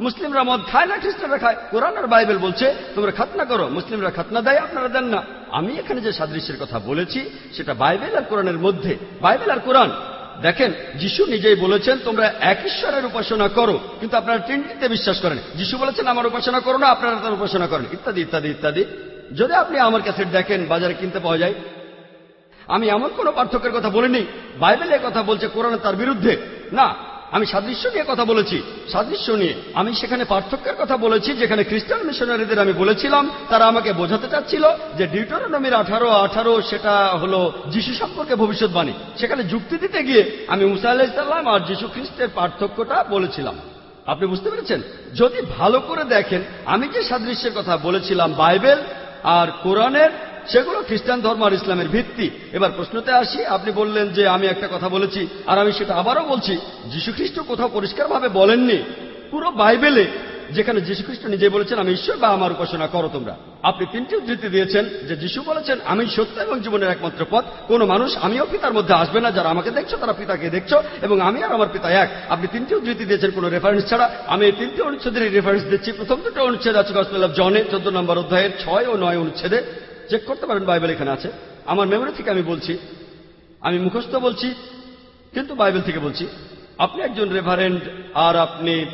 মুসলিমরা মদ খায় না, খ্রিস্টানরা খায়। কোরআন আর বাইবেল বলছে, তোমরা খাতনা করো, মুসলিমরা খাতনা দেয়, আপনারা দেন না। আমি এখানে যে সাদৃশ্যের কথা বলেছি, সেটা বাইবেল আর কোরআনের মধ্যে। বাইবেল আর কোরআন, দেখেন, যিশু নিজেই বলেছেন, তোমরা এক ঈশ্বরের উপাসনা করো। কিন্তু আপনারা তিনটিতে বিশ্বাস করেন। যিশু বলেছেন, আমার উপাসনা করো না, আপনারা তার উপাসনা করেন। ইত্যাদি ইত্যাদি ইত্যাদি। যদি আপনি আমার কাছে দেখেন, বাজারে কিনতে পাওয়া যায় আমি এমন কোন পার্থক্যের কথা বলিনি। বাইবেলে কথা বলছে, কোরআনে তার বিরুদ্ধে। না, আমি সাদৃশ্য নিয়ে কথা বলেছি। সাদৃশ্য নিয়ে আমি সেখানে পার্থক্যের কথা বলেছি, যেখানে খ্রিস্টান মিশনারিদের আমি বলেছিলাম, তারা আমাকে বোঝাতে চাচ্ছিল যে ডিউটোরনমির আঠারো আঠারো সেটা হলো যিশু সম্পর্কে ভবিষ্যৎবাণী। সেখানে যুক্তি দিতে গিয়ে আমি মুসা আলাহিসাল্লাম আর যিশু খ্রিস্টের পার্থক্যটা বলেছিলাম। আপনি বুঝতে পেরেছেন? যদি ভালো করে দেখেন, আমি যে সাদৃশ্যের কথা বলেছিলাম, বাইবেল আর কোরআনের সেগুলো খ্রিস্টান ধর্ম আর ইসলামের ভিত্তি। এবার প্রশ্নতে আসি, আপনি বললেন যে আমি একটা কথা বলেছি, আর আমি সেটা আবারও বলছি, যীশুখ্রিস্ট কোথাও পরিষ্কারভাবে বলেননি। পুরো বাইবেলে যেখানে যীশুখ্রিস্ট নিজে বলেছেন, আমি ঈশ্বর বা আমার উপাসনা করো তোমরা। আপনি তিনটি উদ্ধৃতি দিয়েছেন যে যিশু বলেছেন, আমি সত্য এবং জীবনের একমাত্র পথ। কোন মানুষ আমিও পিতার মধ্যে আসবে না। যারা আমাকে দেখছ, তারা পিতাকে দেখছ এবং আমি আর আমার পিতা এক। আপনি তিনটি উদ্ধৃতি দিয়েছেন, কোন রেফারেন্স ছাড়া। আমি এই তিনটি অনুচ্ছেদের রেফারেন্স দিচ্ছি। প্রথম দুটো অনুচ্ছেদ আছে জনে, চোদ্দ নম্বর অধ্যায়ের ছয় ও নয় অনুচ্ছেদে। চেক করতে পারেন বাইবেল এখানে আছে। আমার মেমোরি থেকে আমি বলছি, আমি মুখস্থ বলছি, কিন্তু বাইবেল থেকে বলছি, আপনি একজন রেভারেন্ড আর আপনি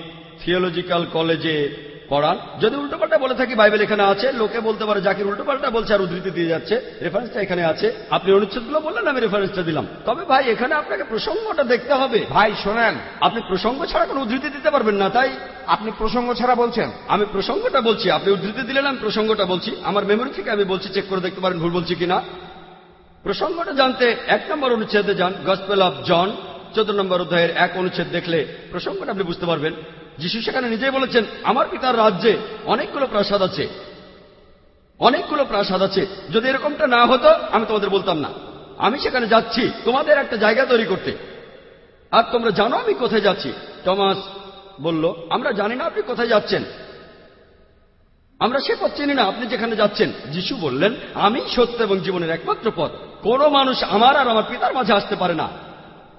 থিওলজিক্যাল কলেজে পড়ান। যদি উল্টোপাল্টা বলে থাকি বাইবেল এখানে আছে লোকে বলতে পারে জাকির উল্টোপাল্টা বলছে আর উদ্ধৃতি দিয়ে যাচ্ছে। রেফারেন্সটা এখানে আছে। আপনি অনুচ্ছেদগুলো বললেন আমি রেফারেন্সটা দিলাম। তবে ভাই এখানে আপনাকে প্রসঙ্গটা দেখতে হবে। ভাই শোনেন। আপনি প্রসঙ্গ ছাড়া কোনো উদ্ধৃতি দিতে পারবেন না তাই আপনি প্রসঙ্গ ছাড়া বলছেন। আমি প্রসঙ্গটা বলছি। আপনি উদ্ধৃতি দিলেন আমি প্রসঙ্গটা বলছি। আমার মেমোরি থেকে আমি বলছি চেক করে দেখতে পারেন ভুল বলছি কিনা। প্রসঙ্গটা জানতে এক নম্বর অনুচ্ছেদে যান গসপেল অফ জন চোদ্দ নম্বর অধ্যায়ের এক অনুচ্ছেদ দেখলে প্রসঙ্গটা আপনি বুঝতে পারবেন। যিশু সেখানে নিজেই বলেছেন, আমার পিতার রাজ্যে অনেকগুলো প্রাসাদ আছে। অনেকগুলো প্রাসাদ আছে। যদি এরকমটা না হতো, আমি তোমাদের বলতাম না। আমি সেখানে যাচ্ছি, তোমাদের একটা জায়গা তৈরি করতে। আর তোমরা জানো আমি কোথায় যাচ্ছি? টমাস বলল, আমরা জানি না আপনি কোথায় যাচ্ছেন। আমরা সে পথ চিনি না, আপনি যেখানে যাচ্ছেন। যিশু বললেন, আমি সত্য এবং জীবনের একমাত্র পথ। কোন মানুষ আমার আর আমার পিতার মাঝে আসতে পারে না।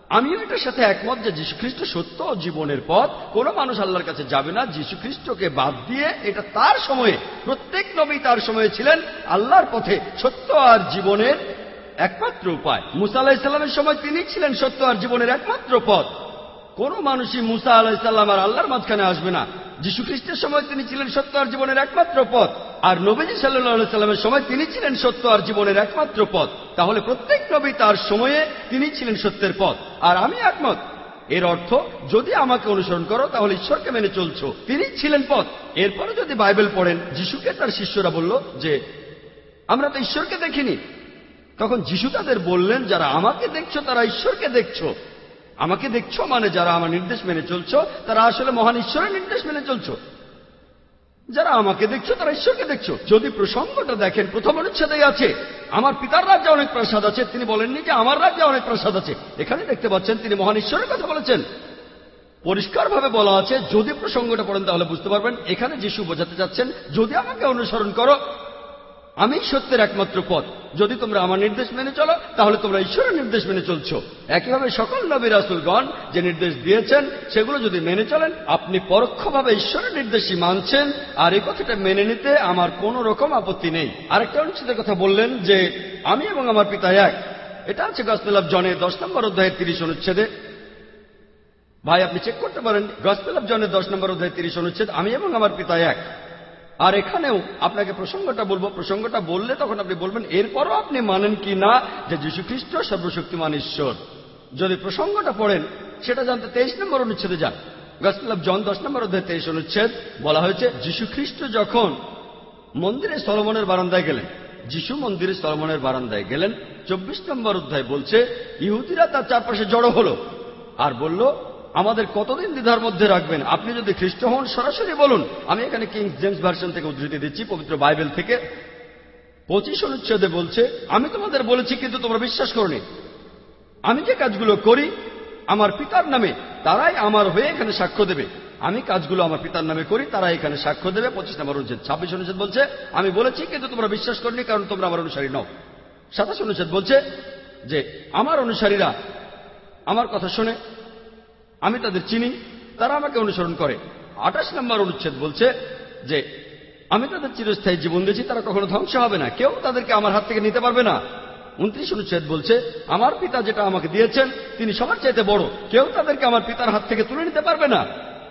আমিও এটার সাথে একমত যে যীশুখ্রিস্ট সত্য জীবনের পথ। কোন মানুষ আল্লাহর কাছে যাবে না। যীশুখ্রিস্টকে বাদ দিয়ে এটা তার সময়ে, প্রত্যেক নবী তার সময়ে ছিলেন আল্লাহর পথে সত্য আর জীবনের একমাত্র উপায়। মুসা আলাহিসাল্লামের সময় তিনি ছিলেন সত্য আর জীবনের একমাত্র পথ। কোন মানুষই মুসা আলাহিসাল্লাম আর আল্লাহর মাঝখানে আসবে না। যীশু খ্রিস্টের সময় তিনি ছিলেন সত্য আর জীবনের একমাত্র পথ। আর নবীজি সাল্লামের সময় তিনি ছিলেন সত্য আর জীবনের একমাত্র পথ। তাহলে প্রত্যেক নবী তার সময়ে তিনি ছিলেন সত্যের পথ। আর আমি একমত। এর অর্থ, যদি আমাকে অনুসরণ করো, তাহলে ঈশ্বরকে মেনে চলছো। তিনি ছিলেন পথ। এরপরে যদি বাইবেল পড়েন, যিশুকে তার শিষ্যরা বলল যে, আমরা তো ঈশ্বরকে দেখিনি। তখন যিশু তাদের বললেন, যারা আমাকে দেখছ, তারা ঈশ্বরকে দেখছ। আমাকে দেখছ মানে যারা আমার নির্দেশ মেনে চলছো, তারা আসলে মহান ঈশ্বরের নির্দেশ মেনে চলছো। যারা আমাকে দেখছ, তারা ঈশ্বরকে দেখছ। যদি প্রসঙ্গটা দেখেন, প্রথম অনুচ্ছেদেই আছে, আমার পিতার রাজ্যে অনেক প্রসাদ আছে। তিনি বলেননি যে, আমার রাজ্যে অনেক প্রসাদ আছে। এখানে দেখতে পাচ্ছেন, তিনি মহান ঈশ্বরের কথা বলেছেন। পরিষ্কারভাবে বলা আছে, যদি প্রসঙ্গটা পড়েন তাহলে বুঝতে পারবেন, এখানে যিশু বোঝাতে চাচ্ছেন, যদি আমাকে অনুসরণ করো আমি সত্যের একমাত্র পথ। যদি তোমরা আমার নির্দেশ মেনে চলো, তাহলে তোমরা ঈশ্বরের নির্দেশ মেনে চলছো। একইভাবে সকল নবী রাসুলগণ যে নির্দেশ দিয়েছেন, সেগুলো যদি মেনে চলেন, আপনি পরোক্ষভাবে ঈশ্বরের নির্দেশই মানছেন, আর এই কথাটা মেনে নিতে আমার কোনো রকম আপত্তি নেই। আরেকটা অনুচ্ছেদের কথা বললেন যে, আমি এবং আমার পিতা এক। এটা আছে গসপেল জনের দশ নম্বর অধ্যায়ের তিরিশ অনুচ্ছেদে। ভাই, আপনি চেক করতে পারেন গসপেল জনের দশ নম্বর অধ্যায় তিরিশ অনুচ্ছেদ, আমি এবং আমার পিতা এক। আর এখানেও আপনাকে প্রসঙ্গটা বলব। প্রসঙ্গটা বললে তখন আপনি বলবেন, এরপরও আপনি মানেন কি না যে যীশু খ্রিস্ট সর্বশক্তিমান ঈশ্বর? যদি প্রসঙ্গটা পড়েন, সেটা জানতে তেইশ নম্বর অনুচ্ছেদে যান। গসপেল অফ জন দশ নম্বর অধ্যায় তেইশ অনুচ্ছেদ বলা হয়েছে যীশু খ্রিস্ট যখন মন্দিরে সলমনের বারান্দায় গেলেন, যিশু মন্দিরে সলমনের বারান্দায় গেলেন, চব্বিশ নম্বর অধ্যায় বলছে, ইহুদিরা তার চারপাশে জড়ো হলো আর বলল আমাদের কতদিন দ্বিধার মধ্যে রাখবেন? আপনি যদি খ্রিস্ট হন, সরাসরি বলুন। আমি এখানে কিংস জেমস ভার্সন থেকে উদ্ধৃতি দিচ্ছি, পবিত্র বাইবেল থেকে। পঁচিশ অনুচ্ছেদে বলছে, আমি তোমাদের বলেছি, কিন্তু তোমরা বিশ্বাস করনি। আমি যে কাজগুলো করি, আমার পিতার নামে, তারাই আমার হয়ে এখানে সাক্ষ্য দেবে। আমি কাজগুলো আমার পিতার নামে করি তারা এখানে সাক্ষ্য দেবে। পঁচিশ নম্বর অনুচ্ছেদ, ছাব্বিশ অনুচ্ছেদ বলছে, আমি বলেছি, কিন্তু তোমরা বিশ্বাস করনি, কারণ তোমরা আমার অনুসারী নও। সাতাশ অনুচ্ছেদ বলছে যে, আমার অনুসারীরা আমার কথা শুনে আমি তাদের চিনি, তারা আমাকে অনুসরণ করে। আঠাশ নম্বর অনুচ্ছেদ বলছে যে, আমি তাদের চিরস্থায়ী জীবন দিয়েছি, তারা কখনো ধ্বংস হবে না। কেউ তাদেরকে আমার হাত থেকে নিতে পারবে না। উনত্রিশ অনুচ্ছেদ বলছে, আমার পিতা যেটা আমাকে দিয়েছেন, তিনি সবার চাইতে বড়। কেউ তাদেরকে আমার পিতার হাত থেকে তুলে নিতে পারবে না।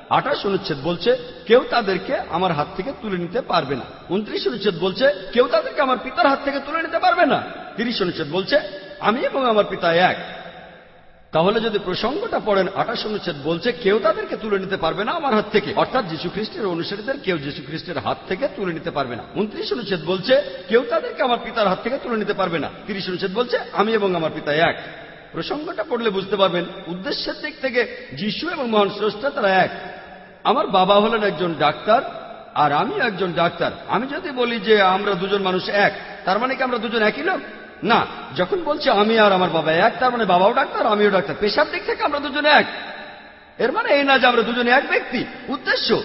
আঠাশ অনুচ্ছেদ বলছে, কেউ তাদেরকে আমার হাত থেকে তুলে নিতে পারবে না। উনত্রিশ অনুচ্ছেদ বলছে, কেউ তাদেরকে আমার পিতার হাত থেকে তুলে নিতে পারবে না। তিরিশ অনুচ্ছেদ বলছে, আমি এবং আমার পিতা এক। তাহলে যদি প্রসঙ্গটা পড়েন আঠাশ অনুচ্ছেদ বলছে, কেউ তাদেরকে তুলে নিতে পারবে না আমার হাত থেকে। অর্থাৎ যীশু খ্রিস্টের অনুসারীদের কেউ যীশু খ্রিস্টের হাত থেকে তুলে নিতে পারবে না। উনত্রিশ অনুচ্ছেদ বলছে, কেউ তাদেরকে আমার পিতার হাত থেকে তুলে নিতে পারবে না। তিরিশ অনুচ্ছেদ বলছে, আমি এবং আমার পিতা এক। প্রসঙ্গটা পড়লে বুঝতে পারবেন, উদ্দেশ্যের দিক থেকে যিশু এবং মহান স্রষ্টা তারা এক। আমার বাবা হলেন একজন ডাক্তার, আর আমি একজন ডাক্তার। আমি যদি বলি যে আমরা দুজন মানুষ এক, তার মানে কি আমরা দুজন একই লোক? না, যখন বলছি আমি আর আমার বাবা এক, তার মানে বাবাও ডাক্তার, আমিও ডাক্তার, পেশার দিক থেকে আমরা দুজনে এক। এর মানে এই না যে আমরা দুজনে এক ব্যক্তি, উদ্দেশ্য,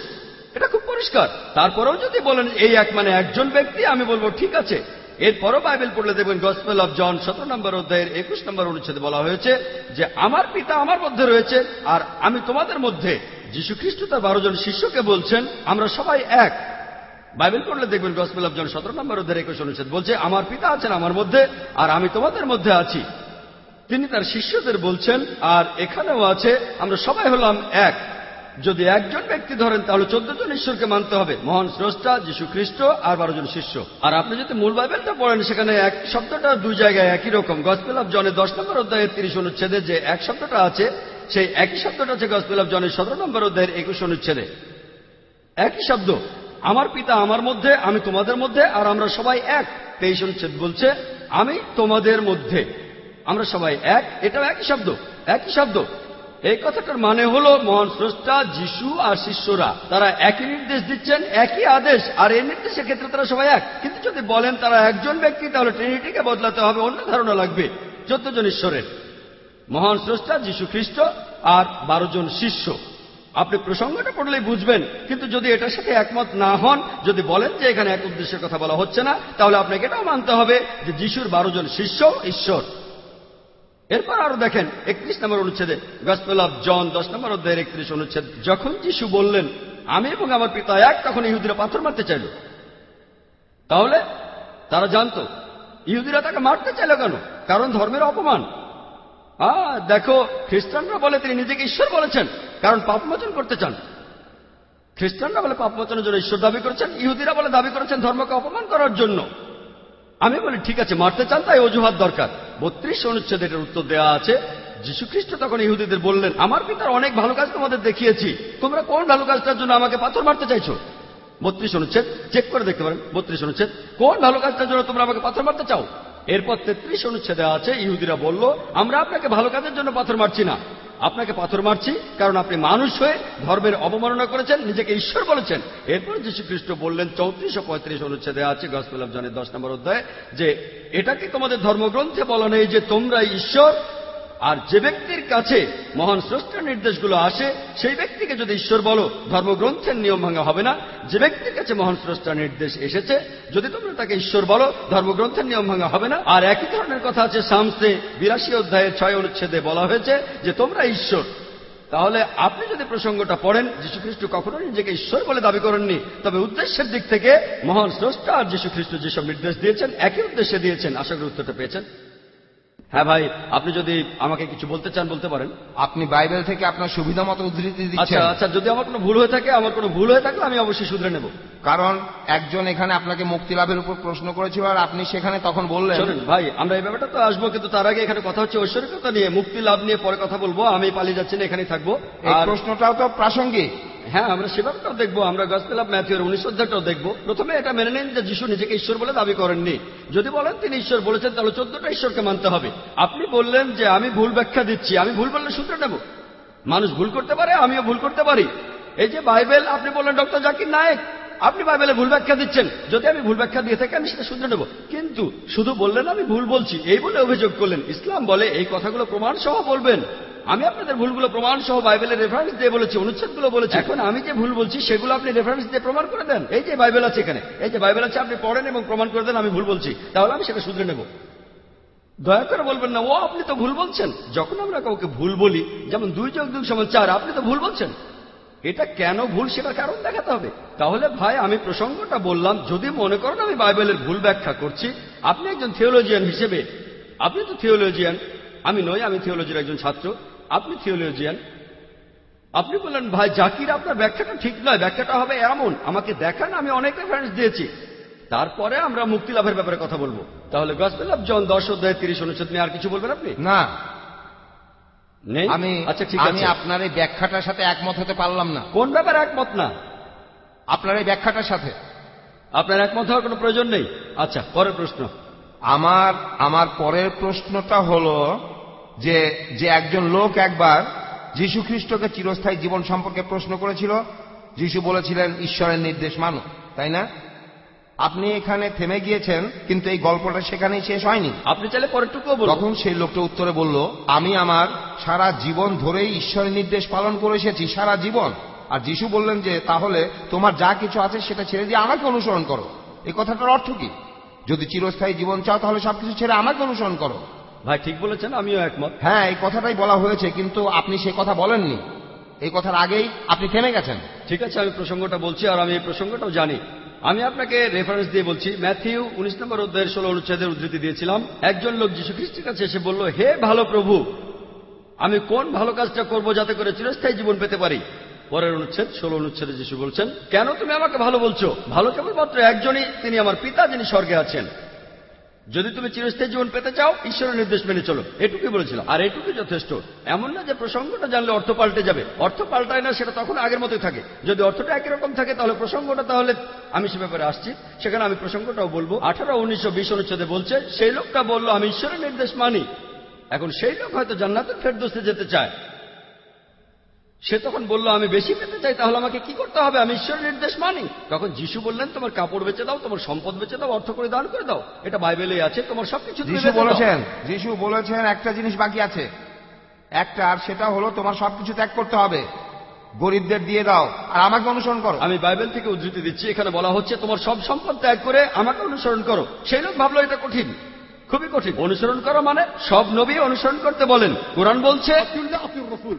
এটা খুব পরিষ্কার। তারপরেও যদি বলেন এই এক মানে একজন ব্যক্তি, আমি বলব ঠিক আছে। এরপরও বাইবেল পড়লে দেখবেন গসপেল অফ জন সতেরো নম্বর অধ্যায়ের একুশ নম্বর অনুচ্ছেদে বলা হয়েছে যে, আমার পিতা আমার মধ্যে রয়েছে, আর আমি তোমাদের মধ্যে যীশু খ্রিস্ট তার বারো জন শিষ্যকে বলছেন, আমরা সবাই এক। বাইবেল পড়লে দেখবেন গসপেল অফ জন সতেরো নম্বর অধ্যায়ের একুশ অনুচ্ছেদ বলছে, আমার পিতা আছেন আমার মধ্যে আর আমি তোমাদের মধ্যে আছি। তিনি তার শিষ্যদের বলছেন, আর এখানেও আছে, আমরা সবাই হলাম এক। যদি একজন ব্যক্তি ধরেন, তাহলে চোদ্দ জন ঈশ্বরকে মানতে হবে। মহান স্রষ্টা, যীশু খ্রিস্ট আর বারো জন শিষ্য। আর আপনি যদি মূল বাইবেলটা পড়েন, সেখানে এক শব্দটা দুই জায়গায় একই রকম। গসপেল অফ জনের দশ নম্বর অধ্যায়ের তিরিশ অনুচ্ছেদে যে এক শব্দটা আছে, সেই একই শব্দটা আছে গসপেল অফ জনের সতেরো নম্বর অধ্যায়ের একুশ অনুচ্ছেদে। একই শব্দ। আমার পিতা আমার মধ্যে, আমি তোমাদের মধ্যে, আর আমরা সবাই এক। তেইশ অনুচ্ছেদ বলছে, আমি তোমাদের মধ্যে। আমরা সবাই এক। এটাও একই শব্দ একই শব্দ। এই কথাটার মানে হল মহান স্রষ্টা, যিশু আর শিষ্যরা, তারা একই নির্দেশ দিচ্ছেন, একই আদেশ, আর এই নির্দেশের ক্ষেত্রে তারা সবাই এক। কিন্তু যদি বলেন তারা একজন ব্যক্তি, তাহলে ট্রিনিটিকে বদলাতে হবে, অন্য ধারণা লাগবে। চোদ্দ জন ঈশ্বরের, মহান স্রষ্টা, যীশু খ্রিস্ট, আর বারো জন শিষ্য। আপনি প্রসঙ্গটা পড়লেই বুঝবেন, কিন্তু যদি এটার সাথে একমত না হন, যদি বলেন যে এখানে এক উদ্দেশ্যের কথা বলা হচ্ছে না, তাহলে আপনাকে এটাও মানতে হবে যে যিশুর বারো জন শিষ্য ঈশ্বর। এরপর আরও দেখেন, একত্রিশ নম্বর অনুচ্ছেদে গসপেল অফ জন দশ নম্বর অধ্যায়ের একত্রিশ অনুচ্ছেদ, যখন যিশু বললেন, আমি এবং আমার পিতা এক তখন ইহুদিরা পাথর মারতে চাইল। তাহলে তারা জানতো, ইহুদিরা তাকে মারতে চাইল কেন? কারণ ধর্মের অপমান। আহ দেখো, খ্রিস্টানরা বলে তিনি নিজেকে ঈশ্বর বলেছেন। কারণ পাপমোচন করতে চান। খ্রিস্টানরা বলে পাপমোচনের জন্য ঈশ্বর দাবি করেছেন, ইহুদিরা বলে দাবি করেছেন ধর্মকে অপমান করার জন্য। আমি বলি, ঠিক আছে, মারতে চান, তাই অজুহাত দরকার। বত্রিশ অনুচ্ছেদ এটার উত্তর দেওয়া আছে যীশু খ্রিস্ট তখন ইহুদিদের বললেন, আমার পিতার অনেক ভালো কাজ তোমাদের দেখিয়েছি। তোমরা কোন ভালো কাজটার জন্য আমাকে পাথর মারতে চাইছো? বত্রিশ অনুচ্ছেদ চেক করে দেখতে পারেন, বত্রিশ অনুচ্ছেদ, কোন ভালো কাজটার জন্য তোমরা আমাকে পাথর মারতে চাও? এরপর তেত্রিশ অনুচ্ছেদে আছে, ইহুদিরা বলল, আমরা আপনাকে ভালো কাজের জন্য পাথর মারছি না। আপনাকে পাথর মারছি কারণ আপনি মানুষ হয়ে ধর্মের অবমাননা করেছেন, নিজেকে ঈশ্বর বলেছেন। এরপর খ্রিস্ট বললেন, চৌত্রিশ ও পঁয়ত্রিশ অনুচ্ছেদে আছে, গসপেল জনের দশ নম্বর অধ্যায়, যে এটাকে তোমাদের ধর্মগ্রন্থে বলা নেই যে তোমরা ঈশ্বর আর যে ব্যক্তির কাছে মহান স্রষ্টার নির্দেশগুলো আসে, সেই ব্যক্তিকে যদি ঈশ্বর বলো, ধর্মগ্রন্থের নিয়ম ভাঙা হবে না। যে ব্যক্তির কাছে মহান স্রষ্টার নির্দেশ এসেছে, যদি তোমরা তাকে ঈশ্বর বলো, ধর্মগ্রন্থের নিয়ম ভাঙা হবে না। আর একই ধরনের কথা আছে সামসে বিরাশি অধ্যায়ের ছয় অনুচ্ছেদে বলা হয়েছে যে, তোমরা ঈশ্বর। তাহলে আপনি যদি প্রসঙ্গটা পড়েন যীশু খ্রিস্ট কখনো নিজেকে ঈশ্বর বলে দাবি করেননি। তবে উদ্দেশ্যের দিক থেকে মহান স্রষ্টা আর যীশু খ্রিস্ট যেসব নির্দেশ দিয়েছেন, একই উদ্দেশ্যে দিয়েছেন। আশা করি উত্তরটা পেয়েছেন। হ্যাঁ ভাই আপনি যদি আমাকে কিছু বলতে চান বলতে পারেন। আপনি বাইবেল থেকে আপনার সুবিধা মতো উদ্ধৃতি আচ্ছা দিচ্ছেন আচ্ছা যদি আমার কোনো ভুল হয়ে থাকে আমার কোনো ভুল হয়ে থাকলে আমি অবশ্যই শুধরে নেব। কারণ একজন এখানে আপনাকে মুক্তি লাভের উপর প্রশ্ন করেছিল আর আপনি সেখানে তখন বললেন। শোনেন ভাই আমরা এই ব্যাপারটা তো আসব কিন্তু তার আগে এখানে কথা হচ্ছে ঐশ্বরিকতা নিয়ে মুক্তি লাভ নিয়ে পরে কথা বলব আমি পালিয়ে যাচ্ছি না এখানেই থাকব। এই আর প্রশ্নটাও তো প্রাসঙ্গিক। হ্যাঁ আমরা সেভাবেটাও দেখব, আমরা গসপেল অফ ম্যাথিউর উনিশ অধ্যায়টাও দেখব। প্রথমে এটা মেনে নিন যে যিশু নিজেকে ঈশ্বর বলে দাবি করেননি। যদি বলেন তিনি ঈশ্বর বলেছেন, তাহলে চোদ্দটা ঈশ্বরকে মানতে হবে। আপনি বললেন যে আমি ভুল ব্যাখ্যা দিচ্ছি, আমি ভুল বললে সূত্র নেব। মানুষ ভুল করতে পারে, আমিও ভুল করতে পারি। এই যে বাইবেল, আপনি বললেন ডক্টর জাকির নায়েক, আপনি বাইবেলে ভুল ব্যাখ্যা দিচ্ছেন। যদি আমি ভুল ব্যাখ্যা দিয়ে থাকি, আমি সেটা শুধরে নেব। কিন্তু শুধু বললেন আমি ভুল বলছি, এই বলে অভিযোগ করলেন। ইসলাম বলে এই কথাগুলো প্রমাণ সহ বলবেন। আমি আপনাদের ভুলগুলো প্রমাণ সহ বাইবেলের রেফারেন্স দিয়ে বলেছি, অনুচ্ছেদগুলো বলেছি। এখন আমি যে ভুল বলছি, সেগুলো আপনি রেফারেন্স দিয়ে প্রমাণ করে দেন। এই যে বাইবেল আছে এখানে, এই যে বাইবেল আছে, আপনি পড়েন এবং প্রমাণ করে দেন আমি ভুল বলছি। তাহলে আমি সেটা শুধরে নেব। দয়া করে বলবেন না, ও, আপনি তো ভুল বলছেন। যখন আমরা কাউকে ভুল বলি, যেমন দুই যোগ দুই সমান চার, আপনি তো ভুল বলছেন। এটা কেন ভুল সেটার কারণ দেখাতে হবে। তাহলে ভাই, আমি প্রসঙ্গটা বললাম, যদি মনে করেন আমি বাইবেলের ভুল ব্যাখ্যা করছি, আপনি একজন থিওলজিয়ান হিসেবে, আপনি তো থিওলজিয়ান আমি নই, আমি থিওলজির একজন ছাত্র। আপনি থিওলজিয়ান আপনি বললেন ভাই জাকির আপনার ব্যাখ্যাটা ঠিক নয় ব্যাখ্যাটা হবে এমন। আমাকে দেখান আমি অনেক রেফারেন্স দিয়েছি। তারপরে আমরা মুক্তি লাভের ব্যাপারে কথা বলব। তাহলে গসপেল অফ জন দশ অধ্যায় তিরিশ অনুচ্ছেদ নিয়ে আর কিছু বলবেন আপনি? না। আমি আচ্ছা ঠিক আমি আপনার এই ব্যাখ্যাটার সাথে একমত হতে পারলাম না। কোন ব্যাপারে একমত না? আপনার এই ব্যাখ্যাটার সাথে। আপনার একমত হওয়ার কোনো প্রয়োজন নেই? আচ্ছা পরের প্রশ্ন। আমার আমার পরের প্রশ্নটা হলো যে যে একজন লোক একবার যীশু খ্রিস্টকে চিরস্থায়ী জীবন সম্পর্কে প্রশ্ন করেছিল যীশু বলেছিলেন ঈশ্বরের নির্দেশ মানো। তাই না? আপনি এখানে থেমে গিয়েছেন কিন্তু এই গল্পটা সেখানেই শেষ হয়নি। আপনি চাইলে পরেরটুকুও বলুন। তখন সেই লোকটা উত্তরে বলল আমি আমার সারা জীবন ধরেই ঈশ্বরের নির্দেশ পালন করে এসেছি সারা জীবন। আর যিশু বললেন যে তাহলে তোমার যা কিছু আছে সেটা ছেড়ে দিয়ে আমাকে অনুসরণ করো। এই কথাটার অর্থ কি? যদি চিরস্থায়ী জীবন চাও তাহলে সবকিছু ছেড়ে আমাকে অনুসরণ করো। ভাই ঠিক বলেছেন আমিও একমত। হ্যাঁ এই কথাটাই বলা হয়েছে কিন্তু আপনি সে কথা বলেননি। এই কথার আগেই আপনি থেমে গেছেন। ঠিক আছে আমি প্রসঙ্গটা বলছি আর আমি এই প্রসঙ্গটাও জানি। আমি আপনাকে রেফারেন্স দিয়ে বলছি ম্যাথিউ উনিশ নম্বর অধ্যায়ের ষোলো অনুচ্ছেদের উদ্ধৃতি দিয়েছিলাম। একজন লোক যীশু খ্রিস্টের কাছে এসে বলল হে ভালো প্রভু আমি কোন ভালো কাজটা করব যাতে করে চিরস্থায়ী জীবন পেতে পারি? পরের অনুচ্ছেদ ষোলো অনুচ্ছেদে যিশু বলছেন কেন তুমি আমাকে ভালো বলছো? ভালো কেবলমাত্র একজনই তিনি আমার পিতা যিনি স্বর্গে আছেন। যদি তুমি চিরস্থায়ী জীবন পেতে চাও, ঈশ্বরের নির্দেশ মেনে চলো। এটুকুই বলেছিলাম। আর এটুকুই যথেষ্ট। এমন না যে প্রসঙ্গটা জানলে অর্থ পাল্টে যাবে। অর্থ পাল্টায় না, সেটা তখন আগের মতোই থাকে। যদি অর্থটা একই রকম থাকে, তাহলে প্রসঙ্গটা তাহলে আমি সে ব্যাপারে আসছি। সেখানে আমি প্রসঙ্গটাও বলব। আঠারো, উনিশশো, বিশ অনুচ্ছেদে বলছে, সেই লোকটা বলল, আমি ঈশ্বরের নির্দেশ মানি। এখন সেই লোক হয়তো জান্নাতের ফেরদোস্তে যেতে চায়। সে তখন বলল আমি বেশি পেতে চাই তাহলে আমাকে কি করতে হবে? আমি ঈশ্বরের নির্দেশ মানি। তখন যিশু বললেন তোমার কাপড় বেচে দাও তোমার সম্পদ বেচে দাও অর্থ করে দান করে দাও। এটা বাইবেলে আছে তোমার সবকিছু যিশু বলেছেন যিশু বলেছেন একটা জিনিস বাকি আছে। একটা আর সেটা হলো তোমার সবকিছু ত্যাগ করতে হবে। গরিবদের দিয়ে দাও আর আমাকে অনুসরণ করো। আমি বাইবেল থেকে উদ্ধৃতি দিচ্ছি এখানে বলা হচ্ছে তোমার সব সম্পদ ত্যাগ করে আমাকে অনুসরণ করো। সেই লোক ভাবলো এটা কঠিন। খুবই কঠিন। অনুসরণ করা মানে সব নবী অনুসরণ করতে বলেন। কোরআন বলছে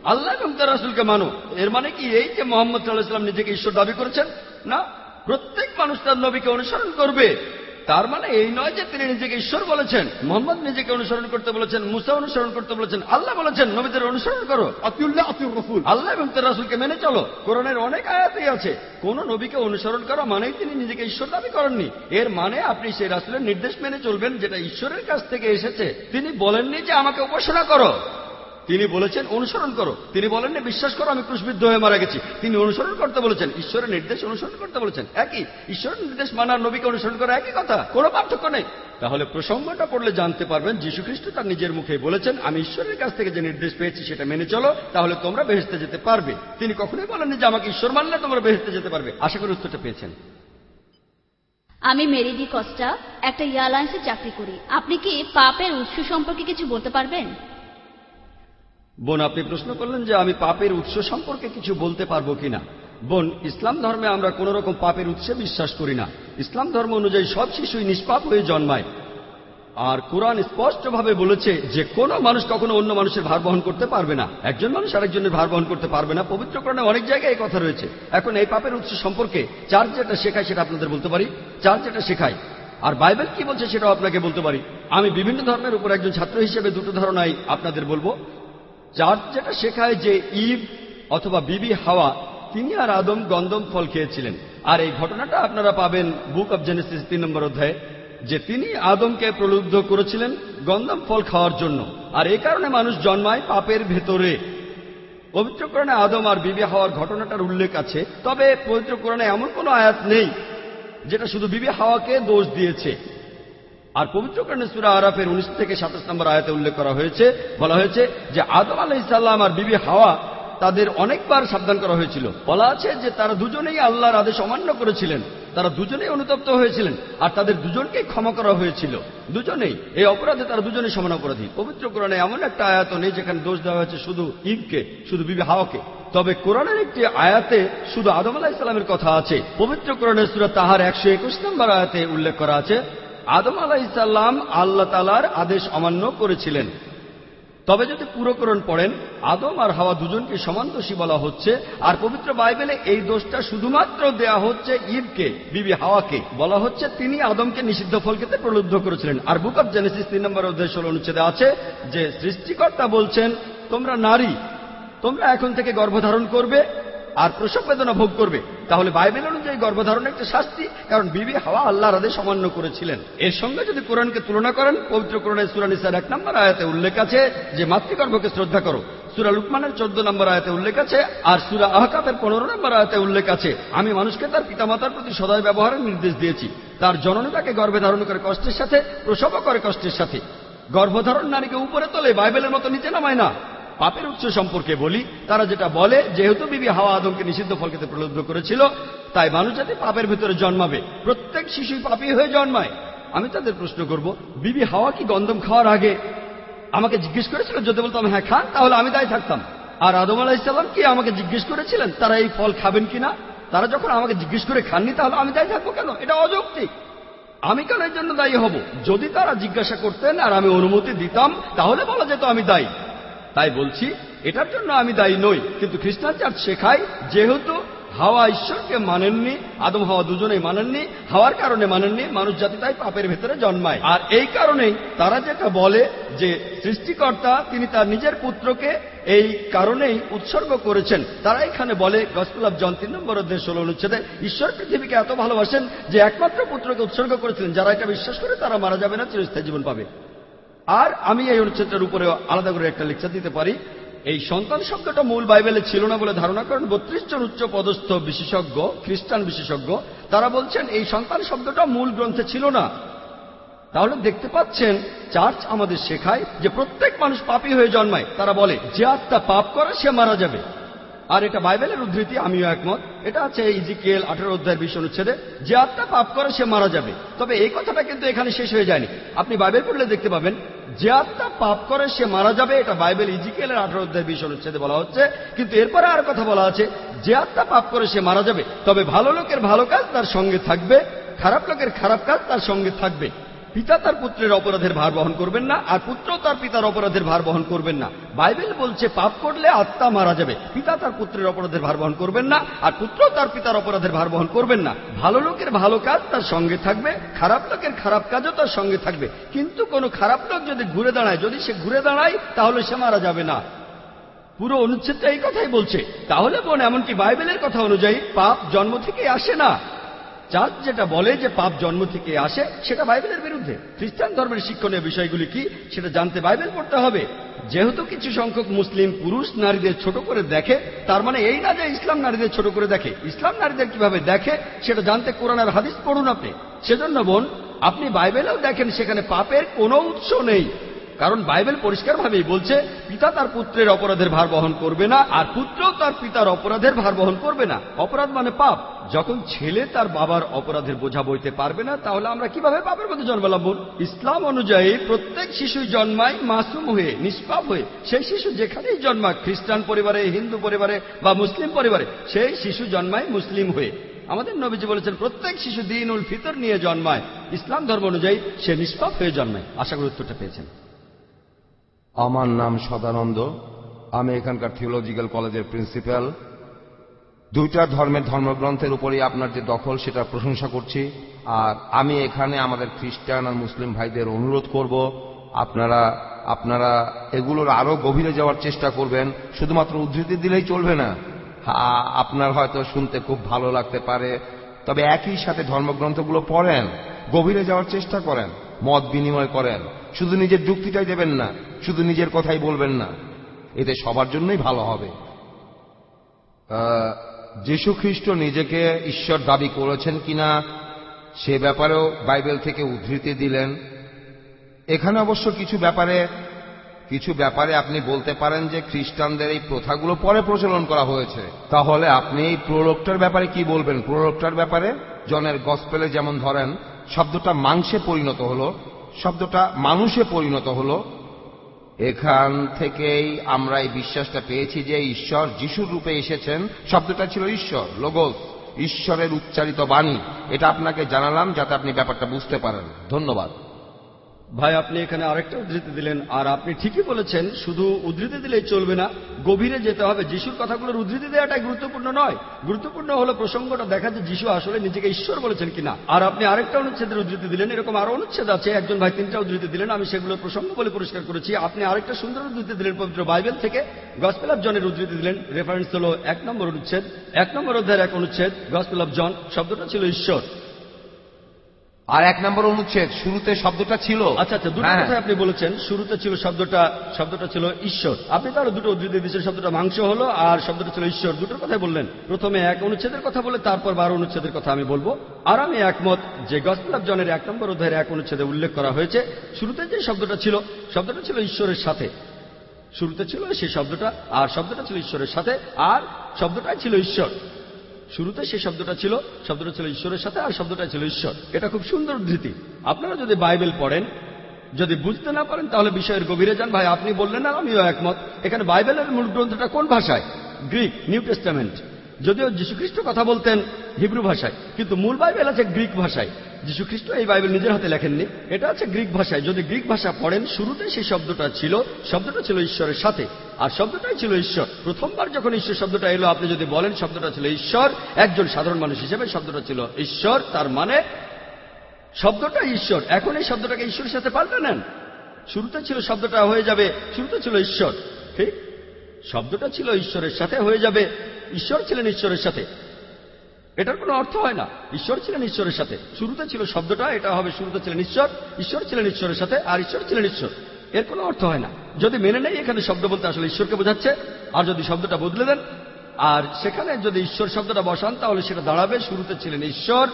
আল্লাহ এবং তার রাসুলকে মানো। এর মানে কি? এই যে মোহাম্মদ সাল্লাহ নিজেকে ঈশ্বর দাবি করেছেন না? প্রত্যেক মানুষ তার নবীকে অনুসরণ করবে। তার মানে এই নয় যে তিনি নিজেকে ঈশ্বর বলেছেন মোহাম্মদ নিজেকে অনুসরণ করতে বলেছেন মুসা অনুসরণ করতে বলেছেন আল্লাহ বলেছেন নবীদের অনুসরণ করো। আল্লাহ এবং তার রাসুলকে মেনে চলো। কোরআনের অনেক আয়াতেই আছে কোন নবীকে অনুসরণ করা মানেই তিনি নিজেকে ঈশ্বর দাবি করেননি। এর মানে আপনি সেই রাসুলের নির্দেশ মেনে চলবেন যেটা ঈশ্বরের কাছ থেকে এসেছে। তিনি বলেননি যে আমাকে উপাসনা করো। তিনি বলেছেন, অনুসরণ করো। তিনি বলেননি বিশ্বাস করো, আমি ক্রুশবিদ্ধ হয়ে মারা গেছি। তিনি অনুসরণ করতে বলেছেন, ঈশ্বরের নির্দেশ অনুসরণ করতে বলেছেন। একই, ঈশ্বরের নির্দেশ মানার নবীকে অনুসরণ করা একই কথা, কোনো পার্থক্য নেই। তাহলে প্রসঙ্গটা পড়লে জানতে পারবেন যীশু খ্রিস্ট তার নিজের মুখে বলেছেন, আমি ঈশ্বরের কাছ থেকে যে নির্দেশ পেয়েছি, সেটা মেনে চলো, তাহলে তোমরা বেহেস্তে যেতে পারবে। তিনি কখনোই বলেননি যে, আমাকে ঈশ্বর মানলে তোমরা বেহেস্তে যেতে পারবে। আশা করি উত্তরটা পেয়েছেন। আমি মেরিডি কস্টা, একটা এয়ারলাইন্সে চাকরি করি। আপনি কি পাপের উৎস সম্পর্কে কিছু বলতে পারবেন? বোন, আপনি প্রশ্ন করলেন যে আমি পাপের উৎস সম্পর্কে কিছু বলতে পারব কিনা। বোন, ইসলাম ধর্মে আমরা কোন রকম পাপের উৎসে বিশ্বাস করি না। ইসলাম ধর্ম অনুযায়ী সব শিশুই নিষ্পাপ হয়ে জন্মায়। আর কোরআন স্পষ্টভাবে বলেছে যে কোনো মানুষ কখনো অন্য মানুষের ভার বহন করতে পারবে না। একজন মানুষ আরেকজনের ভার বহন করতে পারবে না। পবিত্র কোরআনে অনেক জায়গায় এই কথা রয়েছে। এখন এই পাপের উৎস সম্পর্কে চার যেটা শেখায় সেটা আপনাদের বলতে পারি। চার যেটা শেখায়। আর বাইবেল কি বলছে সেটাও আপনাকে বলতে পারি। আমি বিভিন্ন ধর্মের উপর একজন ছাত্র হিসেবে দুটো ধারণাই আপনাদের বলব। চার্চ যেটা শেখায় যে ইব অথবা বিবি হাওয়া, তিনি আর আদম গন্দম ফল খেয়েছিলেন। আর এই ঘটনাটা আপনারা পাবেন বুক অব জেনেসিস তিন নম্বর অধ্যায়ে, যে তিনি আদমকে প্রলুব্ধ করেছিলেন গন্দম ফল খাওয়ার জন্য। আর এই কারণে মানুষ জন্মায় পাপের ভেতরে। পবিত্রকরণে আদম আর বিবি হাওয়ার ঘটনাটার উল্লেখ আছে, তবে পবিত্রকরণে এমন কোনো আয়াত নেই, যেটা শুধু বিবি হাওয়াকে দোষ দিয়েছে। আর পবিত্রকরণে সুরা আরাফের উনিশ থেকে সাতাশ নম্বর আয়াতে উল্লেখ করা হয়েছে, বলা হয়েছে যে আদম আলাহ ইসাল্লাম আর বিবি হাওয়া তাদের অনেকবার সাবধান করা হয়েছিল। বলা আছে যে তারা দুজনেই আল্লাহর আদেশ অমান্য করেছিলেন। তারা দুজনেই অনুতপ্ত হয়েছিলেন আর তাদের দুজনকে ক্ষমা করা হয়েছিল। দুজনেই। এই অপরাধে তারা দুজনেই সমান অপরাধী। পবিত্র কোরআনে এমন একটা আয়াত নেই যেখানে দোষ দেওয়া হয়েছে শুধু ইবকে শুধু বিবি হাওয়াকে। তবে কোরআনের একটি আয়াতে শুধু আদম আলাহ ইসলামের কথা আছে। পবিত্র কোরআনের সুরা তাহার একশো একুশ নম্বর আয়াতে উল্লেখ করা আছে আদম আলাহ ইসাল্লাম আল্লাহ তালার আদেশ অমান্য করেছিলেন। তবে যদি পুরোকরণ পড়েন, আদম আর হাওয়া দুজনকে সমান দোষী বলা হচ্ছে, আর পবিত্র বাইবেলে এই দোষটা শুধুমাত্র দেয়া হচ্ছে ঈদকে বিবি হাওয়াকে। বলা হচ্ছে তিনি আদমকে নিষিদ্ধ ফল খেতে প্রলুব্ধ করেছিলেন। আর বুক অব জেনেসিস তিন নম্বর অধ্যায় ষোলো অনুচ্ছেদে আছে যে সৃষ্টিকর্তা বলছেন, তোমরা নারী, তোমরা এখন থেকে গর্ভধারণ করবে আর প্রসব বেদনা ভোগ করবে। তাহলে বাইবেল অনুযায়ী গর্ভধারণ একটা শাস্তি, কারণ বিবি হাওয়া আল্লাহর আদেশ অমান্য করেছিলেন। এর সঙ্গে যদি কোরআনকে তুলনা করেন, পবিত্র কোরআনের সুরানিসার এক নম্বর আয়াতে উল্লেখ আছে যে, মাতৃগর্ভকে শ্রদ্ধা করো। সুরা লুকমানের চোদ্দ নম্বর আয়াতে উল্লেখ আছে, আর সুরা আহকাতের পনেরো নম্বর আয়াতে উল্লেখ আছে, আমি মানুষকে তার পিতামাতার প্রতি সদয় ব্যবহারের নির্দেশ দিয়েছি। তার জননী তাকে গর্ভে ধারণ করে কষ্টের সাথে, প্রসবও করে কষ্টের সাথে। গর্ভধারণ নারীকে উপরে তোলে বাইবেলের মতো নিচে নামায় না। পাপের উৎস সম্পর্কে বলি, তারা যেটা বলে, যেহেতু বিবি হাওয়া আদমকে নিষিদ্ধ ফল খেতে প্রলুব্ধ করেছিল, তাই মানুষ যাতে পাপের ভিতরে জন্মাবে, প্রত্যেক শিশুই পাপি হয়ে জন্মায়। আমি তাদের প্রশ্ন করব, বিবি হাওয়া কি গন্ধম খাওয়ার আগে আমাকে জিজ্ঞেস করেছিল? যদি বলতাম হ্যাঁ খান, তাহলে আমি দায় থাকতাম। আর আদম আলাহিসাল্লাম কি আমাকে জিজ্ঞেস করেছিলেন, তারা এই ফল খাবেন কিনা? তারা যখন আমাকে জিজ্ঞেস করে, খাননি তাহলে আমি দায়ী থাকব কেন? এটা অযৌক্তিক। আমি কেন এর জন্য দায়ী হব? যদি তারা জিজ্ঞাসা করতেন আর আমি অনুমতি দিতাম, তাহলে বলা যেত আমি দায়ী। তাই বলছি, এটার জন্য আমি দায়ী নই। কিন্তু খ্রিস্টান চার্চ শেখায়, যেহেতু হাওয়া ঈশ্বরকে মানেননি, আদম হাওয়া দুজনেই মানেননি, হাওয়ার কারণে মানেননি, মানুষ জাতি তাই পাপের ভেতরে জন্মায়। আর এই কারণেই তারা যেটা বলে যে সৃষ্টিকর্তা, তিনি তার নিজের পুত্রকে এই কারণেই উৎসর্গ করেছেন। তারা এখানে বলে গসপুল অফ জন তিন নম্বর অধ্যায় ষোলো অনুচ্ছেদে, ঈশ্বর পৃথিবীকে এত ভালোবাসেন যে একমাত্র পুত্রকে উৎসর্গ করেছিলেন। যারা এটা বিশ্বাস করে তারা মারা যাবে না, চিরস্থায়ী জীবন পাবে। আর আমি এই অনুচ্ছেদটার উপরে আলাদা করে একটা লেকচার দিতে পারি। এই সন্তান শব্দটা মূল বাইবেলে ছিল না বলে ধারণা করেন বত্রিশ জন উচ্চ পদস্থ বিশেষজ্ঞ, খ্রিস্টান বিশেষজ্ঞ, তারা বলছেন এই সন্তান শব্দটা মূল গ্রন্থে ছিল না। তাহলে দেখতে পাচ্ছেন, চার্চ আমাদের শেখায় যে প্রত্যেক মানুষ পাপী হয়ে জন্মায়। তারা বলে, যে আত্মা পাপ করে সে মারা যাবে। আর এটা বাইবেলের উদ্ধৃতি, আমিও একমত। এটা আছে ইজিকেল আঠারো অধ্যায়ের বিশ অনুচ্ছেদে, যে আত্মা পাপ করে, সে মারা যাবে। তবে এই কথাটা কিন্তু এখানে শেষ হয়ে যায়নি। আপনি বাইবেল পড়লে দেখতে পাবেন, যে আত্মা পাপ করে, সে মারা যাবে। এটা বাইবেল ইজিকেলের আঠারো অধ্যায় বিশ অনুচ্ছেদে বলা হচ্ছে। কিন্তু এরপরে আর কথা বলা আছে, যে আত্মা পাপ করে, সে মারা যাবে। তবে ভালো লোকের ভালো কাজ তার সঙ্গে থাকবে, খারাপ লোকের খারাপ কাজ তার সঙ্গে থাকবে। পিতা তার পুত্রের অপরাধের ভার বহন করবেন না, আর পুত্র তার পিতার অপরাধের ভার বহন করবেন না। বাইবেল বলছে, পাপ করলে আত্মা মারা যাবে। পিতা তার পুত্রের অপরাধের ভার বহন করবেন না, আর পুত্র তার পিতার অপরাধের ভার বহন করবেন না। ভালো লোকের ভালো কাজ তার সঙ্গে থাকবে, খারাপ লোকের খারাপ কাজও তার সঙ্গে থাকবে। কিন্তু কোনো খারাপ লোক যদি ঘুরে দাঁড়ায়, যদি সে ঘুরে দাঁড়ায়, তাহলে সে মারা যাবে না। পুরো অনুচ্ছেদটা এই কথাই বলছে। তাহলে বোন, এমনকি বাইবেলের কথা অনুযায়ী পাপ জন্ম থেকে আসে না। চার্চ যেটা বলে যে পাপ জন্ম থেকে আসে, সেটা বাইবেলের বিরুদ্ধে। খ্রিস্টান ধর্মের শিক্ষণীয় বিষয়গুলি কি, সেটা জানতে বাইবেল পড়তে হবে। যেহেতু কিছু সংখ্যক মুসলিম পুরুষ নারীদের ছোট করে দেখে, তার মানে এই না যে ইসলাম নারীদের ছোট করে দেখে, ইসলাম নারীদের কীভাবে দেখে, সেটা জানতে কোরআনের হাদিস পড়ুন আপনি। সেজন্য বোন, আপনি বাইবেলেও দেখেন সেখানে পাপের কোনো উৎস নেই। কারণ বাইবেল পরিষ্কারভাবেই বলছে, পিতা তার পুত্রের অপরাধের ভার বহন করবে না, আর পুত্রও তার পিতার অপরাধের ভার বহন করবে না। অপরাধ মানে পাপ। যখন ছেলে তার বাবার অপরাধের বোঝা বইতে পারবে না, তাহলে আমরা কীভাবে পাপের মধ্যে জন্মালাম ইসলাম অনুযায়ী প্রত্যেক শিশুই জন্মায় মাসুম হয়ে, নিষ্পাপ হয়ে। সেই শিশু যেখানেই জন্মায় খ্রিস্টান পরিবারে, হিন্দু পরিবারে বা মুসলিম পরিবারে, সেই শিশু জন্মায় মুসলিম হয়ে। আমাদের নবীজি বলেছেন, প্রত্যেক শিশু দিন উল ফিতর নিয়ে জন্মায়। ইসলাম ধর্ম অনুযায়ী সে নিষ্পাপ হয়ে জন্মায়। আশা করি উত্তরটা পেয়েছেন। আমার নাম সদানন্দ। আমি এখানকার থিওলজিক্যাল কলেজের প্রিন্সিপাল দুইটা ধর্মের ধর্মগ্রন্থের উপরেই আপনার যে দখল সেটা প্রশংসা করছি। আর আমি এখানে আমাদের খ্রিস্টান আর মুসলিম ভাইদের অনুরোধ করব, আপনারা আপনারা এগুলোর আরও গভীরে যাওয়ার চেষ্টা করবেন। শুধুমাত্র উদ্ধৃতি দিলেই চলবে না। আপনার হয়তো শুনতে খুব ভালো লাগতে পারে। তবে একই সাথে ধর্মগ্রন্থগুলো পড়েন, গভীরে যাওয়ার চেষ্টা করেন। মত বিনিময় করেন। শুধু নিজের যুক্তিটাই দেবেন না, শুধু নিজের কথাই বলবেন না। এতে সবার জন্যই ভালো হবে। যীশু খ্রিস্ট নিজেকে ঈশ্বর দাবি করেছেন কিনা, সে ব্যাপারেও বাইবেল থেকে উদ্ধৃতি দিলেন। এখানে অবশ্য কিছু ব্যাপারে কিছু ব্যাপারে আপনি বলতে পারেন যে খ্রিস্টানদের এই প্রথাগুলো পরে প্রচলন করা হয়েছে। তাহলে আপনি এই প্রোরোক্টার ব্যাপারে কি বলবেন? প্রোরোক্টার ব্যাপারে? জনের গসপেলে যেমন ধরেন শব্দটা মাংসে পরিণত হল, শব্দটা মানুষে পরিণত হল। এখান থেকেই আমরা এই বিশ্বাসটা পেয়েছি যে ঈশ্বর যিশুর রূপে এসেছেন। শব্দটা ছিল ঈশ্বর, লোগোস, ঈশ্বরের উচ্চারিত বাণী। এটা আপনাকে জানালাম যাতে আপনি ব্যাপারটা বুঝতে পারেন। ধন্যবাদ। ভাই, আপনি এখানে আরেকটা উদ্ধৃতি দিলেন, আর আপনি ঠিকই বলেছেন, শুধু উদ্ধৃতি দিলেই চলবে না, গভীরে যেতে হবে। যিশুর কথাগুলোর উদ্ধৃতি দেওয়াটাই গুরুত্বপূর্ণ নয়। গুরুত্বপূর্ণ হলো প্রসঙ্গটা দেখা যে যিশু আসলে নিজেকে ঈশ্বর বলেছেন কিনা। আর আপনি আরেকটা অনুচ্ছেদের উদ্ধৃতি দিলেন, এরকম আরও অনুচ্ছেদ আছে, একজন ভাই তিনটা উদ্ধৃতি দিলেন, আমি সেগুলোর প্রসঙ্গ বলে পরিষ্কার করেছি। আপনি আরেকটা সুন্দর উদ্ধৃতি দিলেন, পবিত্র বাইবেল থেকে, গসপেল অফ জনের উদ্ধৃতি দিলেন, রেফারেন্স হলো এক নম্বর অনুচ্ছেদ, এক নম্বর অধ্যায়ের এক অনুচ্ছেদ, গসপেল অফ জন, শব্দটা ছিল ঈশ্বর। আর এক নম্বর অনুচ্ছেদ শুরুতে শব্দটা ছিল। আচ্ছা আচ্ছা দুটো হ্যাঁ। কথা আপনি বলেছেন শুরুতে ছিল শব্দটা শব্দটা ছিল ঈশ্বর। আপনি তাহলে দুটো উদ্ধৃতি দিয়েছেন শব্দটা মাংস হলো আর শব্দটা ছিল ঈশ্বর। দুটোর কথাই বললেন। প্রথমে এক অনুচ্ছেদের কথা বলে তারপর বারো অনুচ্ছেদের কথা আমি বলব। আর আমি একমত যে গসপেল জনের এক নম্বর অধ্যায়ের এক অনুচ্ছেদে উল্লেখ করা হয়েছে শুরুতে যে শব্দটা ছিল শব্দটা ছিল ঈশ্বরের সাথে। শুরুতে ছিল সেই শব্দটা আর শব্দটা ছিল ঈশ্বরের সাথে আর শব্দটাই ছিল ঈশ্বর। শুরুতে সে শব্দটা ছিল শব্দটা ছিল ঈশ্বরের সাথে আর শব্দটা ছিল ঈশ্বর। এটা খুব সুন্দর ধৃতি। আপনারা যদি বাইবেল পড়েন, যদি বুঝতে না পারেন, তাহলে বিষয়ের গভীরে যান। ভাই, আপনি বললেন না আমিও একমত। এখানে বাইবেলের মূল গ্রন্থটা কোন ভাষায়? Greek, New Testament. যদিও যীশুখ্রিস্ট কথা বলতেন হিব্রু ভাষায়, কিন্তু মূল বাইবেল আছে গ্রিক ভাষায়। যীশুখ্রিস্ট এই বাইবেল নিজের হাতে লেখেননি, এটা আছে গ্রিক ভাষায়। যদি গ্রিক ভাষা পড়েন শুরুতে সেই শব্দটা ছিল শব্দটা ছিল ঈশ্বরের সাথে। আর শব্দটাই ছিল ঈশ্বর। প্রথমবার যখন ঈশ্বর শব্দটা এলো, আপনি যদি বলেন শব্দটা ছিল ঈশ্বর, একজন সাধারণ মানুষ হিসেবে শব্দটা ছিল ঈশ্বর, তার মানে শব্দটা ঈশ্বর। এখন এই শব্দটাকে ঈশ্বরের সাথে পাল্টে নেন শুরুতে ছিল শব্দটা হয়ে যাবে, শুরুতে ছিল ঈশ্বর। ঠিক? শব্দটা ছিল ঈশ্বরের সাথে, হয়ে যাবে। ঈশ্বর ছিলেন ঈশ্বরের সাথে। এটার কোনো অর্থ হয় না। ঈশ্বর ছিলেন ঈশ্বরের সাথে। শুরুতে ছিল শব্দটা, এটা হবে শুরুতে ছিলেন ঈশ্বর ঈশ্বর ছিলেন ঈশ্বরের সাথে, আর ঈশ্বর ছিলেন ঈশ্বর। এর কোনো অর্থ হয় না। যদি মেনে নেই, এখানে শব্দ বলতে আসলে ঈশ্বরকে বোঝাচ্ছে। আর যদি শব্দটা বদলে দেন, আর সেখানে যদি ঈশ্বর শব্দটা বসান, তাহলে সেটা দাঁড়াবে। শুরুতে ছিলেন ঈশ্বর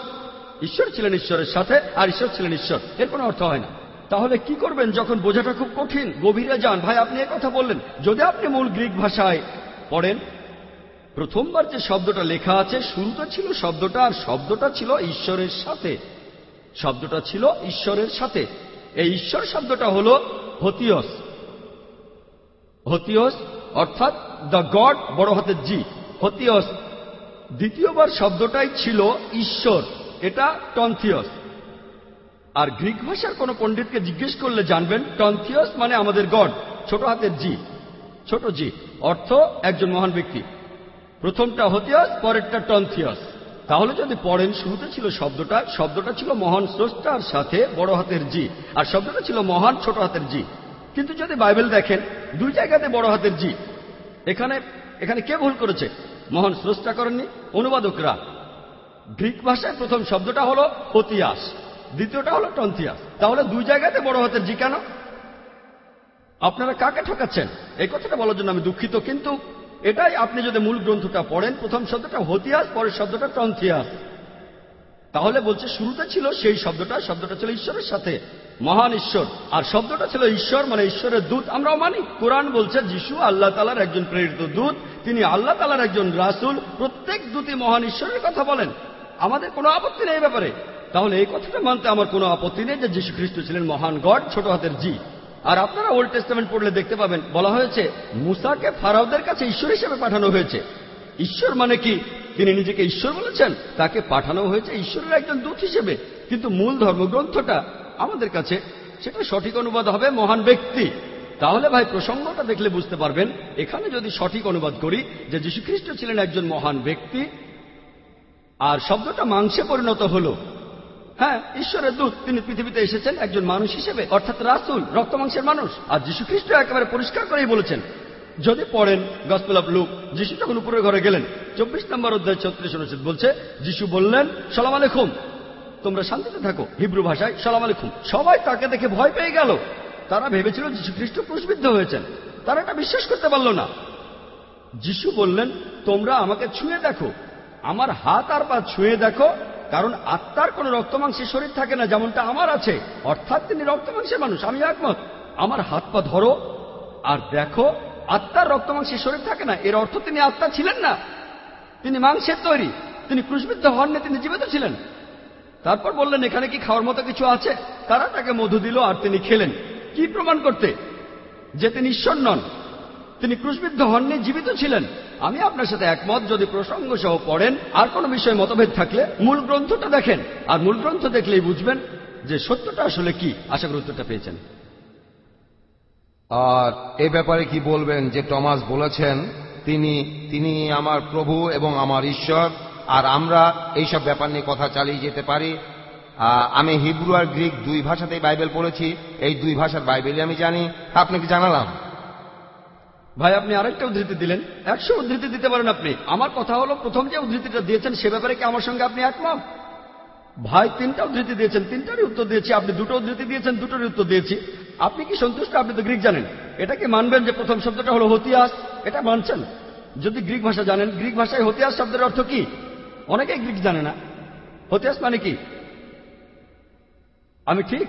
ঈশ্বর ছিলেন ঈশ্বরের সাথে, আর ঈশ্বর ছিলেন ঈশ্বর। এর কোনো অর্থ হয় না। তাহলে কি করবেন যখন বোঝাটা খুব কঠিন? গভীরে যান। ভাই, আপনি কথা বললেন। যদি আপনি মূল গ্রিক ভাষায় পড়েন, প্রথমবার যে শব্দটা লেখা আছে শুরুতে ছিল শব্দটা আর শব্দটা ছিল ঈশ্বরের সাথে। শব্দটা ছিল ঈশ্বরের সাথে। এই ঈশ্বর শব্দটা হল হতিয়স। হতিয়স অর্থাৎ দ্য গড, বড় হাতের জি। হতিয়স দ্বিতীয়বার শব্দটাই ছিল ঈশ্বর। এটা টন্থিয়স। আর গ্রিক ভাষার কোন পণ্ডিতকে জিজ্ঞেস করলে জানবেন টন্থিয়স মানে আমাদের গড। ছোট হাতের জি, ছোট জি, অর্থ একজন মহান ব্যক্তি। প্রথমটা হতিয়াস, পরেরটা টন্থিয়াস। তাহলে যদি পড়েন, শুরুতে ছিল শব্দটা শব্দটা ছিল মহান স্রষ্টার সাথে বড় হাতের জি, আর শব্দটা ছিল মহান ছোট হাতের জি। কিন্তু যদি বাইবেল দেখেন, দুই জায়গাতে বড় হাতের জি। এখানে এখানে কে ভুল করেছে? মহান স্রষ্টা করেননি, অনুবাদকরা। গ্রিক ভাষায় প্রথম শব্দটা হল হতিয়াস। দ্বিতীয়টা হলো টন্থিয়াস তাহলে দুই জায়গাতে বড় হাতের জি কেন? আপনারা কাকে ঠকাচ্ছেন? এই কথাটা বলার জন্য আমি দুঃখিত, কিন্তু এটাই আপনি যদি মূল গ্রন্থটা পড়েন, প্রথম শব্দটা হতিয়াস, পরের শব্দটা টন্থিয়াস তাহলে বলছে শুরুতে ছিল সেই শব্দটা শব্দটা ছিল ঈশ্বরের সাথে। মহান ঈশ্বর। আর শব্দটা ছিল ঈশ্বর মানে ঈশ্বরের দূত। আমরাও মানি, কোরআন বলছে যিশু আল্লাহ তালার একজন প্রেরিত দূত। তিনি আল্লাহ তালার একজন রাসুল। প্রত্যেক দূতই মহান ঈশ্বরের কথা বলেন। আমাদের কোনো আপত্তি নেই ব্যাপারে। তাহলে এই কথাটা মানতে আমার কোনো আপত্তি নেই যে যীশু খ্রিস্ট ছিলেন মহান গড, ছোট হাতের জি। আর আপনারা ওল্ড টেস্টামেন্ট পড়লে দেখতে পাবেন, বলা হয়েছে, মুসাকে ফারাওদের কাছে ঈশ্বর হিসেবে পাঠানো হয়েছে। ঈশ্বর মানে কি? তিনি নিজেকে ঈশ্বর বলেছেন, তাকে পাঠানো হয়েছে ঈশ্বরের একজন দূত হিসেবে। কিন্তু মূল ধর্মগ্রন্থটা আমাদের কাছে, সেটা সঠিক অনুবাদ হবে মহান ব্যক্তি। তাহলে ভাই, প্রসঙ্গটা দেখলে বুঝতে পারবেন, এখানে যদি সঠিক অনুবাদ করি যে যীশুখ্রিস্ট ছিলেন একজন মহান ব্যক্তি, আর শব্দটা মাংসে পরিণত হলো হ্যাঁ ঈশ্বরের দূত তিনি পৃথিবীতে এসেছেন একজন মানুষ হিসেবে, অর্থাৎ রাসুল, রক্ত মাংসের মানুষ। আর যীশু খ্রিস্ট একেবারে পরিষ্কার করেই বলেছেন, যদি পড়েন গসপেল অফ লুক। যিশু যখন উপরের ঘরে গেলেন, চব্বিশ নম্বর অধ্যায় ছত্রিশ অনুচ্ছেদ বলছে, যিশু বললেন, সালাম আলেকুম তোমরা শান্তিতে থাকো, হিব্রু ভাষায়, সালাম আলেকুম সবাই তাকে দেখে ভয় পেয়ে গেল। তারা ভেবেছিল যীশু খ্রিস্ট ক্রুশবিদ্ধ হয়েছেন। তারা এটা বিশ্বাস করতে পারল না। যিশু বললেন, তোমরা আমাকে ছুঁয়ে দেখো। আমার হাত আর পা ছুঁয়ে দেখো কারণ আত্মার কোন রক্তমাংসের শরীর থাকে না, যেমনটা আমার আছে। অর্থাৎ তিনি রক্তমাংসের মানুষ, আমি একমত। আমার হাত পা ধরো, আর দেখো, আত্মার রক্ত মাংসের শরীর থাকে না। এর অর্থ তিনি আত্মা ছিলেন না। তিনি মাংসের তৈরি। তিনি ক্রুশবিদ্ধ হননি, তিনি জীবিত ছিলেন। তারপর বললেন, এখানে কি খাওয়ার মতো কিছু আছে? তারা তাকে মধু দিল আর তিনি খেলেন। কি প্রমাণ করতে? যে তিনি ঈশ্বর নন। তিনি ক্রুশবিদ্ধ হননি, জীবিত ছিলেন। আমি আপনার সাথে একমত, যদি প্রসঙ্গ সহ পড়েন, আর কোনো বিষয়ে মতভেদ থাকলে মূল গ্রন্থটা দেখেন, আর মূল গ্রন্থ দেখলেই বুঝবেন যে সত্যটা আসলে কি। আশা উত্তরটা পেয়েছেন। আর এ ব্যাপারে কি বলবেন যে টমাস বলেছেন, তিনি তিনি আমার প্রভু এবং আমার ঈশ্বর, আর আমরা এইসব ব্যাপার নিয়ে কথা চালিয়ে যেতে পারি। আমি হিব্রু আর গ্রিক দুই ভাষাতেই বাইবেল পড়েছি, এই দুই ভাষার বাইবেলই আমি জানি। আপনাকে জানালাম? ভাই, আপনি আরেকটা উদ্ধৃতি দিলেন। একশো উদ্ধৃতি দিতে পারেন আপনি। আমার কথা হলো, প্রথম যে উদ্ধৃতিটা দিয়েছেন, সে ব্যাপারে কি আমার সঙ্গে আপনি একমত? ভাই, তিনটা উদ্ধৃতি দিয়েছেন, তিনটারই উত্তর দিয়েছি। আপনি দুটো উদ্ধৃতি দিয়েছেন, দুটোরই উত্তর দিয়েছি। আপনি কি সন্তুষ্ট? আপনি তো গ্রিক জানেন। এটা কি মানবেন যে প্রথম শব্দটা হলো হতিয়াস? এটা মানছেন। যদি গ্রিক ভাষা জানেন, গ্রিক ভাষায় হতিয়াস শব্দের অর্থ কি? অনেকেই গ্রিক জানে না। হতিয়াস মানে কি? আমি ঠিক?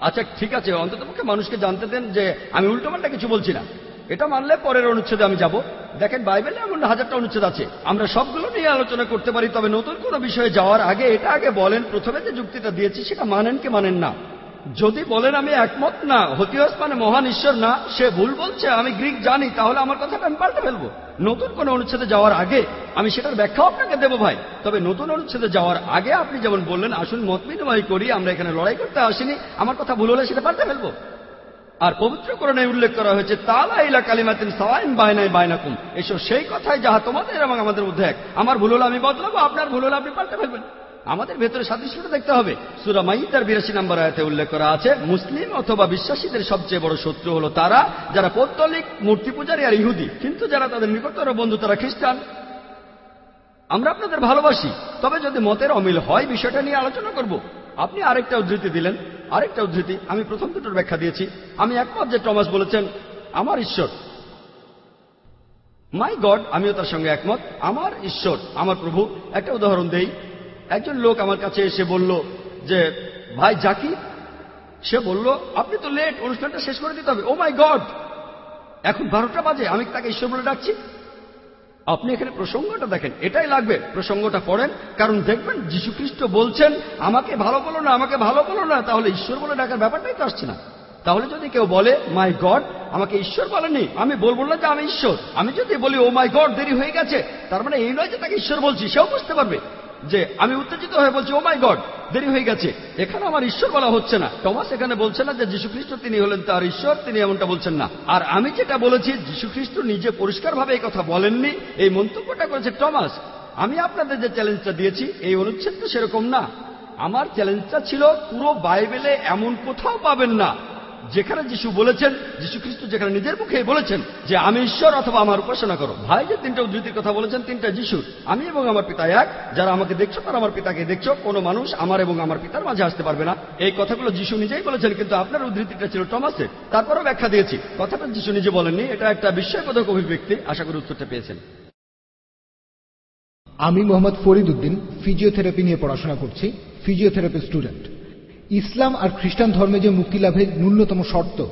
আচ্ছা ঠিক আছে। অন্ততপক্ষে মানুষকে জানতে দেন যে আমি উল্টোপাল্টা কিছু বলছি না। এটা মানলে পরের অনুচ্ছেদে আমি যাব। দেখেন বাইবেলে এমন হাজারটা অনুচ্ছেদ আছে। আমরা সবগুলো নিয়ে আলোচনা করতে পারি, তবে নতুন কোনো বিষয়ে যাওয়ার আগে এটা আগে বলেন। প্রথমে যে যুক্তিটা দিয়েছি, সেটা মানেন কি মানেন না। যদি বলেন আমি একমত, না, হতিয়স মানে মহান ঈশ্বর, না, সে ভুল বলছে, আমি গ্রিক জানি, তাহলে আমার কথাটা আমি পাল্টে ফেলব। নতুন কোন অনুচ্ছেদে যাওয়ার আগে আমি সেটার ব্যাখ্যাও আপনাকে দেবো ভাই। তবে নতুন অনুচ্ছেদে যাওয়ার আগে আপনি যেমন বললেন, আসুন মত বিনিময় করি, আমরা এখানে লড়াই করতে আসিনি, আমার কথা ভুল হলে সেটা পাল্টে ফেলব। আর পবিত্র পবিত্রকরণে উল্লেখ করা হয়েছে, তালা ইলা কালিমাতিন সাওয়াইন বায়নায় বায়নাকুম এসব সেই কথাই যাহা তোমাদের এবং আমাদের মধ্যে এক। আমার ভুল হলে আমি বদলাবো, আপনার ভুল হলে আপনি পাল্টে ফেলবেন। আমাদের ভেতরে সাদৃশ্যটা দেখতে হবে। সুরা মাইদার বিরাশি নম্বর আয়াতে উল্লেখ করা আছে, মুসলিম অথবা বিশ্বাসীদের সবচেয়ে বড় শত্রু হলো তারা যারা পৌত্তলিক, মূর্তি পূজারী আর ইহুদি। কিন্তু যারা তাদের নিকটতর বন্ধু, তারা খ্রিস্টান। আমরা আপনাদের ভালোবাসি। তবে যদি মতের অমিল হয়, বিষয়টা নিয়ে আলোচনা করব। আপনি আরেকটা উদ্ধৃতি দিলেন। আরেকটা উদ্ধৃতি, আমি প্রথম দুটোর ব্যাখ্যা দিয়েছি। আমি একমত যে টমাস বলেছেন, আমার ঈশ্বর। মাই গড আমিও তার সঙ্গে একমত, আমার ঈশ্বর, আমার প্রভু। একটা উদাহরণ দেই। একজন লোক আমার কাছে এসে বলল যে, ভাই জাকি সে বলল, আপনি তো লেট অনুষ্ঠানটা শেষ করে দিতে হবে। ও মাই গড এখন বারোটা বাজে, আমি তাকে ঈশ্বর বলে ডাকছি? আপনি এখানে প্রসঙ্গটা দেখেন, এটাই লাগবে, প্রসঙ্গটা পড়েন, কারণ দেখবেন যীশু খ্রিস্ট বলছেন, আমাকে ভালো বলো না, আমাকে ভালো বলো না, তাহলে ঈশ্বর বলে ডাকার ব্যাপারটাই তো আসছে না। তাহলে যদি কেউ বলে, মাই গড, আমাকে ঈশ্বর বলেনি আমি বলব না যে আমি ঈশ্বর, আমি যদি বলি, ও মাই গড, দেরি হয়ে গেছে, তার মানে এই নয় যে তাকে ঈশ্বর বলছি, সেও বুঝতে পারবে। যে আমি উত্তেজিত হয়ে বলছি ও মাই গড দেরি হয়ে গেছে। এখানে আমার ঈশ্বর বলা হচ্ছে না। টমাস এখানে বলছে না যে যীশু খ্রিস্ট তিনি হলেন তার ঈশ্বর, তিনি এমনটা বলছেন না। আর আমি যেটা বলেছি যীশু খ্রিস্ট নিজে পরিষ্কারভাবে এই কথা বলেননি। এই মন্তব্যটা করেছে টমাস। আমি আপনাদের যে চ্যালেঞ্জটা দিয়েছি, এই অনুচ্ছেদ তো সেরকম না। আমার চ্যালেঞ্জটা ছিল, পুরো বাইবেলে এমন কোথাও পাবেন না যেখানে যিশু বলেছেন যিশু খ্রিস্ট যেখানে নিজের মুখেই বলেছেন যে, আমি ঈশ্বর অথবা আমার উপাসনা করো। ভাই যে তিনটা উদ্ধৃতির কথা বলেছেন, তিনটা যিশুর। আমি এবং আমার পিতা এক। যারা আমাকে দেখছ তারা আমার পিতাকে দেখছ। কোনো মানুষ আমার এবং আমার পিতার মাঝে আসতে পারবে না। এই কথাগুলো যিশু নিজেই বলেছেন, কিন্তু আপনার উদ্ধৃতিটা ছিল টমাসের। তারপরও ব্যাখ্যা দিয়েছি। কথাটা যিশু নিজে বলেননি। এটা একটা বিস্ময়বোধক অভিব্যক্তি। আশা করি উত্তরটা পেয়েছেন। আমি মোহাম্মদ ফরিদ উদ্দিন ফিজিওথেরাপি নিয়ে পড়াশোনা করছি ফিজিওথেরাপি স্টুডেন্ট ইসলাম আর খ্রিস্টান ধর্মে যে মুক্তি লাভের ন্যূনতম শর্ত,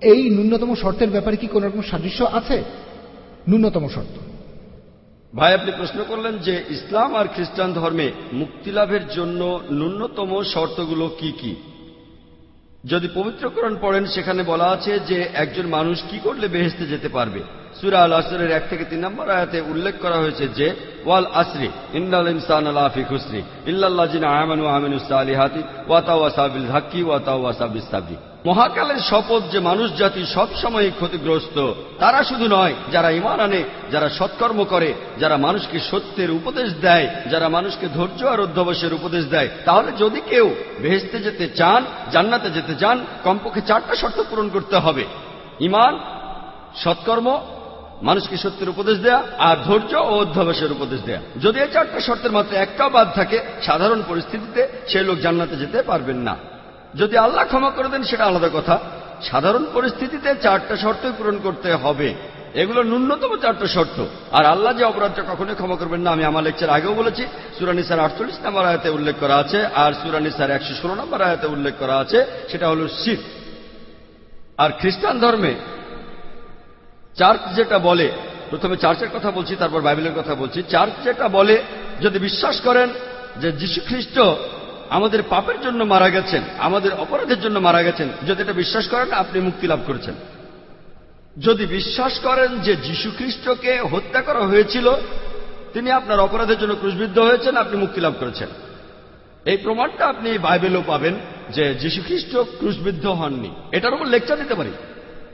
এই ন্যূনতম শর্তের ব্যাপারে কি কোন রকম সাদৃশ্য আছে? ন্যূনতম শর্ত। ভাই, আপনি প্রশ্ন করলেন যে ইসলাম আর খ্রিস্টান ধর্মে মুক্তি লাভের জন্য ন্যূনতম শর্তগুলো কি কি? যদি পবিত্রকরণ পড়েন, সেখানে বলা আছে যে একজন মানুষ কি করলে বেহেস্তে যেতে পারবে? সুরা আল আসরের এক থেকে তিন নম্বর আয়াতে উল্লেখ করা হয়েছে যে, ওয়াল আসরি ইন্দাল ইনসান আলাফি খুসরি ইল্লাল্লাজিন আমানু আমিনু সালিহাতি ওয়াতাও আসাবিল হাক্কি ওয়াতাও আসাবিস সাবি মহাকালের শপথ যে মানুষ জাতি সব সময় ক্ষতিগ্রস্ত, তারা শুধু নয়, যারা ইমান আনে, যারা সৎকর্ম করে, যারা মানুষকে সত্যের উপদেশ দেয়, যারা মানুষকে ধৈর্য আর অধ্যবসের উপদেশ দেয়, তাহলে যদি কেউ ভেস্তে যেতে চান, জান্নাতে যেতে চান, কমপক্ষে চারটা শর্ত পূরণ করতে হবে। ইমান সৎকর্ম মানুষকে সত্যের উপদেশ দেয়া আর ধৈর্য ও অধ্যবসের উপদেশ দেয়া। যদি এই চারটা শর্তের মাত্র একটাও বাদ থাকে, সাধারণ পরিস্থিতিতে সেই লোক জান্নাতে যেতে পারবেন না। যদি আল্লাহ ক্ষমা করে দেন, সেটা আলাদা কথা। সাধারণ পরিস্থিতিতে চারটা শর্তই পূরণ করতে হবে। এগুলো ন্যূনতম চারটা শর্ত। আর আল্লাহ যে অপরাধটা কখনোই ক্ষমা করবেন না, আমি আমার লেকচার আগেও বলেছি। সুরানিসার আটচল্লিশ নম্বর আয়াতে উল্লেখ করা আছে আর সুরানিসার একশো ষোলো নম্বর আয়াতে উল্লেখ করা আছে, সেটা হল শিখ আর খ্রিস্টান ধর্মে চার্চ যেটা বলে, প্রথমে চার্চের কথা বলছি, তারপর বাইবেলের কথা বলছি। চার্চ যেটা বলে, যদি বিশ্বাস করেন যে যীশু খ্রিস্ট আমাদের পাপের জন্য মারা গেছেন, আমাদের অপরাধের জন্য মারা গেছেন, যদি এটা বিশ্বাস করেন, আপনি মুক্তি লাভ করেছেন। যদি বিশ্বাস করেন যে যীশু খ্রিস্টকে হত্যা করা হয়েছিল, তিনি আপনার অপরাধের জন্য ক্রুশবিদ্ধ হয়েছেন, আপনি মুক্তি লাভ করেছেন। এই প্রমাণটা আপনি বাইবেলও পাবেন যে যীশু খ্রিস্ট ক্রুশবিদ্ধ হননি। এটার উপর লেকচার দিতে পারি?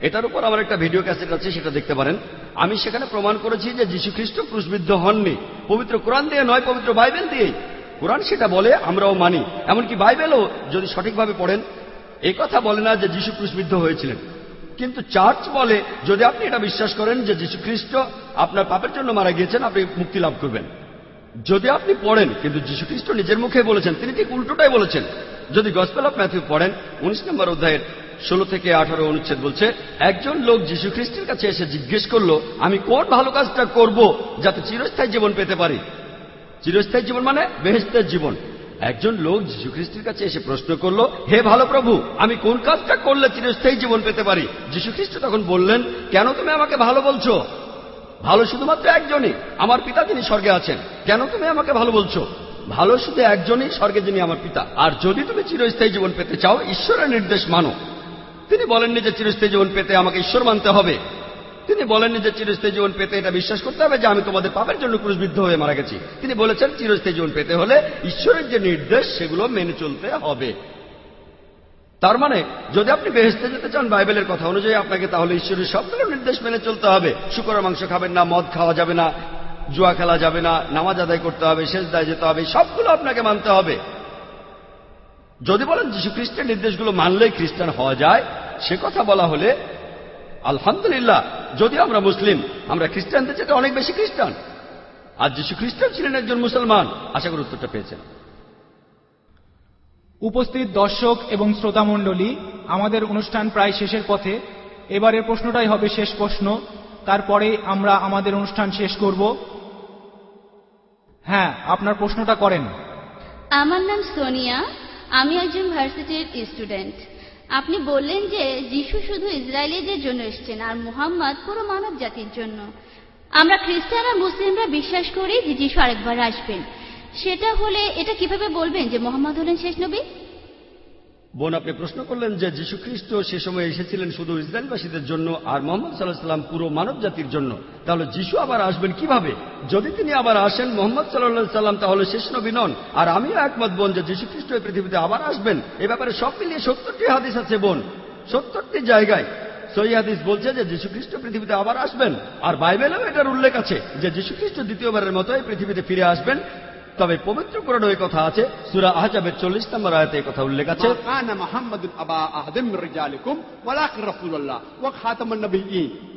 এটার উপর আমার একটা ভিডিও ক্যাসেট আছে, সেটা দেখতে পারেন। আমি সেখানে প্রমাণ করেছি যে যীশু খ্রিস্ট ক্রুশবিদ্ধ হননি। পবিত্র কোরআন দিয়ে নয়, পবিত্র বাইবেল দিয়েই। কোরআন সেটা বলে, আমরাও মানি। এমনকি বাইবেলও যদি সঠিকভাবে পড়েন, এই কথা বলে না যে যীশু ক্রুশবিদ্ধ হয়েছিলেন। কিন্তু চার্চ বলে, যদি আপনি এটা বিশ্বাস করেন যে যীশু খ্রিস্ট আপনার পাপের জন্য মারা গিয়েছেন, আপনি মুক্তি লাভ করবেন। যদি আপনি পড়েন, কিন্তু যীশু খ্রিস্ট নিজের মুখে বলেছেন, তিনি ঠিক উল্টোটাই বলেছেন। যদি গসপেল অফ ম্যাথিউ পড়েন, উনিশ নম্বর অধ্যায়ের ষোলো থেকে আঠারো অনুচ্ছেদ বলছে, একজন লোক যীশু খ্রিস্টের কাছে এসে জিজ্ঞেস করল, আমি কোন ভালো কাজটা করব যাতে চিরস্থায়ী জীবন পেতে পারি? চিরস্থায়ী জীবন মানে বেহেস্তের জীবন। একজন লোক যীশু খ্রিস্টের কাছে এসে প্রশ্ন করল, হে ভালো প্রভু, আমি কোন কাজটা করলে চিরস্থায়ী জীবন পেতে পারি? যীশু খ্রিস্ট তখন বললেন, কেন তুমি আমাকে ভালো বলছো? ভালো শুধুমাত্র একজনই, আমার পিতা যিনি স্বর্গে আছেন, কেন তুমি আমাকে ভালো বলছো? ভালো শুধু একজনই স্বর্গে যিনি আমার পিতা, আর যদি তুমি চিরস্থায়ী জীবন পেতে চাও, ঈশ্বরের নির্দেশ মানো। তিনি বলেননি যে চিরস্থায়ী জীবন পেতে আমাকে ঈশ্বর মানতে হবে। তিনি বলেননি যে চিরস্থায়ী জীবন পেতে এটা বিশ্বাস করতে হবে যে আমি তোমাদের পাপের জন্য ক্রুশবিদ্ধ হয়ে মারা গেছি। তিনি বলেছেন চিরস্থায়ী জীবন পেতে হলে ঈশ্বরের যে নির্দেশ, সেগুলো মেনে চলতে হবে। তার মানে যদি আপনি বেহেস্তে যেতে চান বাইবেলের কথা অনুযায়ী আপনাকে তাহলে ঈশ্বরের সবগুলো নির্দেশ মেনে চলতে হবে। শুকরের মাংস খাবেন না, মদ খাওয়া যাবে না, জুয়া খেলা যাবে না, নামাজ আদায় করতে হবে শেষ দায় যেতে হবে, সবগুলো আপনাকে মানতে হবে। যদি বলেন যীশু খ্রিস্টের নির্দেশগুলো মানলেই খ্রিস্টান হওয়া যায় সে কথা বলা হলে আলহামদুলিল্লাহ যদি আমরা মুসলিম আমরা খ্রিস্টানদের চেয়ে অনেক বেশি খ্রিস্টান। আর যীশু খ্রিস্টান ছিলেন একজন মুসলমান আশা করি উত্তরটা পেয়েছেন। উপস্থিত দর্শক এবং শ্রোতামণ্ডলী আমাদের অনুষ্ঠান প্রায় শেষের পথে। এবারের প্রশ্নটাই হবে শেষ প্রশ্ন। তারপরে আমরা আমাদের অনুষ্ঠান শেষ করব। হ্যাঁ আপনার প্রশ্নটা করেন। আমার নাম সোনিয়া। আমি একজন ভার্সিটির স্টুডেন্ট। আপনি বললেন যে যিশু শুধু ইসরায়েলিদের জন্য এসছেন আর মোহাম্মদ পুরো মানব জাতির জন্য। আমরা খ্রিস্টান আর মুসলিমরা বিশ্বাস করি যে যিশু আরেকবার আসবেন। সেটা হলে এটা কীভাবে বলবেন যে মোহাম্মদ হলেন শেষ নবী? বোন, আপনি প্রশ্ন করলেন যে যীশু খ্রিস্ট সে সময় এসেছিলেন শুধু ইসরায়েলবাসীদের জন্য আর মোহাম্মদ সাল্লাহ সাল্লাম পুরো মানব জাতির জন্য। তাহলে যিশু আবার আসবেন কীভাবে? যদি তিনি আবার আসেন মোহাম্মদ সাল্লাহ সাল্লাম তাহলে শেষ নবী নন। আর আমিও একমত বোন যে যীশু খ্রিস্ট এই পৃথিবীতে আবার আসবেন। এ ব্যাপারে সব মিলিয়ে সত্তরটি হাদিস আছে বোন। সত্তরটি জায়গায় সই হাদিস বলছে যে যীশু খ্রিস্ট পৃথিবীতে আবার আসবেন। আর বাইবেলেও এটার উল্লেখ আছে যে যীশু খ্রিস্ট দ্বিতীয়বারের মতো এই পৃথিবীতে ফিরে আসবেন। তবে পবিত্র কোরআনে ওই কথা আছে। সুরা আহজাবের 40 নম্বর আয়তে এই কথা উল্লেখ আছে। আনা মুহাম্মাদুন আবা আহাদিম রিজালিকুম ওয়ালাকিন রাসূলুল্লাহ ওয়া খাতামুন নবিয়্যিন।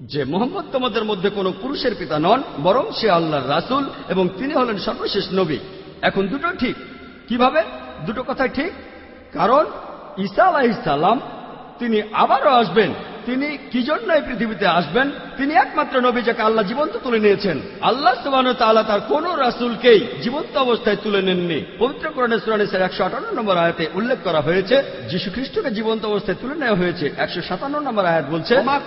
যে মোহাম্মদ তোমাদের মধ্যে কোনো পুরুষের পিতা নন বরং সে আল্লাহর রাসুল এবং তিনি হলেন সর্বশেষ নবী। এখন দুটো ঠিক। কীভাবে? দুটো কথা ঠিক। কারণ ঈসা আলাহিসাল্লাম তিনি আবারও আসবেন। তিনি কি জন্য এই পৃথিবীতে আসবেন? তিনি একমাত্র নবী যাকে আল্লাহ জীবন্ত তুলে নিয়েছেন। আল্লাহ সুবাহ তাল্লাহ তার কোন রাসুলকেই জীবন্ত অবস্থায় তুলে নেননি। পবিত্র কোরআনে একশো আটান্ন নম্বর আয়াতে উল্লেখ করা হয়েছে, যীশু খ্রিস্টকে জীবন্ত অবস্থায় তুলে নেওয়া হয়েছে। একশো সাতান্ন নম্বর আয়াত বলছে মা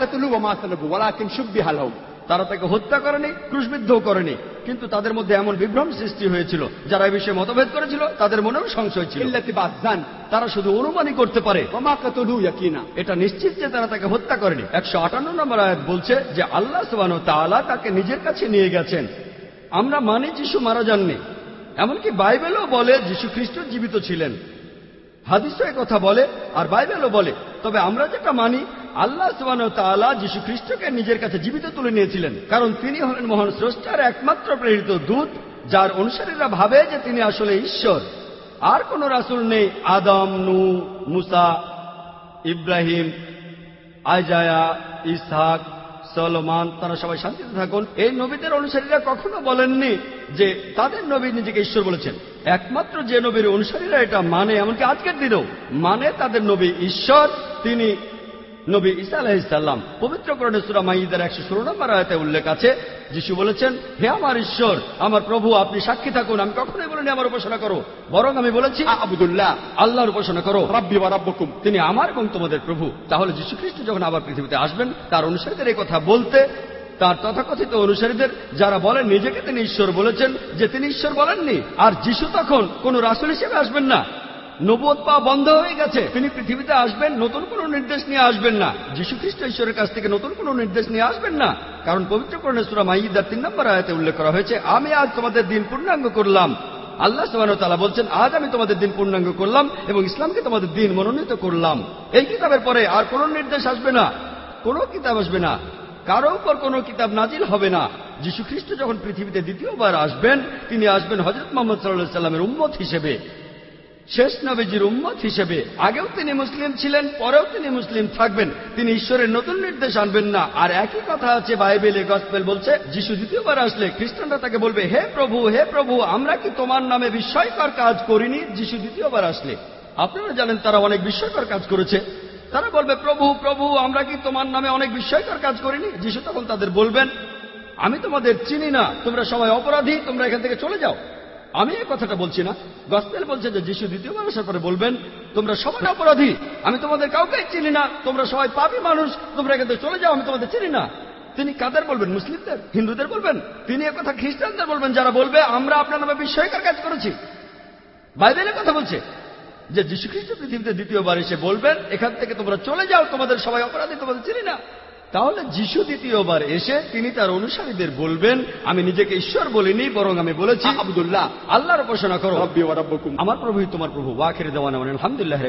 তারা তাকে হত্যা করেনি ক্রুশবিদ্ধও করেনি। কিন্তু তাদের মধ্যে এমন বিভ্রম সৃষ্টি হয়েছিল যারা এই বিষয়ে মতভেদ করেছিল তাদের মনেও সংশয় ছিল। তারা শুধু অনুমানই করতে পারে। এটা নিশ্চিত যে তারা তাকে হত্যা করেনি। একশো আটান্ন নম্বর আয়াত বলছে যে আল্লাহ সুবান তালা তাকে নিজের কাছে নিয়ে গেছেন। আমরা মানি যিশু মারা যাননি। এমনকি বাইবেলও বলে যিশু খ্রিস্ট জীবিত ছিলেন। হাদিসও কথা বলে আর বাইবেলও বলে। তবে আমরা যেটা মানি, আল্লাহ সুবান তাআলা যিশু খ্রিস্টকে নিজের কাছে জীবিত তুলে নিয়েছিলেন। কারণ তিনি হলেন মহান স্রষ্টার একমাত্র প্রেরিত দূত, যার অনুসারীরা ভাবে যে তিনি আসলে ঈশ্বর। আর কোন রাসুল নেই, আদম, নু, মুসা, ইব্রাহিম, আইজায়া, ইসহাক, সলমান, তারা সবাই শান্তিতে থাকুন। এই নবীদের অনুসারীরা কখনো বলেননি যে তাদের নবী নিজেকে ঈশ্বর বলেছেন। একমাত্র যে নবীর অনুসারীরা এটা মানে এমনকি আজকের দিনেও মানে তাদের নবী ঈশ্বর তিনি নবী ঈসা আলাহিসাল্লাম পবিত্র সুরা মাইদার একশো ষোলো নম্বর আয়তে উল্লেখ আছে যিশু বলেছেন হে আমার ঈশ্বর আমার প্রভু আপনি সাক্ষী থাকুন আমি কখনোই বলিনি আমার উপাসনা করো বরং আমি বলেছি আবদুল্লাহ আল্লাহর উপাসনা করো। রব্বি ওয়া রাব্বুকুম। তিনি আমার এবং তোমাদের প্রভু। তাহলে যীশু খ্রিস্ট যখন আবার পৃথিবীতে আসবেন তার অনুসারীদের এই কথা বলতে তার তথাকথিত অনুসারীদের যারা বলেন, নিজেকে তিনি ঈশ্বর বলেছেন, যে তিনি ঈশ্বর বলেননি, আর যিশু তখন কোন রাসুল হিসেবে আসবেন না। নবুয়ত পাওয়া বন্ধ হয়ে গেছে। তিনি পৃথিবীতে আসবেন, নতুন কোনো নির্দেশ নিয়ে আসবেন না। যীশু খ্রিস্ট ঈশ্বরের কাছ থেকে নতুন কোনো নির্দেশ নিয়ে আসবেন না। কারণ পবিত্র করণে সুরা মাইদার তিন নম্বর আয়াতে উল্লেখ করা হয়েছে, আমি আজ তোমাদের দিন পূর্ণাঙ্গ করলাম। আল্লাহ সুবাহ বলছেন, আজ আমি তোমাদের দিন পূর্ণাঙ্গ করলাম এবং ইসলামকে তোমাদের দিন মনোনীত করলাম। এই কিতাবের পরে আর কোনো নির্দেশ আসবে না, কোনো কিতাব আসবে না। কারও উপর কোনো কিতাব নাজিল হবে না। যীশু খ্রিস্ট যখন পৃথিবীতে দ্বিতীয়বার আসবেন, তিনি আসবেন হজরত মোহাম্মদ সাল্লাহ সাল্লামের উম্মত হিসেবে। শেষ নবীজির উম্মত হিসেবে। আগেও তিনি মুসলিম ছিলেন, পরেও তিনি মুসলিম থাকবেন। তিনি ঈশ্বরের নতুন নির্দেশ আনবেন না। আর একই কথা আছে, বাইবেলে গসপেল বলছে, যিশু দ্বিতীয়বার আসলে খ্রিস্টানরা তাকে বলবে, হে প্রভু হে প্রভু, আমরা কি তোমার নামে বিস্ময়কর কাজ করিনি? যিশু দ্বিতীয়বার আসলে। আপনারা জানেন তারা অনেক বিস্ময়কর কাজ করেছে। তারা বলবে, প্রভু প্রভু, আমরা কি তোমার নামে অনেক বিস্ময়কর কাজ করিনি? যিশু তখন তাদের বলবেন, আমি তোমাদের চিনি না, তোমরা সবাই অপরাধী, তোমরা এখান থেকে চলে যাও। আমি এই কথাটা বলছি না। গসপেল বলছে যে যিশু দ্বিতীয়বার আসার পরে বলবেন, তোমরা সবাই অপরাধী, আমি তোমাদের কাউকে চিনি না, তোমরা সবাই পাপি মানুষ, তোমরা এখান থেকে চলে যাও, আমি তোমাদের চিনি না। তিনি কাদের বলবেন? মুসলিমদের? হিন্দুদের বলবেন? তিনি কথা খ্রিস্টানদের বলবেন, যারা বলবে, আমরা আপনার নামে বিস্ময়কর কাজ করেছি। বাইবেলের কথা বলছে যে যীশু খ্রিস্ট পৃথিবীতে দ্বিতীয়বার এসে বলবেন এখান থেকে তোমরা চলে যাও তোমাদের সবাই অপরাধী তোমাদের চিনি না। তাহলে যিশু দ্বিতীয়বার এসে তিনি তার অনুসারীদের বলবেন আমি নিজেকে ঈশ্বর বলিনি বরং আমি বলেছি আবদুল্লাহ আল্লাহর উপাসনা করো। আমার প্রভু তোমার প্রভু ওয়াখের দেওয়ান আলহামদুলিল্লাহ